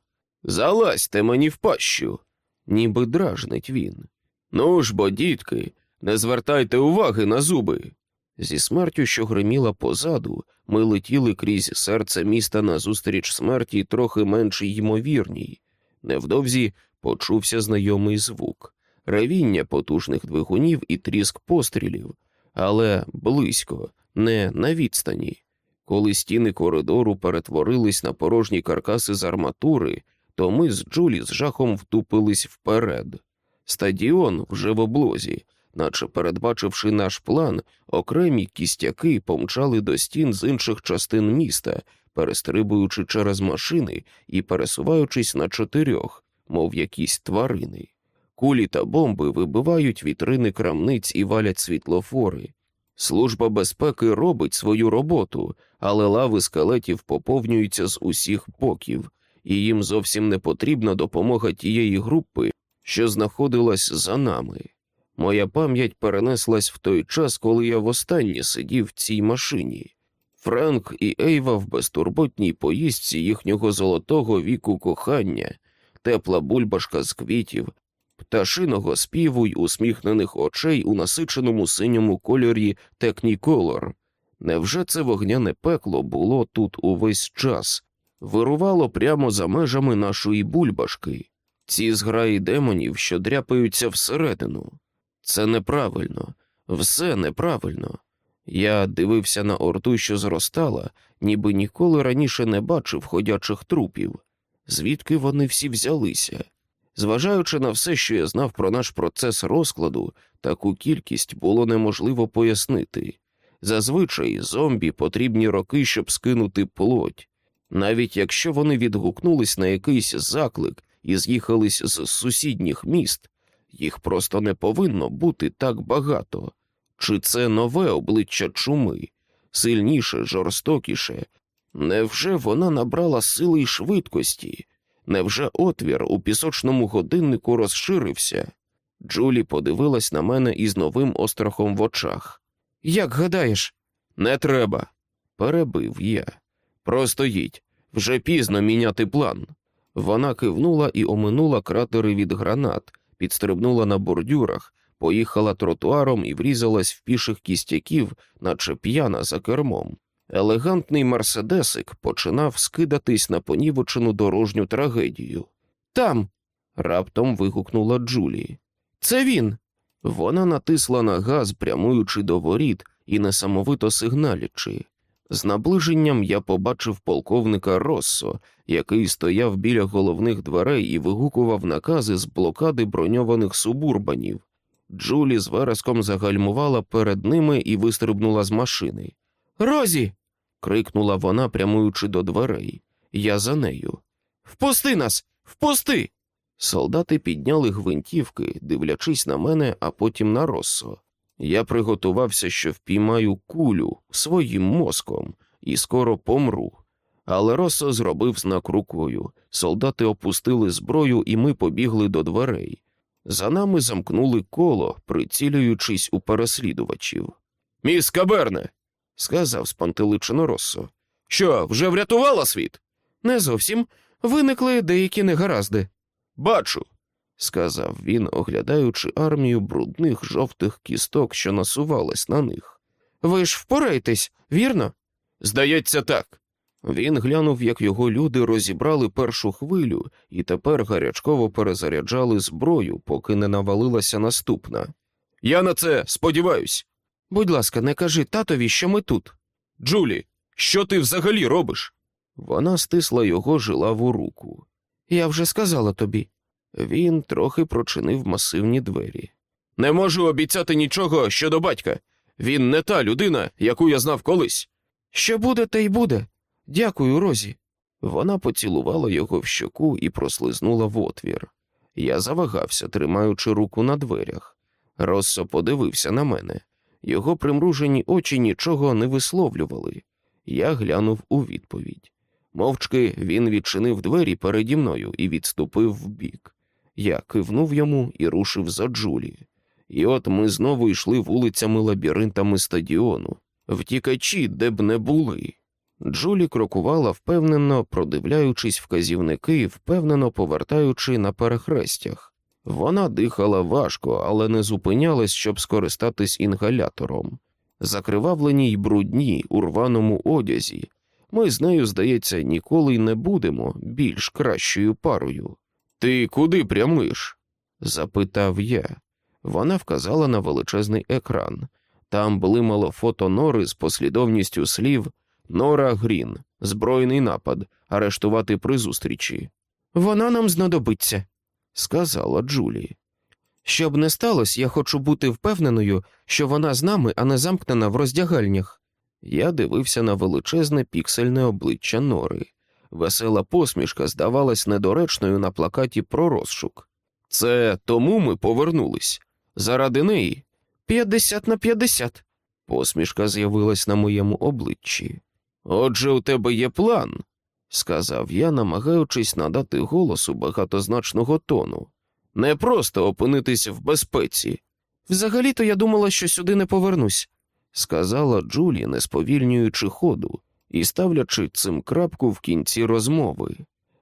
Залазьте мені в пащу, ніби дражнить він. Ну ж бо, дітки, не звертайте уваги на зуби. Зі смертю, що гриміла позаду, ми летіли крізь серце міста назустріч смерті трохи менш ймовірній. Невдовзі почувся знайомий звук, ревіння потужних двигунів і тріск пострілів, але близько, не на відстані. Коли стіни коридору перетворились на порожні каркаси з арматури, то ми з Джулі з жахом втупились вперед. Стадіон вже в облозі, наче передбачивши наш план, окремі кістяки помчали до стін з інших частин міста, перестрибуючи через машини і пересуваючись на чотирьох, мов якісь тварини. Кулі та бомби вибивають вітрини крамниць і валять світлофори. Служба безпеки робить свою роботу, але лави скелетів поповнюються з усіх боків, і їм зовсім не потрібна допомога тієї групи, що знаходилась за нами. Моя пам'ять перенеслась в той час, коли я востаннє сидів в цій машині. Франк і Ейва в безтурботній поїздці їхнього золотого віку кохання, тепла бульбашка з квітів, пташиного співу й усміхнених очей у насиченому синьому кольорі Техніколор. Невже це вогняне пекло було тут увесь час, вирувало прямо за межами нашої бульбашки, ці зграї демонів, що дряпаються всередину? Це неправильно, все неправильно. Я дивився на орту, що зростала, ніби ніколи раніше не бачив ходячих трупів. Звідки вони всі взялися? Зважаючи на все, що я знав про наш процес розкладу, таку кількість було неможливо пояснити. Зазвичай зомбі потрібні роки, щоб скинути плоть, навіть якщо вони відгукнулись на якийсь заклик і з'їхались з сусідніх міст, їх просто не повинно бути так багато. Чи це нове обличчя чуми, сильніше, жорстокіше? Невже вона набрала сили й швидкості? Невже отвір у пісочному годиннику розширився? Джулі подивилась на мене із новим острахом в очах. Як гадаєш? Не треба, перебив я. Просто їдь, вже пізно міняти план. Вона кивнула і оминула кратери від гранат, підстрибнула на бордюрах, поїхала тротуаром і врізалась в піших кістяків, наче п'яна за кермом. Елегантний мерседесик починав скидатись на понівочену дорожню трагедію. Там. раптом вигукнула Джулі. Це він. Вона натисла на газ, прямуючи до воріт і несамовито сигналячи. З наближенням я побачив полковника Россо, який стояв біля головних дверей і вигукував накази з блокади броньованих субурбанів. Джулі з вереском загальмувала перед ними і вистрибнула з машини. Розі. крикнула вона, прямуючи до дверей. Я за нею. Впусти нас! Впусти! Солдати підняли гвинтівки, дивлячись на мене, а потім на Россо. Я приготувався, що впіймаю кулю своїм мозком і скоро помру. Але Россо зробив знак рукою. Солдати опустили зброю, і ми побігли до дверей. За нами замкнули коло, прицілюючись у переслідувачів. Міс Каберне, сказав спантеличено Россо. Що, вже врятувала світ? Не зовсім. Виникли деякі негаразди. Бачу, сказав він, оглядаючи армію брудних жовтих кісток, що насувались на них. Ви ж впораєтесь, вірно? Здається, так. Він глянув, як його люди розібрали першу хвилю і тепер гарячково перезаряджали зброю, поки не навалилася наступна. Я на це сподіваюсь. Будь ласка, не кажи татові, що ми тут. Джулі, що ти взагалі робиш? Вона стисла його жилаву руку. Я вже сказала тобі. Він трохи прочинив масивні двері. Не можу обіцяти нічого щодо батька. Він не та людина, яку я знав колись. Що буде, те й буде. Дякую, Розі. Вона поцілувала його в щоку і прослизнула в отвір. Я завагався, тримаючи руку на дверях. Россо подивився на мене. Його примружені очі нічого не висловлювали. Я глянув у відповідь. Мовчки він відчинив двері переді мною і відступив вбік. Я кивнув йому і рушив за Джулі. І от ми знову йшли вулицями лабіринтами стадіону, втікачі, де б не були. Джулі крокувала впевнено, продивляючись вказівники, впевнено повертаючи на перехрестях. Вона дихала важко, але не зупинялась, щоб скористатись інгалятором. Закривавлені й брудні у рваному одязі. Ми з нею, здається, ніколи й не будемо більш кращою парою. Ти куди прямуєш? запитав я. Вона вказала на величезний екран. Там блимало фото нори з послідовністю слів Нора Грін, збройний напад, арештувати при зустрічі. Вона нам знадобиться, сказала Джулі. Щоб не сталося, я хочу бути впевненою, що вона з нами, а не замкнена в роздягальнях. Я дивився на величезне піксельне обличчя Нори. Весела посмішка здавалась недоречною на плакаті про розшук. Це тому ми повернулись. Заради неї п'ятдесят на п'ятдесят. Посмішка з'явилась на моєму обличчі. Отже, у тебе є план, сказав я, намагаючись надати голосу багатозначного тону. Не просто опинитися в безпеці. Взагалі-то я думала, що сюди не повернусь, сказала Джулі, не сповільнюючи ходу і ставлячи цим крапку в кінці розмови.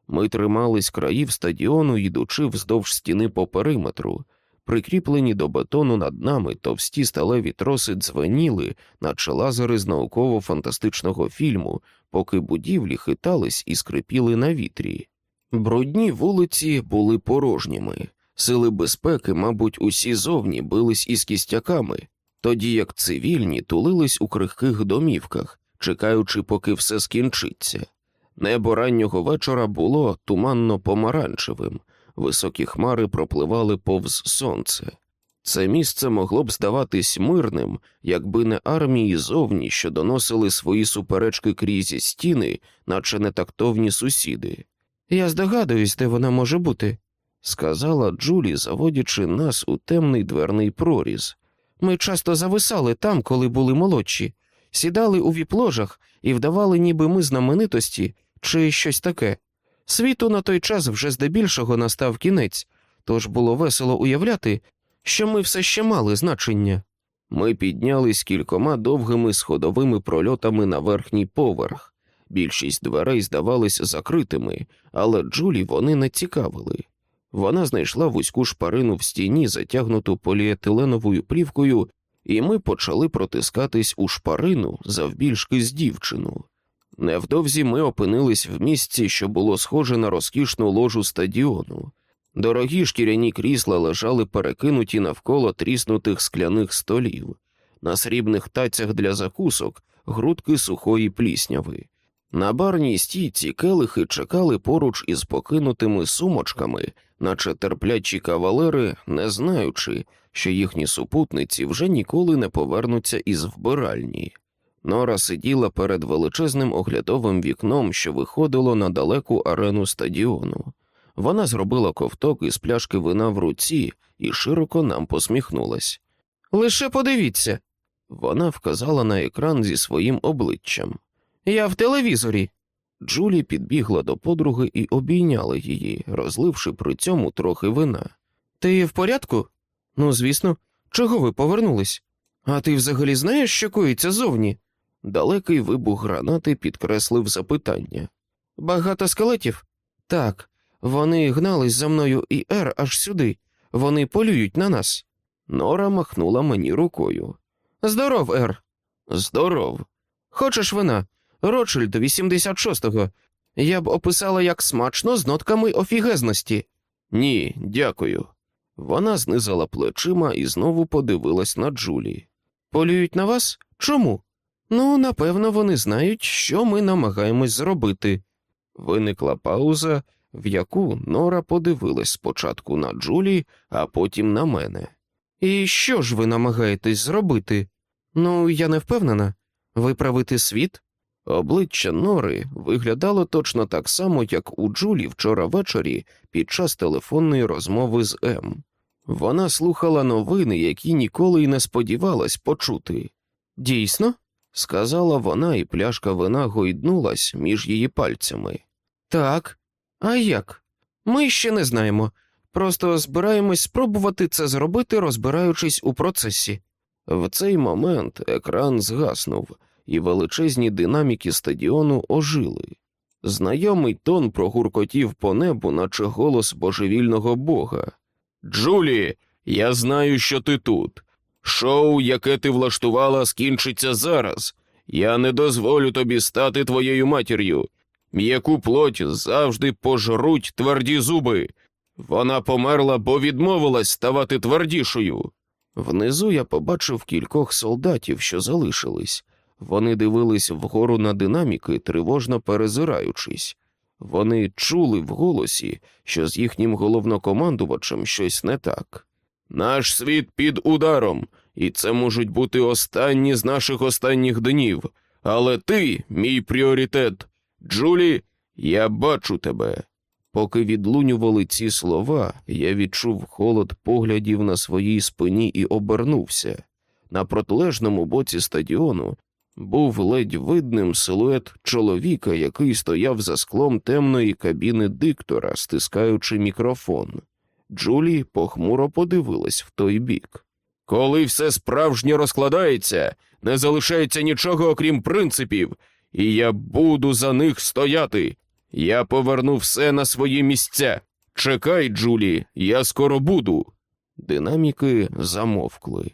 Ми тримались країв стадіону, йдучи вздовж стіни по периметру, прикріплені до бетону над нами товсті сталеві троси дзвеніли, наче лазери з науково-фантастичного фільму, поки будівлі хитались і скрипіли на вітрі. Брудні вулиці були порожніми, сили безпеки, мабуть, усі зовні бились із кістяками, тоді як цивільні тулились у крихких домівках, чекаючи, поки все скінчиться. Небо раннього вечора було туманно помаранчевим, високі хмари пропливали повз сонце. Це місце могло б здаватись мирним, якби не армії зовні, що доносили свої суперечки крізь стіни, наче нетактовні сусіди. Я здогадуюсь, де вона може бути, сказала Джулі, заводячи нас у темний дверний проріз. Ми часто зависали там, коли були молодші, сідали у віпложах і вдавали, ніби ми знаменитості чи щось таке. Світу на той час вже здебільшого настав кінець, тож було весело уявляти, що ми все ще мали значення. Ми піднялись кількома довгими сходовими прольотами на верхній поверх. Більшість дверей здавались закритими, але Джулі вони не цікавили. Вона знайшла вузьку шпарину в стіні, затягнуту поліетиленовою плівкою, і ми почали протискатись у шпарину завбільшки з дівчину. Невдовзі ми опинились в місці, що було схоже на розкішну ложу стадіону. Дорогі шкіряні крісла лежали перекинуті навколо тріснутих скляних столів, на срібних тацях для закусок грудки сухої плісняви. На барній стійці келихи чекали поруч із покинутими сумочками, наче терплячі кавалери, не знаючи, що їхні супутниці вже ніколи не повернуться із вбиральні. Нора сиділа перед величезним оглядовим вікном, що виходило на далеку арену стадіону. Вона зробила ковток із пляшки вина в руці і широко нам посміхнулась. Лише подивіться. Вона вказала на екран зі своїм обличчям. Я в телевізорі. Джулі підбігла до подруги і обійняла її, розливши при цьому трохи вина. Ти в порядку? Ну, звісно, чого ви повернулись? А ти взагалі знаєш, що коїться зовні? Далекий вибух гранати підкреслив запитання. Багато скелетів? Так, вони гнались за мною і Ер аж сюди. Вони полюють на нас. Нора махнула мені рукою. Здоров, Ер. Здоров. Хочеш вина? Ротшильд 86-го. Я б описала як смачно з нотками офігезності. Ні, дякую. Вона знизала плечима і знову подивилась на Джулі. Полюють на вас? Чому? Ну, напевно, вони знають, що ми намагаємось зробити. Виникла пауза, в яку Нора подивилась спочатку на Джулі, а потім на мене. І що ж ви намагаєтесь зробити? Ну, я не впевнена. Виправити світ? Обличчя Нори виглядало точно так само, як у Джулі вчора ввечері під час телефонної розмови з М. Вона слухала новини, які ніколи й не сподівалась почути. Дійсно, сказала вона, і пляшка вина гойднулась між її пальцями. Так, а як? Ми ще не знаємо. Просто збираємось спробувати це зробити, розбираючись у процесі. В цей момент екран згаснув, і величезні динаміки стадіону ожили. Знайомий тон прогуркотів по небу, наче голос божевільного бога. Джулі, я знаю, що ти тут. Шоу, яке ти влаштувала, скінчиться зараз. Я не дозволю тобі стати твоєю матір'ю. М'яку плоть завжди пожруть тверді зуби. Вона померла, бо відмовилась ставати твердішою. Внизу я побачив кількох солдатів, що залишились. Вони дивились вгору на динаміки, тривожно перезираючись. Вони чули в голосі, що з їхнім головнокомандувачем щось не так. Наш світ під ударом, і це можуть бути останні з наших останніх днів. Але ти, мій пріоритет, Джулі, я бачу тебе. Поки відлунювали ці слова, я відчув холод поглядів на своїй спині і обернувся. На протилежному боці стадіону був ледь видним силует чоловіка, який стояв за склом темної кабіни диктора, стискаючи мікрофон. Джулі похмуро подивилась в той бік. Коли все справжнє розкладається, не залишається нічого окрім принципів, і я буду за них стояти. Я поверну все на свої місця. Чекай, Джулі, я скоро буду. Динаміки замовкли.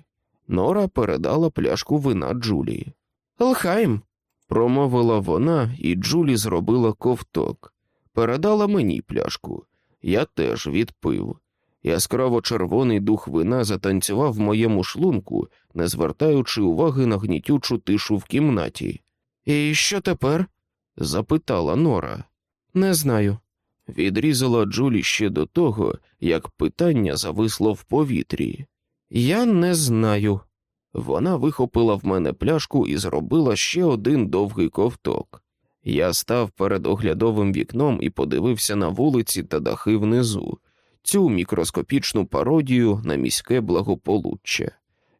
Нора передала пляшку вина Джулі. Лхайм, промовила вона, і Джулі зробила ковток. Передала мені пляшку. Я теж відпив. Яскраво червоний дух вина затанцював в моєму шлунку, не звертаючи уваги на гнітючу тишу в кімнаті. І що тепер? запитала Нора. Не знаю, відрізала Джулі ще до того, як питання зависло в повітрі. Я не знаю. Вона вихопила в мене пляшку і зробила ще один довгий ковток. Я став перед оглядовим вікном і подивився на вулиці та дахи внизу, цю мікроскопічну пародію на міське благополуччя.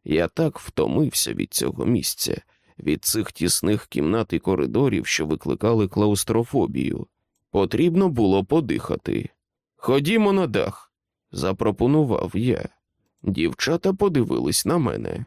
Я так втомився від цього місця, від цих тісних кімнат і коридорів, що викликали клаустрофобію. Потрібно було подихати. Ходімо на дах, запропонував я. Дівчата подивились на мене.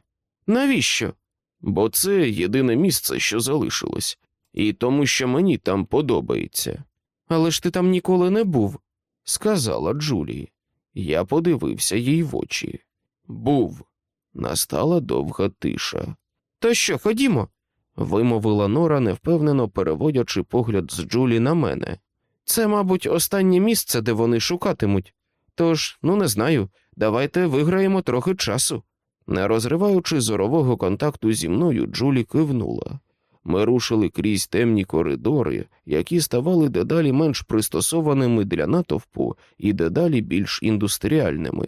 Навіщо? Бо це єдине місце, що залишилось, і тому, що мені там подобається. Але ж ти там ніколи не був, сказала Джулі. Я подивився їй в очі. Був. Настала довга тиша. То що, ходімо? вимовила Нора, невпевнено переводячи погляд з Джулі на мене. Це, мабуть, останнє місце, де вони шукатимуть. Тож, ну не знаю, давайте виграємо трохи часу. Не розриваючи зорового контакту зі мною, Джулі кивнула. Ми рушили крізь темні коридори, які ставали дедалі менш пристосованими для натовпу і дедалі більш індустріальними.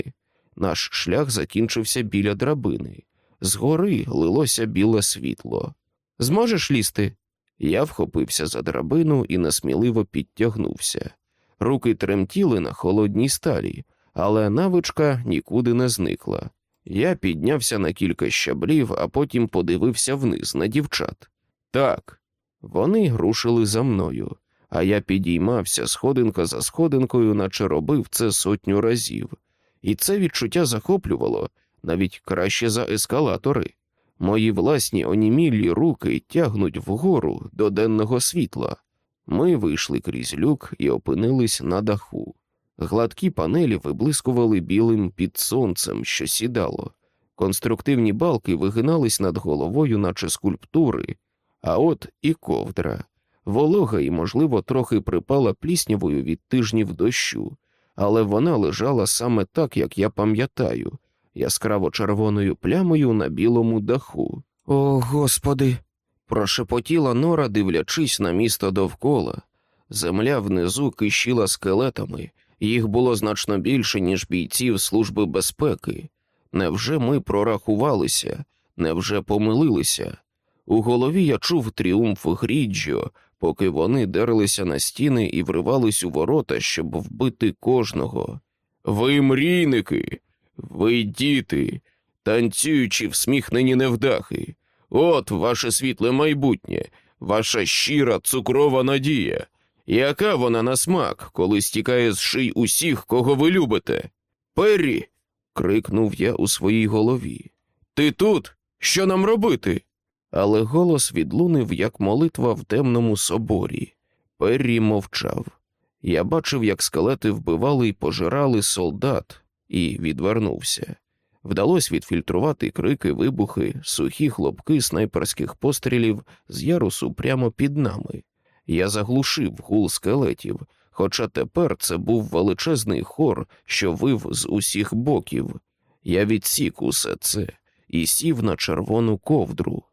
Наш шлях закінчився біля драбини. Згори лилося біле світло. Зможеш лізти? Я вхопився за драбину і несміливо підтягнувся. Руки тремтіли на холодній сталі, але навичка нікуди не зникла. Я піднявся на кілька щаблів, а потім подивився вниз на дівчат. Так, вони рушили за мною, а я підіймався сходинка за сходинкою, наче робив це сотню разів, і це відчуття захоплювало навіть краще за ескалатори. Мої власні онімілі руки тягнуть вгору до денного світла. Ми вийшли крізь люк і опинились на даху. Гладкі панелі виблискували білим під сонцем, що сідало. Конструктивні балки вигинались над головою, наче скульптури, а от і ковдра. Волога і, можливо, трохи припала пліснявою від тижнів дощу, але вона лежала саме так, як я пам'ятаю, яскраво червоною плямою на білому даху. О, господи. прошепотіла Нора, дивлячись на місто довкола. Земля внизу кищила скелетами, їх було значно більше, ніж бійців Служби безпеки. Невже ми прорахувалися, невже помилилися? У голові я чув тріумф Гріджо, поки вони дерлися на стіни і вривались у ворота, щоб вбити кожного. Ви мрійники, ви діти, танцюючі всміхнені невдахи. От ваше світле майбутнє, ваша щира цукрова надія. Яка вона на смак, коли стікає з ший усіх, кого ви любите? Перрі. крикнув я у своїй голові. Ти тут? Що нам робити? Але голос відлунив, як молитва в темному соборі. Перрі мовчав. Я бачив, як скелети вбивали і пожирали солдат, і відвернувся. Вдалося відфільтрувати крики, вибухи, сухі хлопки снайперських пострілів з ярусу прямо під нами. Я заглушив гул скелетів, хоча тепер це був величезний хор, що вив з усіх боків. Я відсік усе це і сів на червону ковдру.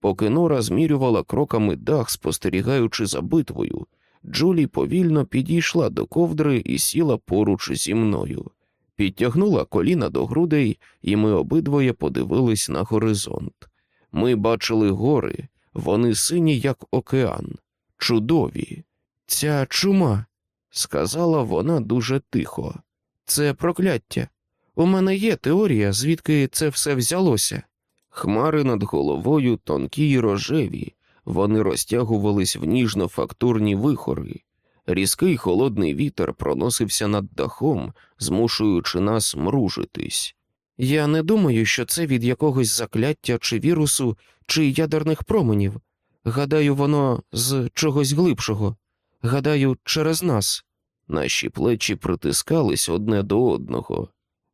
Поки Нора змірювала кроками дах, спостерігаючи за битвою, Джулі повільно підійшла до ковдри і сіла поруч зі мною, підтягнула коліна до грудей, і ми обидвоє подивились на горизонт. Ми бачили гори, вони сині, як океан, чудові. Ця чума, сказала вона дуже тихо. Це прокляття. У мене є теорія, звідки це все взялося. Хмари над головою тонкі й рожеві, вони розтягувались в ніжно-фактурні вихори. Різкий холодний вітер проносився над дахом, змушуючи нас мружитись. Я не думаю, що це від якогось закляття чи вірусу, чи ядерних променів. Гадаю, воно з чогось глибшого. Гадаю, через нас. Наші плечі притискались одне до одного.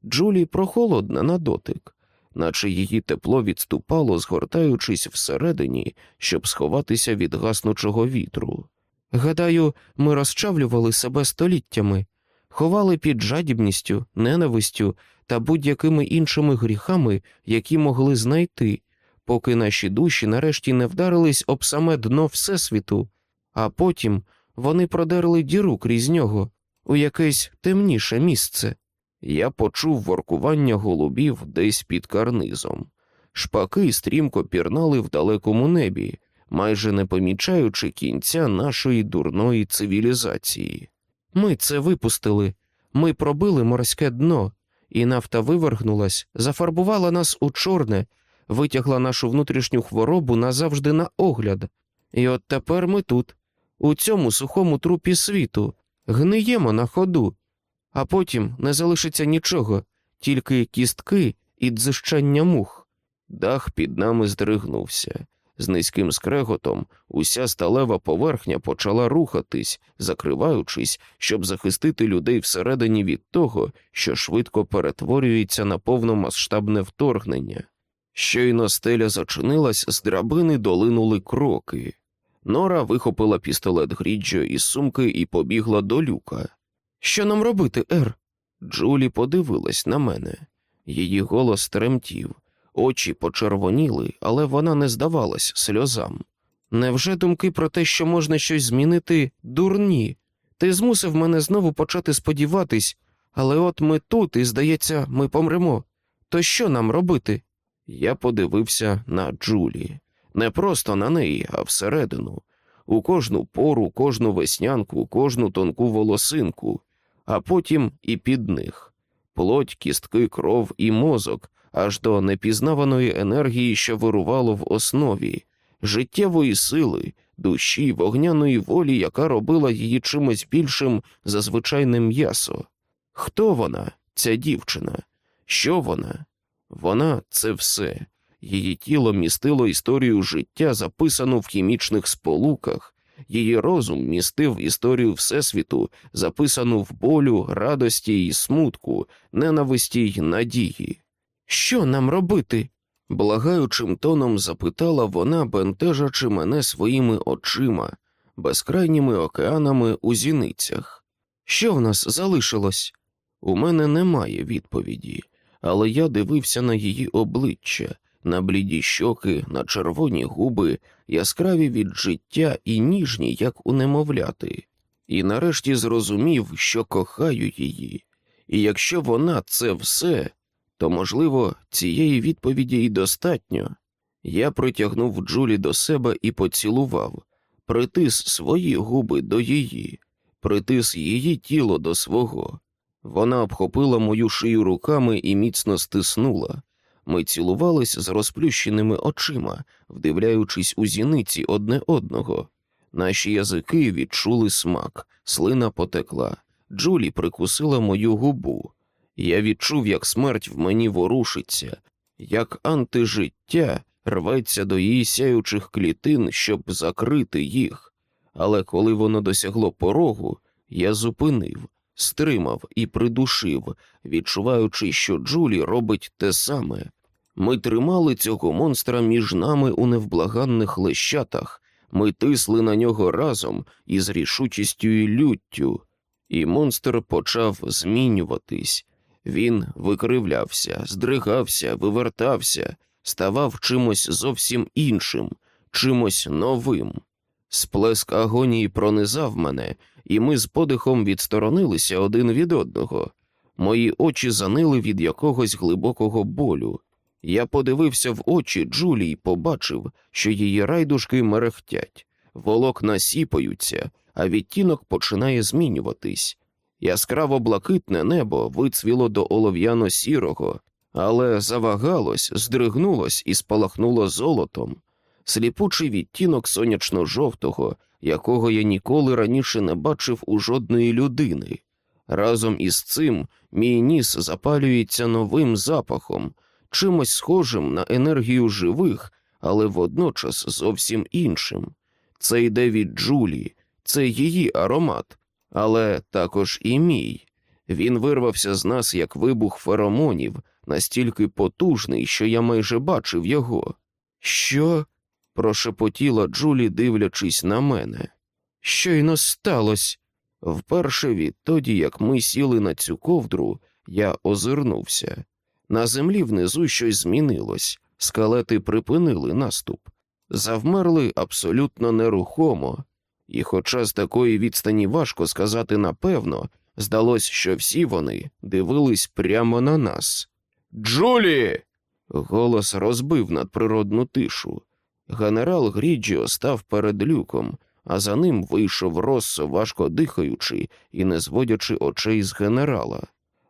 Джулі прохолодна на дотик наче її тепло відступало, згортаючись всередині, щоб сховатися від гаснучого вітру. Гадаю, ми розчавлювали себе століттями, ховали під жадібністю, ненавистю та будь-якими іншими гріхами, які могли знайти, поки наші душі нарешті не вдарились об саме дно Всесвіту, а потім вони продерли діру крізь нього. у якесь темніше місце. Я почув воркування голубів десь під карнизом. Шпаки стрімко пірнали в далекому небі, майже не помічаючи кінця нашої дурної цивілізації. Ми це випустили, ми пробили морське дно, і нафта вивергнулась, зафарбувала нас у чорне, витягла нашу внутрішню хворобу назавжди на огляд. І от тепер ми тут, у цьому сухому трупі світу, гниємо на ходу, а потім не залишиться нічого, тільки кістки і дзищання мух. Дах під нами здригнувся. З низьким скреготом уся сталева поверхня почала рухатись, закриваючись, щоб захистити людей всередині від того, що швидко перетворюється на повномасштабне вторгнення. Щойно стеля зачинилась, з драбини долинули кроки. Нора вихопила пістолет Гріджо із сумки і побігла до люка. Що нам робити, Ер? Джулі подивилась на мене. Її голос тремтів. Очі почервоніли, але вона не здавалась сльозам. Невже думки про те, що можна щось змінити, дурні? Ти змусив мене знову почати сподіватись, але от ми тут, і, здається, ми помремо. То що нам робити? Я подивився на Джулі, не просто на неї, а всередину, у кожну пору, кожну веснянку, кожну тонку волосинку, а потім і під них плоть, кістки, кров і мозок аж до непізнаваної енергії, що вирувало в основі, життєвої сили, душі, вогняної волі, яка робила її чимось більшим за звичайне м'ясо. Хто вона, ця дівчина? Що вона? Вона це все. Її тіло містило історію життя, записану в хімічних сполуках, її розум містив історію Всесвіту, записану в болю, радості і смутку, ненависті й надії. Що нам робити? благаючим тоном запитала вона, бентежачи мене своїми очима, безкрайніми океанами у зіницях. Що в нас залишилось? У мене немає відповіді, але я дивився на її обличчя, на бліді щоки, на червоні губи, яскраві від життя і ніжні, як у немовляти, і нарешті зрозумів, що кохаю її, і якщо вона це все, то, можливо, цієї відповіді й достатньо. Я притягнув Джулі до себе і поцілував, притис свої губи до її, притис її тіло до свого. Вона обхопила мою шию руками і міцно стиснула. Ми цілувались з розплющеними очима, вдивляючись у зіниці одне одного. Наші язики відчули смак, слина потекла. Джулі прикусила мою губу. Я відчув, як смерть в мені ворушиться, як антижиття рветься до її сяючих клітин, щоб закрити їх. Але коли воно досягло порогу, я зупинив, стримав і придушив, відчуваючи, що Джулі робить те саме. Ми тримали цього монстра між нами у невблаганних лещатах, ми тисли на нього разом із рішучістю і люттю, і монстр почав змінюватись. Він викривлявся, здригався, вивертався, ставав чимось зовсім іншим, чимось новим. Сплеск агонії пронизав мене, і ми з подихом відсторонилися один від одного. Мої очі занили від якогось глибокого болю. Я подивився в очі Джулі і побачив, що її райдушки мерехтять, волокна сіпаються, а відтінок починає змінюватись. Яскраво блакитне небо вицвіло до олов'яно сірого, але завагалось, здригнулось і спалахнуло золотом, сліпучий відтінок сонячно-жовтого, якого я ніколи раніше не бачив у жодної людини. Разом із цим мій ніс запалюється новим запахом, чимось схожим на енергію живих, але водночас зовсім іншим. Це йде від Джулі, це її аромат але також і мій. Він вирвався з нас як вибух феромонів, настільки потужний, що я майже бачив його. Що? Прошепотіла Джулі, дивлячись на мене. Щойно сталося. Вперше відтоді, як ми сіли на цю ковдру, я озирнувся. На землі внизу щось змінилось, скалети припинили наступ, завмерли абсолютно нерухомо, і, хоча з такої відстані важко сказати напевно, Здалось, що всі вони дивились прямо на нас. Джулі. Голос розбив надприродну тишу. Генерал Гріджіо став перед люком, а за ним вийшов Россо, важко дихаючи і не зводячи очей з генерала.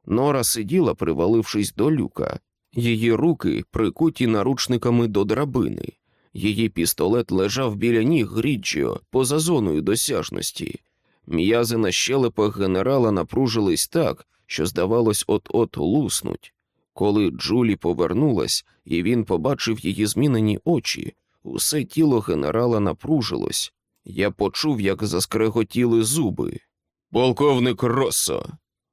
Нора сиділа, привалившись до люка, її руки прикуті наручниками до драбини. Її пістолет лежав біля ніг Гріджіо поза зоною досяжності. М'язи на щелепах генерала напружились так, що, здавалось, от-от луснуть. Коли Джулі повернулась, і він побачив її змінені очі, усе тіло генерала напружилось. Я почув, як заскреготіли зуби. Полковник Россо,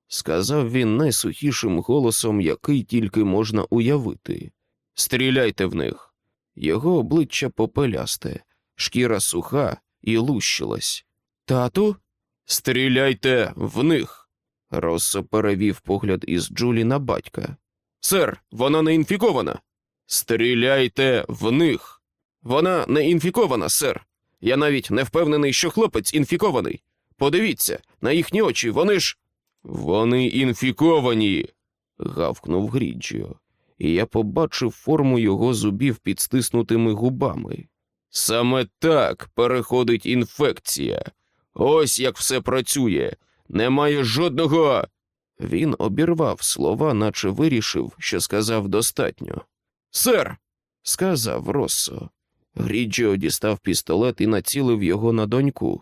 сказав він найсухішим голосом, який тільки можна уявити. Стріляйте в них. Його обличчя попелясте, шкіра суха і лущилась. Тату? Стріляйте в них. Россо перевів погляд із Джулі на батька. Сер, вона не інфікована. Стріляйте в них. Вона не інфікована, сер. Я навіть не впевнений, що хлопець інфікований. Подивіться, на їхні очі, вони ж. Вони інфіковані. гавкнув Гріджіо, і я побачив форму його зубів під стиснутими губами. Саме так переходить інфекція. Ось як все працює. Немає жодного. Він обірвав слова, наче вирішив, що сказав достатньо. Сер, сказав Россо. Гріджіо дістав пістолет і націлив його на доньку.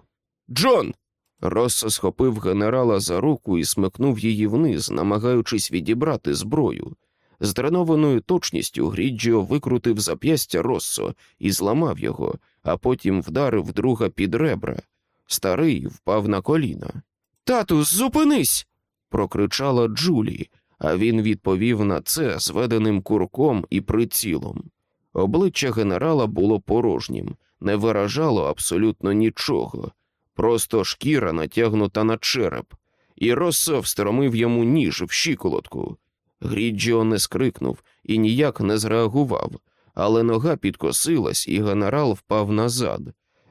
Джон. Россо схопив генерала за руку і смикнув її вниз, намагаючись відібрати зброю. З тренованою точністю Гріджіо викрутив зап'ястя Россо і зламав його, а потім вдарив друга під ребра. Старий впав на коліна. Тату, зупинись. прокричала Джулі, а він відповів на це зведеним курком і прицілом. Обличчя генерала було порожнім, не виражало абсолютно нічого, просто шкіра натягнута на череп, і Россо встромив йому ніж в щиколотку. Гріджіо не скрикнув і ніяк не зреагував, але нога підкосилась, і генерал впав назад.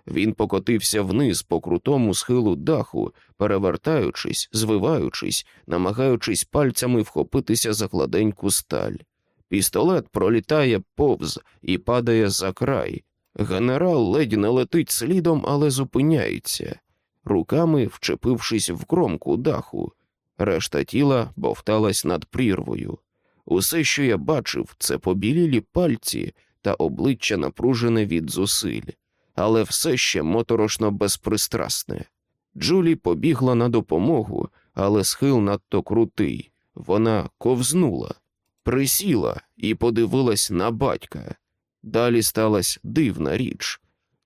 Він покотився вниз по крутому схилу даху, перевертаючись, звиваючись, намагаючись пальцями вхопитися за гладеньку сталь. Пістолет пролітає повз і падає за край. Генерал ледь не летить слідом, але зупиняється, руками вчепившись в кромку даху. Решта тіла бовталась над прірвою. Усе, що я бачив, це побілілі пальці та обличчя напружене від зусиль, але все ще моторошно безпристрасне. Джулі побігла на допомогу, але схил надто крутий. Вона ковзнула, присіла і подивилась на батька. Далі сталася дивна річ.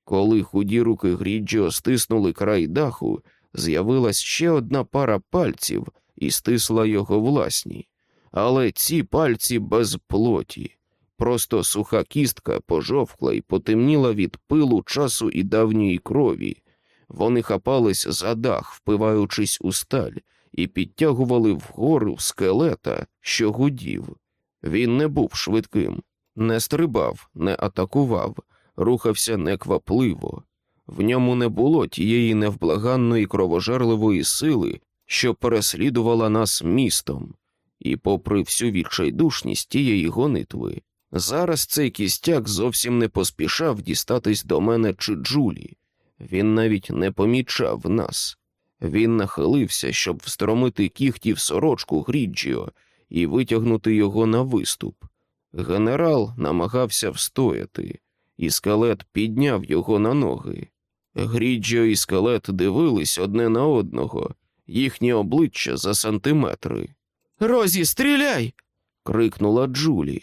Коли худі руки Гріджіо стиснули край даху, з'явилась ще одна пара пальців і стисла його власні. Але ці пальці без плоті. Просто суха кістка пожовкла і потемніла від пилу часу і давньої крові. Вони хапались за дах, впиваючись у сталь, і підтягували вгору скелета, що гудів. Він не був швидким, не стрибав, не атакував, рухався неквапливо. В ньому не було тієї невблаганної кровожерливої сили, що переслідувала нас містом, і, попри всю відчайдушність тієї гонитви, зараз цей кістяк зовсім не поспішав дістатись до мене чи Джулі. Він навіть не помічав нас. Він нахилився, щоб встромити кіхті в сорочку Гріджіо і витягнути його на виступ. Генерал намагався встояти, і скелет підняв його на ноги. Гріджіо і скелет дивились одне на одного, їхні обличчя за сантиметри. Розі, стріляй. крикнула Джулі.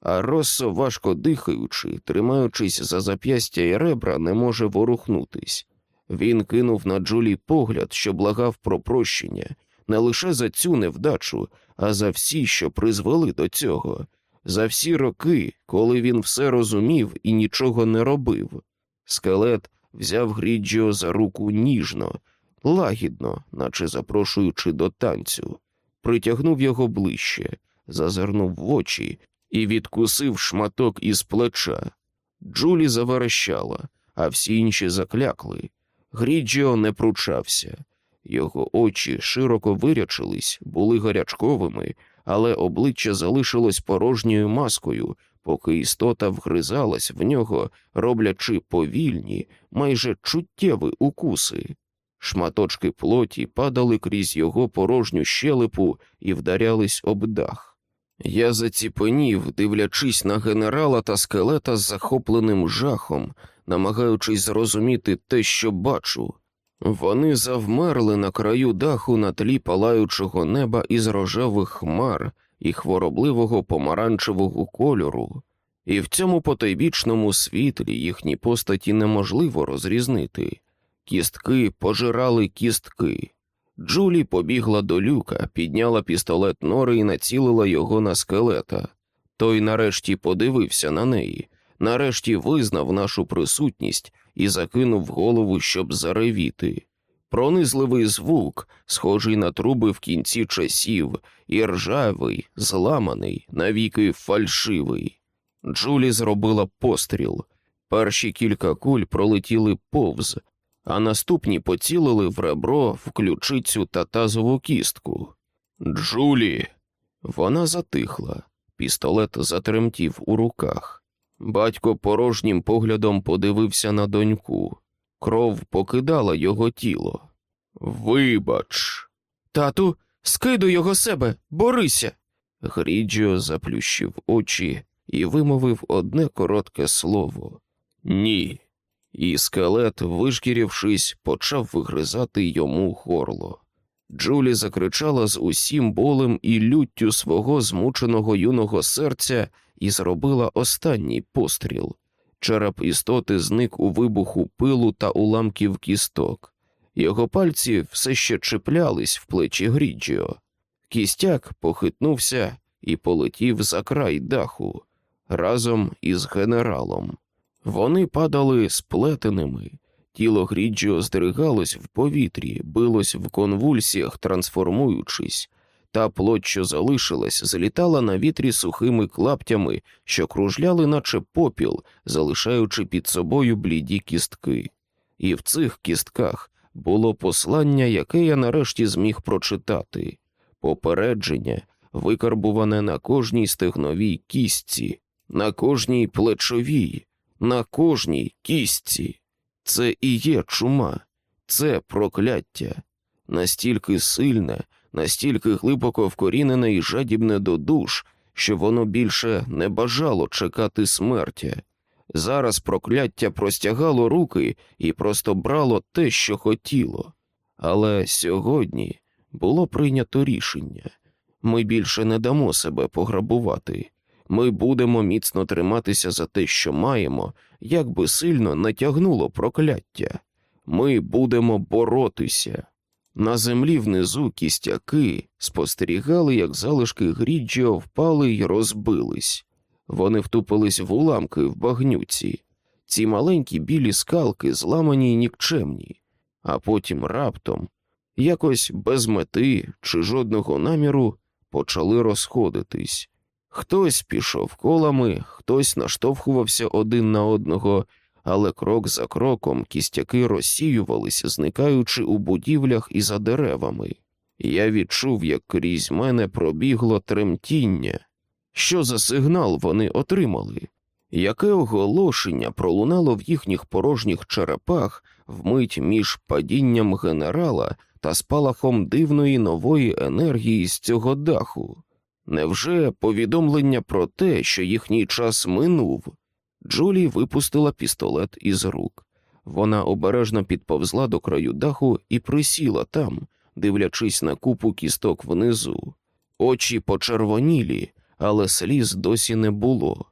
А Россо, важко дихаючи, тримаючись за зап'ястя і ребра, не може ворухнутись. Він кинув на Джулі погляд, що благав про прощення, не лише за цю невдачу, а за всі, що призвели до цього, за всі роки, коли він все розумів і нічого не робив. Скелет взяв Гріджіо за руку ніжно, лагідно, наче запрошуючи до танцю, притягнув його ближче, зазирнув в очі і відкусив шматок із плеча. Джулі заверещала, а всі інші заклякли. Гріджіо не пручався. Його очі широко вирячились, були гарячковими, але обличчя залишилось порожньою маскою, поки істота вгризалась в нього, роблячи повільні, майже чуттєві укуси. Шматочки плоті падали крізь його порожню щелепу і вдарялись об дах. Я заціпенів, дивлячись на генерала та скелета з захопленим жахом, намагаючись зрозуміти те, що бачу. Вони завмерли на краю даху на тлі палаючого неба із рожевих хмар і хворобливого помаранчевого кольору, і в цьому потойбічному світлі їхні постаті неможливо розрізнити. Кістки пожирали кістки. Джулі побігла до люка, підняла пістолет Нори і націлила його на скелета. Той нарешті подивився на неї, нарешті визнав нашу присутність і закинув голову, щоб заревіти. Пронизливий звук, схожий на труби в кінці часів, і ржавий, зламаний, навіки фальшивий. Джулі зробила постріл. Перші кілька куль пролетіли повз, а наступні поцілили в ребро, в ключицю та тазову кістку. Джулі. Вона затихла. Пістолет затремтів у руках. Батько порожнім поглядом подивився на доньку. Кров покидала його тіло. Вибач. Тату, скидуй його себе, борися. Гріджіо заплющив очі і вимовив одне коротке слово ні. І скелет, вишкірившись, почав вигризати йому горло. Джулі закричала з усім болем і люттю свого змученого юного серця і зробила останній постріл. Череп істоти зник у вибуху пилу та уламків кісток. Його пальці все ще чіплялись в плечі Гріджіо. Кістяк похитнувся і полетів за край даху разом із генералом. Вони падали сплетеними, тіло Гріджіо здригалось в повітрі, билось в конвульсіях, трансформуючись, та плоть, що залишилась, злітала на вітрі сухими клаптями, що кружляли, наче попіл, залишаючи під собою бліді кістки. І в цих кістках було послання, яке я нарешті зміг прочитати попередження, викарбуване на кожній стегновій кістці, на кожній плечовій, на кожній кістці. Це і є чума, це прокляття, настільки сильне, настільки глибоко вкорінене і жадібне до душ, що воно більше не бажало чекати смерті. Зараз прокляття простягало руки і просто брало те, що хотіло. Але сьогодні було прийнято рішення ми більше не дамо себе пограбувати, ми будемо міцно триматися за те, що маємо, як би сильно натягнуло прокляття. Ми будемо боротися. На землі внизу кістяки спостерігали, як залишки Гріджіо впали й розбились. Вони втупились в уламки в багнюці, ці маленькі білі скалки зламані й нікчемні, а потім раптом, якось без мети чи жодного наміру, почали розходитись. Хтось пішов колами, хтось наштовхувався один на одного, але крок за кроком кістяки розсіювалися, зникаючи у будівлях і за деревами. Я відчув, як крізь мене пробігло тремтіння. Що за сигнал вони отримали? Яке оголошення пролунало в їхніх порожніх черепах вмить між падінням генерала та спалахом дивної нової енергії з цього даху? Невже повідомлення про те, що їхній час минув? Джулі випустила пістолет із рук. Вона обережно підповзла до краю даху і присіла там, дивлячись на купу кісток внизу. Очі почервонілі, але сліз досі не було.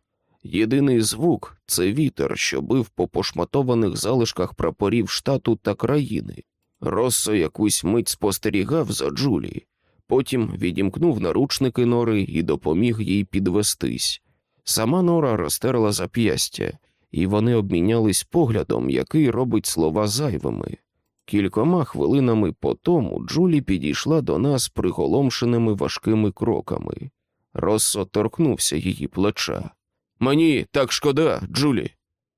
Єдиний звук це вітер, що бив по пошматованих залишках прапорів штату та країни. Россо якусь мить спостерігав за Джулі, потім відімкнув наручники нори і допоміг їй підвестись. Сама нора розтерла зап'ястя, і вони обмінялись поглядом, який робить слова зайвими. Кількома хвилинами по тому Джулі підійшла до нас приголомшеними важкими кроками. Россо торкнувся її плеча. Мені так шкода, Джулі.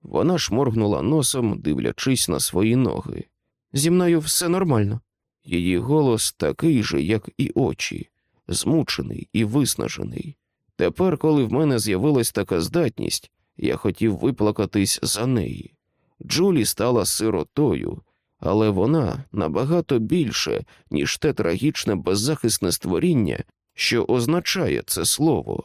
Вона шморгнула носом, дивлячись на свої ноги. Зі мною все нормально. Її голос такий же, як і очі, змучений і виснажений. Тепер, коли в мене з'явилась така здатність, я хотів виплакатись за неї. Джулі стала сиротою, але вона набагато більше, ніж те трагічне беззахисне створіння, що означає це слово.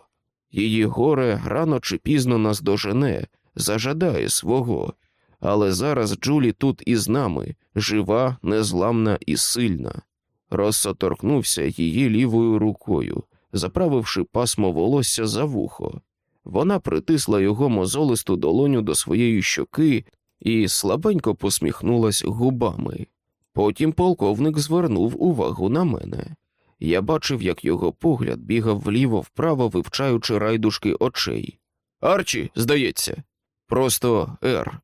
Її горе рано чи пізно нас дожене, зажадає свого, але зараз Джулі тут із нами, жива, незламна і сильна. Россо торкнувся її лівою рукою, заправивши пасмо волосся за вухо. Вона притисла його мозолисту долоню до своєї щоки і слабенько посміхнулась губами. Потім полковник звернув увагу на мене. Я бачив, як його погляд бігав вліво вправо, вивчаючи райдушки очей. Арчі, здається, просто Р.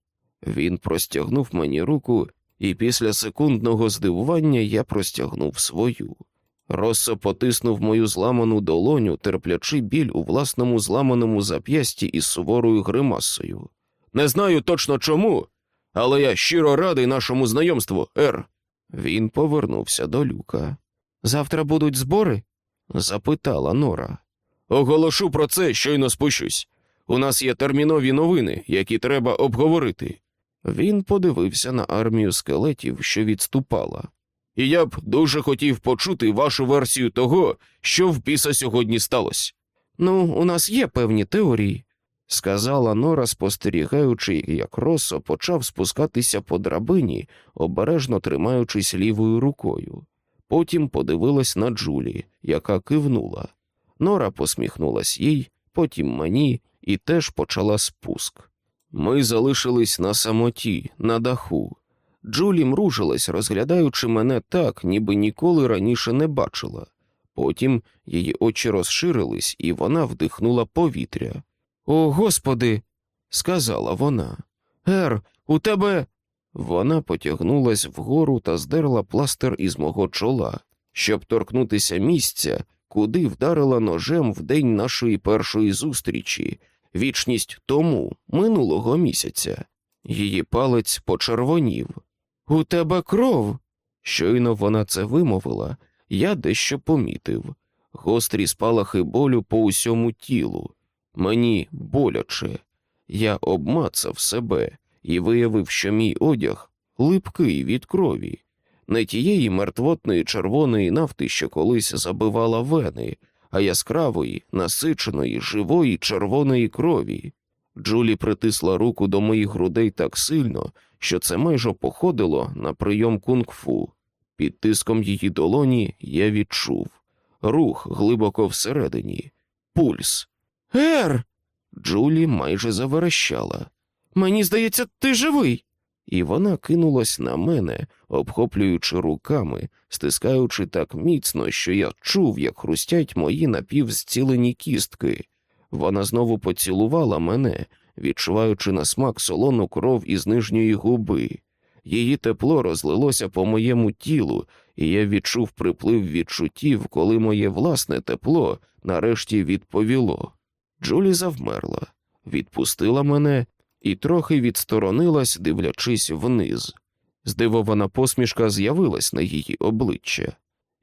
Він простягнув мені руку, і після секундного здивування я простягнув свою. Россо потиснув мою зламану долоню, терплячи біль у власному зламаному зап'ясті із суворою гримасою. Не знаю точно чому, але я щиро радий нашому знайомству, Р. Він повернувся до люка. Завтра будуть збори? запитала Нора. Оголошу про це, щойно спущусь. У нас є термінові новини, які треба обговорити. Він подивився на армію скелетів, що відступала. І я б дуже хотів почути вашу версію того, що в біса сьогодні сталося. Ну, у нас є певні теорії, сказала Нора, спостерігаючи, як Росо почав спускатися по драбині, обережно тримаючись лівою рукою. Потім подивилась на Джулі, яка кивнула. Нора посміхнулась їй, потім мені, і теж почала спуск. Ми залишились на самоті, на даху. Джулі мружилась, розглядаючи мене так, ніби ніколи раніше не бачила. Потім її очі розширились, і вона вдихнула повітря. О, господи, сказала вона. Ер, у тебе. Вона потягнулась вгору та здерла пластир із мого чола, щоб торкнутися місця, куди вдарила ножем в день нашої першої зустрічі, вічність тому, минулого місяця. Її палець почервонів. У тебе кров. Щойно вона це вимовила, я дещо помітив гострі спалахи болю по усьому тілу. Мені боляче. Я обмацав себе і виявив, що мій одяг липкий від крові, не тієї мертвотної червоної нафти, що колись забивала вени, а яскравої, насиченої, живої червоної крові. Джулі притисла руку до моїх грудей так сильно, що це майже походило на прийом кунг-фу. Під тиском її долоні я відчув рух глибоко всередині, пульс. Ер. Джулі майже заверещала. Мені здається, ти живий. І вона кинулась на мене, обхоплюючи руками, стискаючи так міцно, що я чув, як хрустять мої напівзцілені кістки. Вона знову поцілувала мене, відчуваючи на смак солону кров із нижньої губи. Її тепло розлилося по моєму тілу, і я відчув приплив відчуттів, коли моє власне тепло нарешті відповіло. Джулі завмерла, відпустила мене і трохи відсторонилась, дивлячись вниз. Здивована посмішка з'явилась на її обличчя.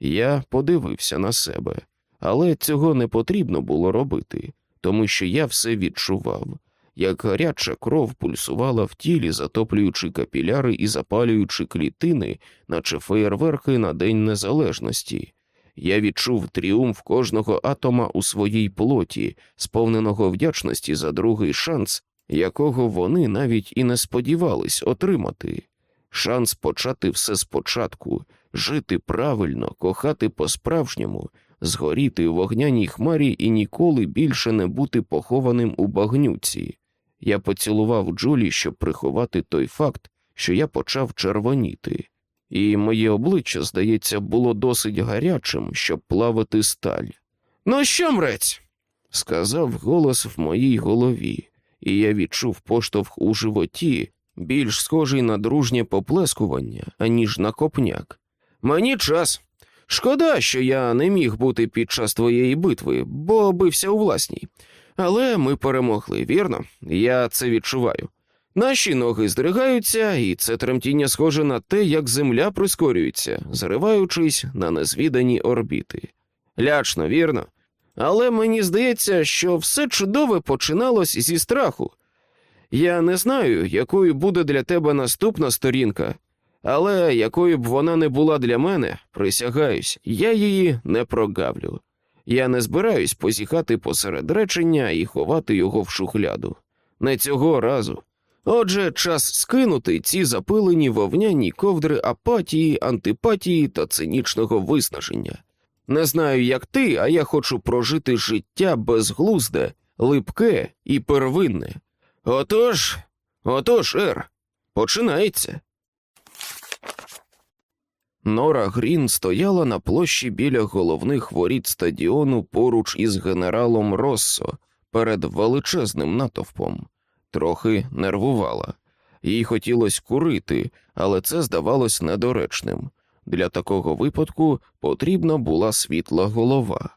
Я подивився на себе, але цього не потрібно було робити, тому що я все відчував, як гаряча кров пульсувала в тілі, затоплюючи капіляри і запалюючи клітини, наче феєрверки на День Незалежності. Я відчув тріумф кожного атома у своїй плоті, сповненого вдячності за другий шанс, якого вони навіть і не сподівались отримати. Шанс почати все спочатку, жити правильно, кохати по-справжньому, згоріти у вогняній хмарі і ніколи більше не бути похованим у багнюці. Я поцілував Джулі, щоб приховати той факт, що я почав червоніти, і моє обличчя, здається, було досить гарячим, щоб плавати сталь. Ну, що, мрець? сказав голос в моїй голові, і я відчув поштовх у животі, більш схожий на дружнє поплескування, аніж на копняк. Мені час. Шкода, що я не міг бути під час твоєї битви, бо бився у власній. Але ми перемогли, вірно? Я це відчуваю. Наші ноги здригаються, і це тремтіння схоже на те, як земля прискорюється, зариваючись на незвідані орбіти. Лячно, вірно. Але мені здається, що все чудове починалось зі страху. Я не знаю, якою буде для тебе наступна сторінка, але якою б вона не була для мене, присягаюсь, я її не прогавлю. Я не збираюсь позіхати посеред речення і ховати його в шухляду. Не цього разу. Отже, час скинути ці запилені вовняні ковдри апатії, антипатії та цинічного виснаження. Не знаю, як ти, а я хочу прожити життя безглузде, липке і первинне. Отож, отож, Ер, починається. Нора Грін стояла на площі біля головних воріт стадіону поруч із генералом Россо перед величезним натовпом, трохи нервувала. Їй хотілося курити, але це здавалось недоречним. Для такого випадку потрібна була світла голова.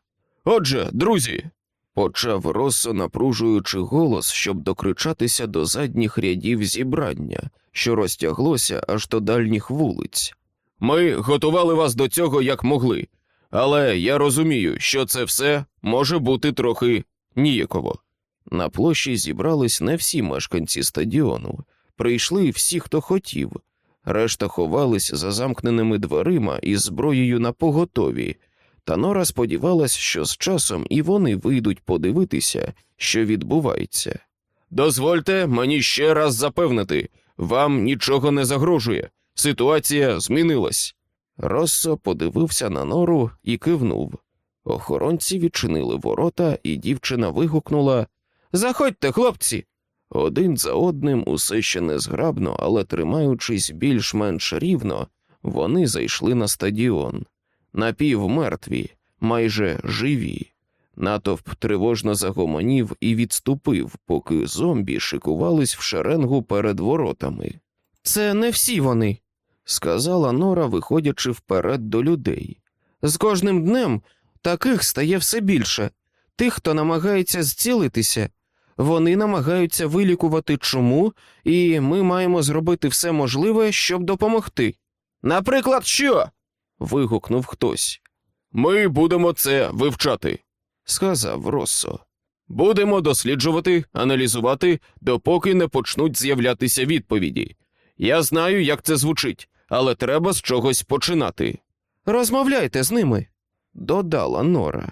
Отже, друзі, почав Россо, напружуючи голос, щоб докричатися до задніх рядів зібрання, що розтяглося аж до дальніх вулиць. Ми готували вас до цього як могли, але я розумію, що це все може бути трохи ніяково. На площі зібрались не всі мешканці стадіону, прийшли всі, хто хотів, решта ховались за замкненими дверима із зброєю на поготові, та Нора сподівалась, що з часом і вони вийдуть подивитися, що відбувається. Дозвольте мені ще раз запевнити, вам нічого не загрожує. Ситуація змінилась. Россо подивився на нору і кивнув. Охоронці відчинили ворота, і дівчина вигукнула Заходьте, хлопці. Один за одним, усе ще незграбно, але тримаючись більш-менш рівно, вони зайшли на стадіон. Напівмертві, майже живі. Натовп тривожно загомонів і відступив, поки зомбі шикувались в шеренгу перед воротами. Це не всі вони, сказала Нора, виходячи вперед до людей. З кожним днем таких стає все більше. Тих, хто намагається зцілитися, вони намагаються вилікувати чуму, і ми маємо зробити все можливе, щоб допомогти. Наприклад, що? вигукнув хтось. Ми будемо це вивчати, сказав Россо. Будемо досліджувати, аналізувати, допоки не почнуть з'являтися відповіді. Я знаю, як це звучить, але треба з чогось починати. Розмовляйте з ними, додала Нора.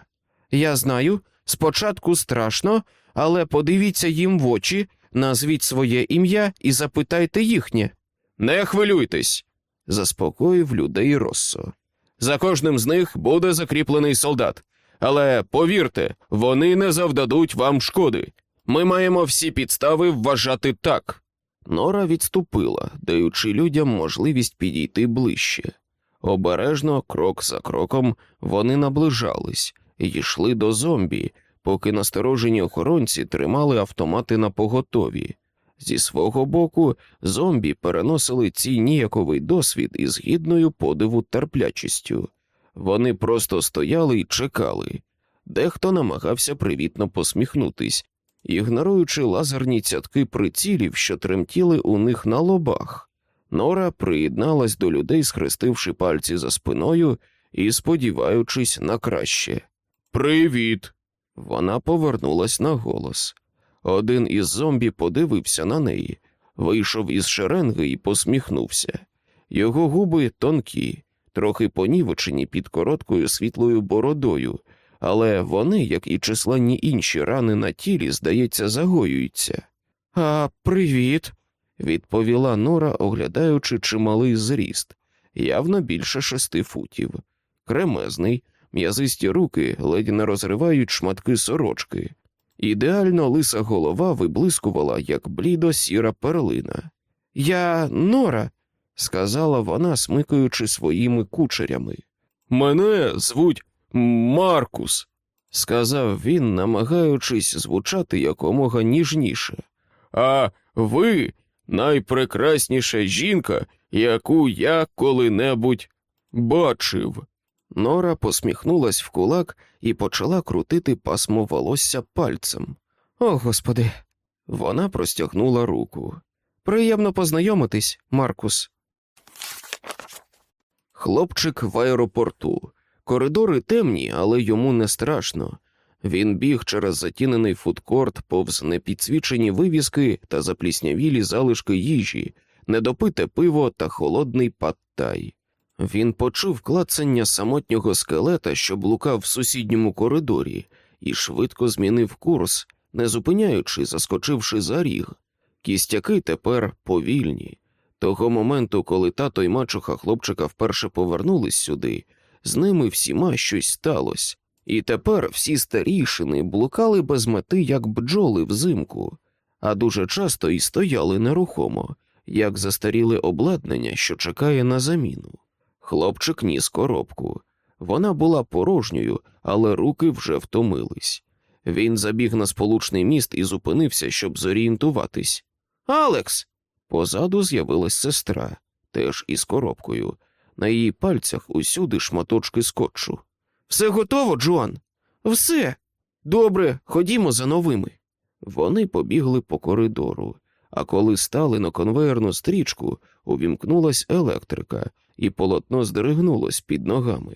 Я знаю, спочатку страшно, але подивіться їм в очі, назвіть своє ім'я і запитайте їхнє. Не хвилюйтесь, заспокоїв людей Россо. За кожним з них буде закріплений солдат. Але повірте, вони не завдадуть вам шкоди. Ми маємо всі підстави вважати так. Нора відступила, даючи людям можливість підійти ближче. Обережно, крок за кроком, вони наближались і йшли до зомбі, поки насторожені охоронці тримали автомати на поготові. Зі свого боку, зомбі переносили цей ніяковий досвід із гідною подиву терплячістю. Вони просто стояли і чекали. Дехто намагався привітно посміхнутись, ігноруючи лазерні цятки прицілів, що тремтіли у них на лобах. Нора приєдналась до людей, схрестивши пальці за спиною і сподіваючись на краще. Привіт! Вона повернулась на голос. Один із зомбі подивився на неї, вийшов із шеренги і посміхнувся. Його губи тонкі, трохи понівечені під короткою світлою бородою, але вони, як і численні інші рани на тілі, здається, загоюються. А привіт, відповіла Нора, оглядаючи чималий зріст, явно більше шести футів. Кремезний, м'язисті руки ледь не розривають шматки сорочки. Ідеально лиса голова виблискувала, як блідо сіра перлина. Я Нора, сказала вона, смикаючи своїми кучерями. Мене звуть Маркус, сказав він, намагаючись звучати якомога ніжніше. А ви найпрекрасніша жінка, яку я коли-небудь бачив. Нора посміхнулась в кулак і почала крутити пасмо волосся пальцем. О, господи. Вона простягнула руку. Приємно познайомитись, Маркус. Хлопчик в аеропорту. Коридори темні, але йому не страшно. Він біг через затінений фудкорт повз непідсвічені вивіски та запліснявілі залишки їжі, недопите пиво та холодний паттай. Він почув клацання самотнього скелета, що блукав в сусідньому коридорі, і швидко змінив курс, не зупиняючи, заскочивши за ріг. Кістяки тепер повільні. Того моменту, коли тато й мачуха хлопчика вперше повернулись сюди, з ними всіма щось сталося, і тепер всі старішини блукали без мети, як бджоли взимку, а дуже часто і стояли нерухомо, як застаріле обладнання, що чекає на заміну. Хлопчик ніс коробку. Вона була порожньою, але руки вже втомились. Він забіг на сполучний міст і зупинився, щоб зорієнтуватись. Алекс. Позаду з'явилась сестра, теж із коробкою. На її пальцях усюди шматочки скотчу. Все готово, Джоан? Все. Добре, ходімо за новими. Вони побігли по коридору, а коли стали на конвейерну стрічку, увімкнулась електрика, і полотно здригнулось під ногами.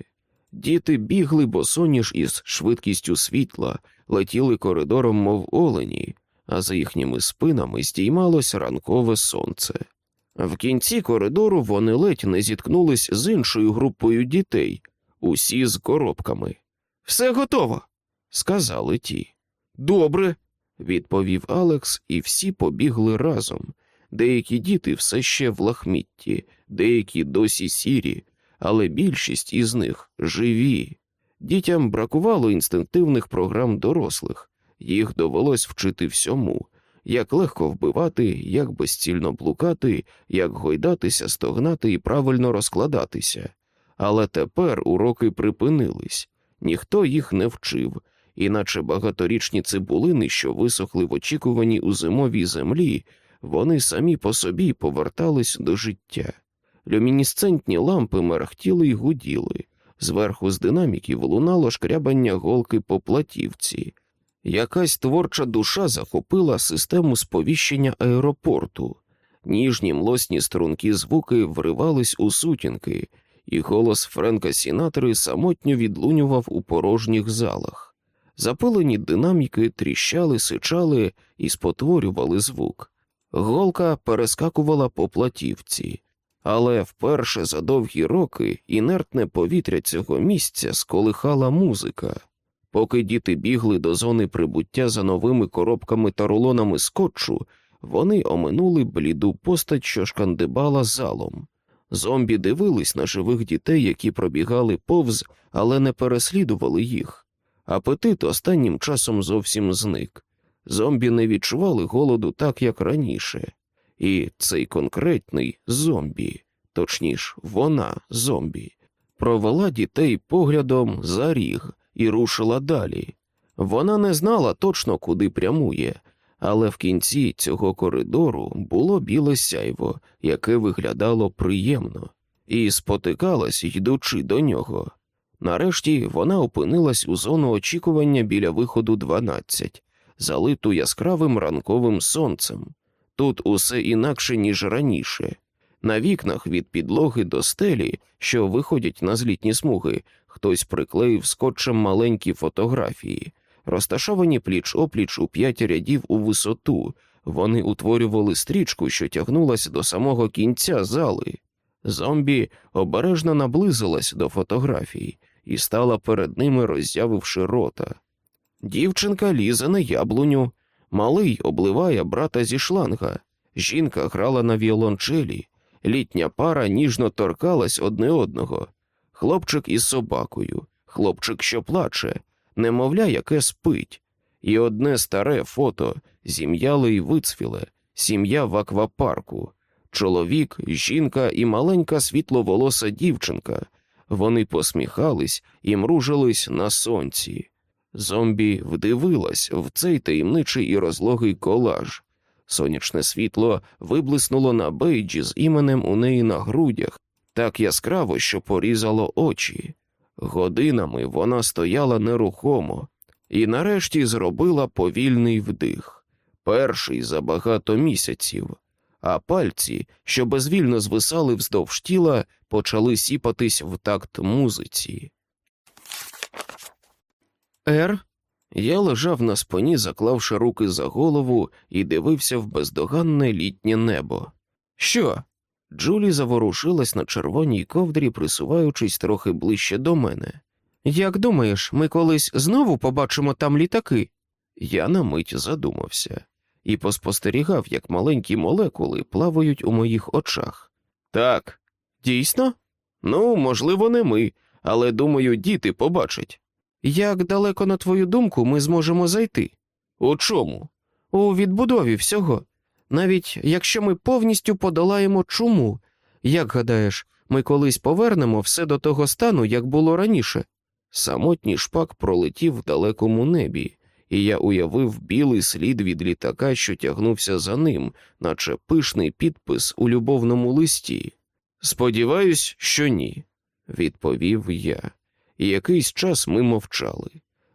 Діти бігли босоніж із швидкістю світла, летіли коридором, мов олені, а за їхніми спинами здіймалось ранкове сонце. В кінці коридору вони ледь не зіткнулись з іншою групою дітей, усі з коробками. Все готово, сказали ті. Добре, відповів Алекс, і всі побігли разом. Деякі діти все ще в лахмітті, деякі досі сірі, але більшість із них живі. Дітям бракувало інстинктивних програм дорослих, їх довелось вчити всьому, як легко вбивати, як безцільно блукати, як гойдатися, стогнати і правильно розкладатися. Але тепер уроки припинились, ніхто їх не вчив, іначе багаторічні цибулини, що висохли в очікуванні у зимовій землі, вони самі по собі повертались до життя. Люмінісцентні лампи мерехтіли й гуділи, зверху з динаміків лунало шкрябання голки по платівці. Якась творча душа захопила систему сповіщення аеропорту, ніжні млосні струнки звуки вривались у сутінки, і голос Френка Сінатри самотньо відлунював у порожніх залах. Запилені динаміки тріщали, сичали і спотворювали звук. Голка перескакувала по платівці, але вперше за довгі роки інертне повітря цього місця сколихала музика. Поки діти бігли до зони прибуття за новими коробками та рулонами скотчу, вони оминули бліду постать, що шкандибала залом. Зомбі дивились на живих дітей, які пробігали повз, але не переслідували їх. Апетит останнім часом зовсім зник. Зомбі не відчували голоду так, як раніше, і цей конкретний зомбі, точніш, вона зомбі, провела дітей поглядом за ріг і рушила далі. Вона не знала точно, куди прямує, але в кінці цього коридору було біле сяйво, яке виглядало приємно, і спотикалась, йдучи до нього. Нарешті вона опинилась у зону очікування біля виходу 12, залиту яскравим ранковим сонцем. Тут усе інакше, ніж раніше. На вікнах від підлоги до стелі, що виходять на злітні смуги, хтось приклеїв скотчем маленькі фотографії, розташовані пліч опліч у п'ять рядів у висоту. Вони утворювали стрічку, що тягнулася до самого кінця зали. Зомбі обережно наблизилась до фотографій і стала перед ними, роззявивши рота. Дівчинка лізе на яблуню, малий обливає брата зі шланга, жінка грала на віолончелі, літня пара ніжно торкалась одне одного, хлопчик із собакою, хлопчик, що плаче, немовля, яке спить, і одне старе фото зім'яле й вицвіле, сім'я в аквапарку, чоловік, жінка і маленька світловолоса дівчинка. Вони посміхались і мружились на сонці. Зомбі вдивилась в цей таємничий і розлогий колаж. Сонячне світло виблиснуло на бейджі з іменем у неї на грудях так яскраво, що порізало очі. Годинами вона стояла нерухомо і нарешті зробила повільний вдих, перший за багато місяців. а пальці, що безвільно звисали вздовж тіла, почали сіпатись в такт музиці. Ер. Я лежав на спині, заклавши руки за голову, і дивився в бездоганне літнє небо. Що? Джулі заворушилась на червоній ковдрі, присуваючись трохи ближче до мене. Як думаєш, ми колись знову побачимо там літаки? Я на мить задумався і поспостерігав, як маленькі молекули плавають у моїх очах. Так, дійсно? Ну, можливо, не ми, але думаю, діти побачать. Як далеко, на твою думку, ми зможемо зайти? У чому? У відбудові всього. Навіть якщо ми повністю подолаємо чуму, як гадаєш, ми колись повернемо все до того стану, як було раніше. Самотній шпак пролетів в далекому небі, і я уявив білий слід від літака, що тягнувся за ним, наче пишний підпис у любовному листі. Сподіваюсь, що ні, відповів я. І якийсь час ми мовчали.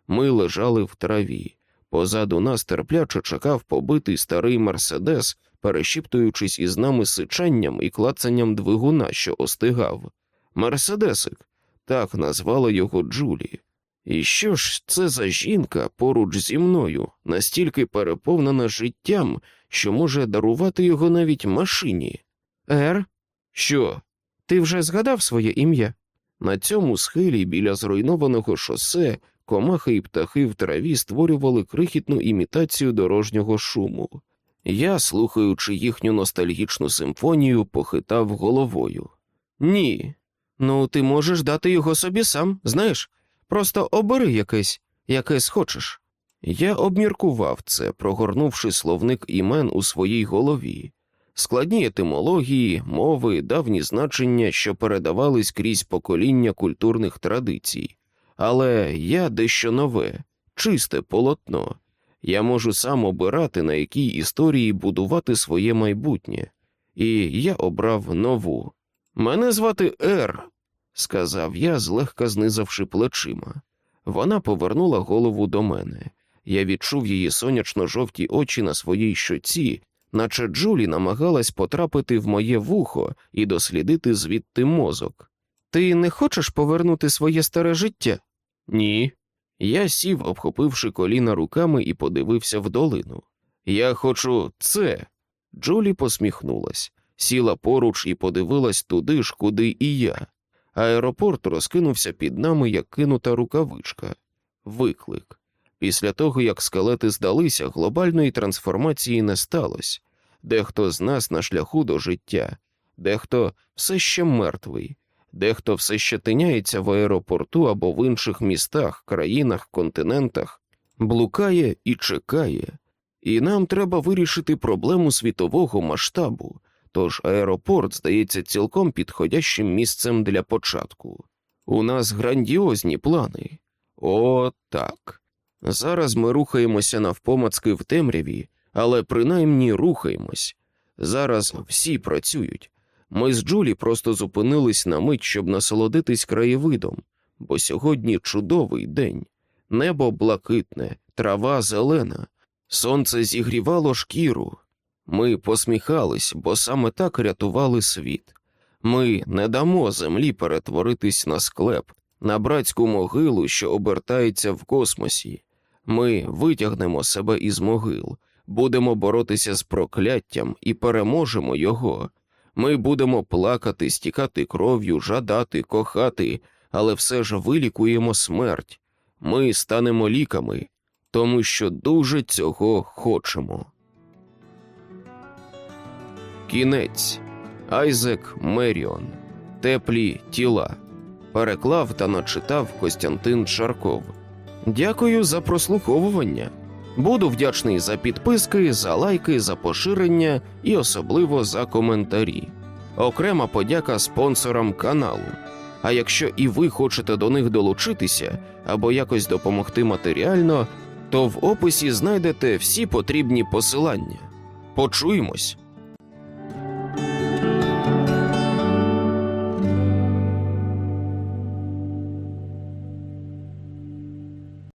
Ми лежали в траві. Позаду нас терпляче чекав побитий старий Мерседес, перешіптуючись із нами сичанням і клацанням двигуна, що остигав. Мерседесик, так назвала його Джулі. І що ж це за жінка поруч зі мною, настільки переповнена життям, що може дарувати його навіть машині? Ер, що? Ти вже згадав своє ім'я? На цьому схилі біля зруйнованого шосе комахи і птахи в траві створювали крихітну імітацію дорожнього шуму. Я, слухаючи їхню ностальгічну симфонію, похитав головою. Ні. Ну, ти можеш дати його собі сам, знаєш, просто обери якесь, яке схочеш. Я обміркував це, прогорнувши словник імен у своїй голові, складні етимології, мови, давні значення, що передавались крізь покоління культурних традицій. Але я дещо нове, чисте полотно. Я можу сам обирати, на якій історії будувати своє майбутнє, і я обрав нову. Мене звати Ер, сказав я, злегка знизавши плечима. Вона повернула голову до мене. Я відчув її сонячно-жовті очі на своїй щоці, наче Джулі намагалась потрапити в моє вухо і дослідити звідти мозок. Ти не хочеш повернути своє старе життя? Ні. Я сів, обхопивши коліна руками, і подивився в долину. Я хочу це. Джулі посміхнулась, сіла поруч і подивилась туди ж, куди і я. Аеропорт розкинувся під нами, як кинута рукавичка. Виклик. Після того, як скелети здалися, глобальної трансформації не сталося. Дехто з нас на шляху до життя, дехто все ще мертвий, дехто все ще тиняється в аеропорту або в інших містах, країнах, континентах, блукає і чекає. І нам треба вирішити проблему світового масштабу, тож аеропорт здається цілком підходящим місцем для початку. У нас грандіозні плани. О, так. Зараз ми рухаємося навпомацки в темряві, але принаймні рухаємось. Зараз всі працюють. Ми з Джулі просто зупинились на мить, щоб насолодитись краєвидом, бо сьогодні чудовий день. Небо блакитне, трава зелена, сонце зігрівало шкіру. Ми посміхались, бо саме так рятували світ. Ми не дамо землі перетворитись на склеп, на братську могилу, що обертається в космосі. Ми витягнемо себе із могил, будемо боротися з прокляттям і переможемо його. Ми будемо плакати, стікати кров'ю, жадати, кохати, але все ж вилікуємо смерть. Ми станемо ліками, тому що дуже цього хочемо. Кінець Айзек Меріон. Теплі тіла. Переклав та начитав Костянтин Шарков. Дякую за прослуховування. Буду вдячний за підписки, за лайки, за поширення і особливо за коментарі. Окрема подяка спонсорам каналу. А якщо і ви хочете до них долучитися або якось допомогти матеріально, то в описі знайдете всі потрібні посилання. Почуємось!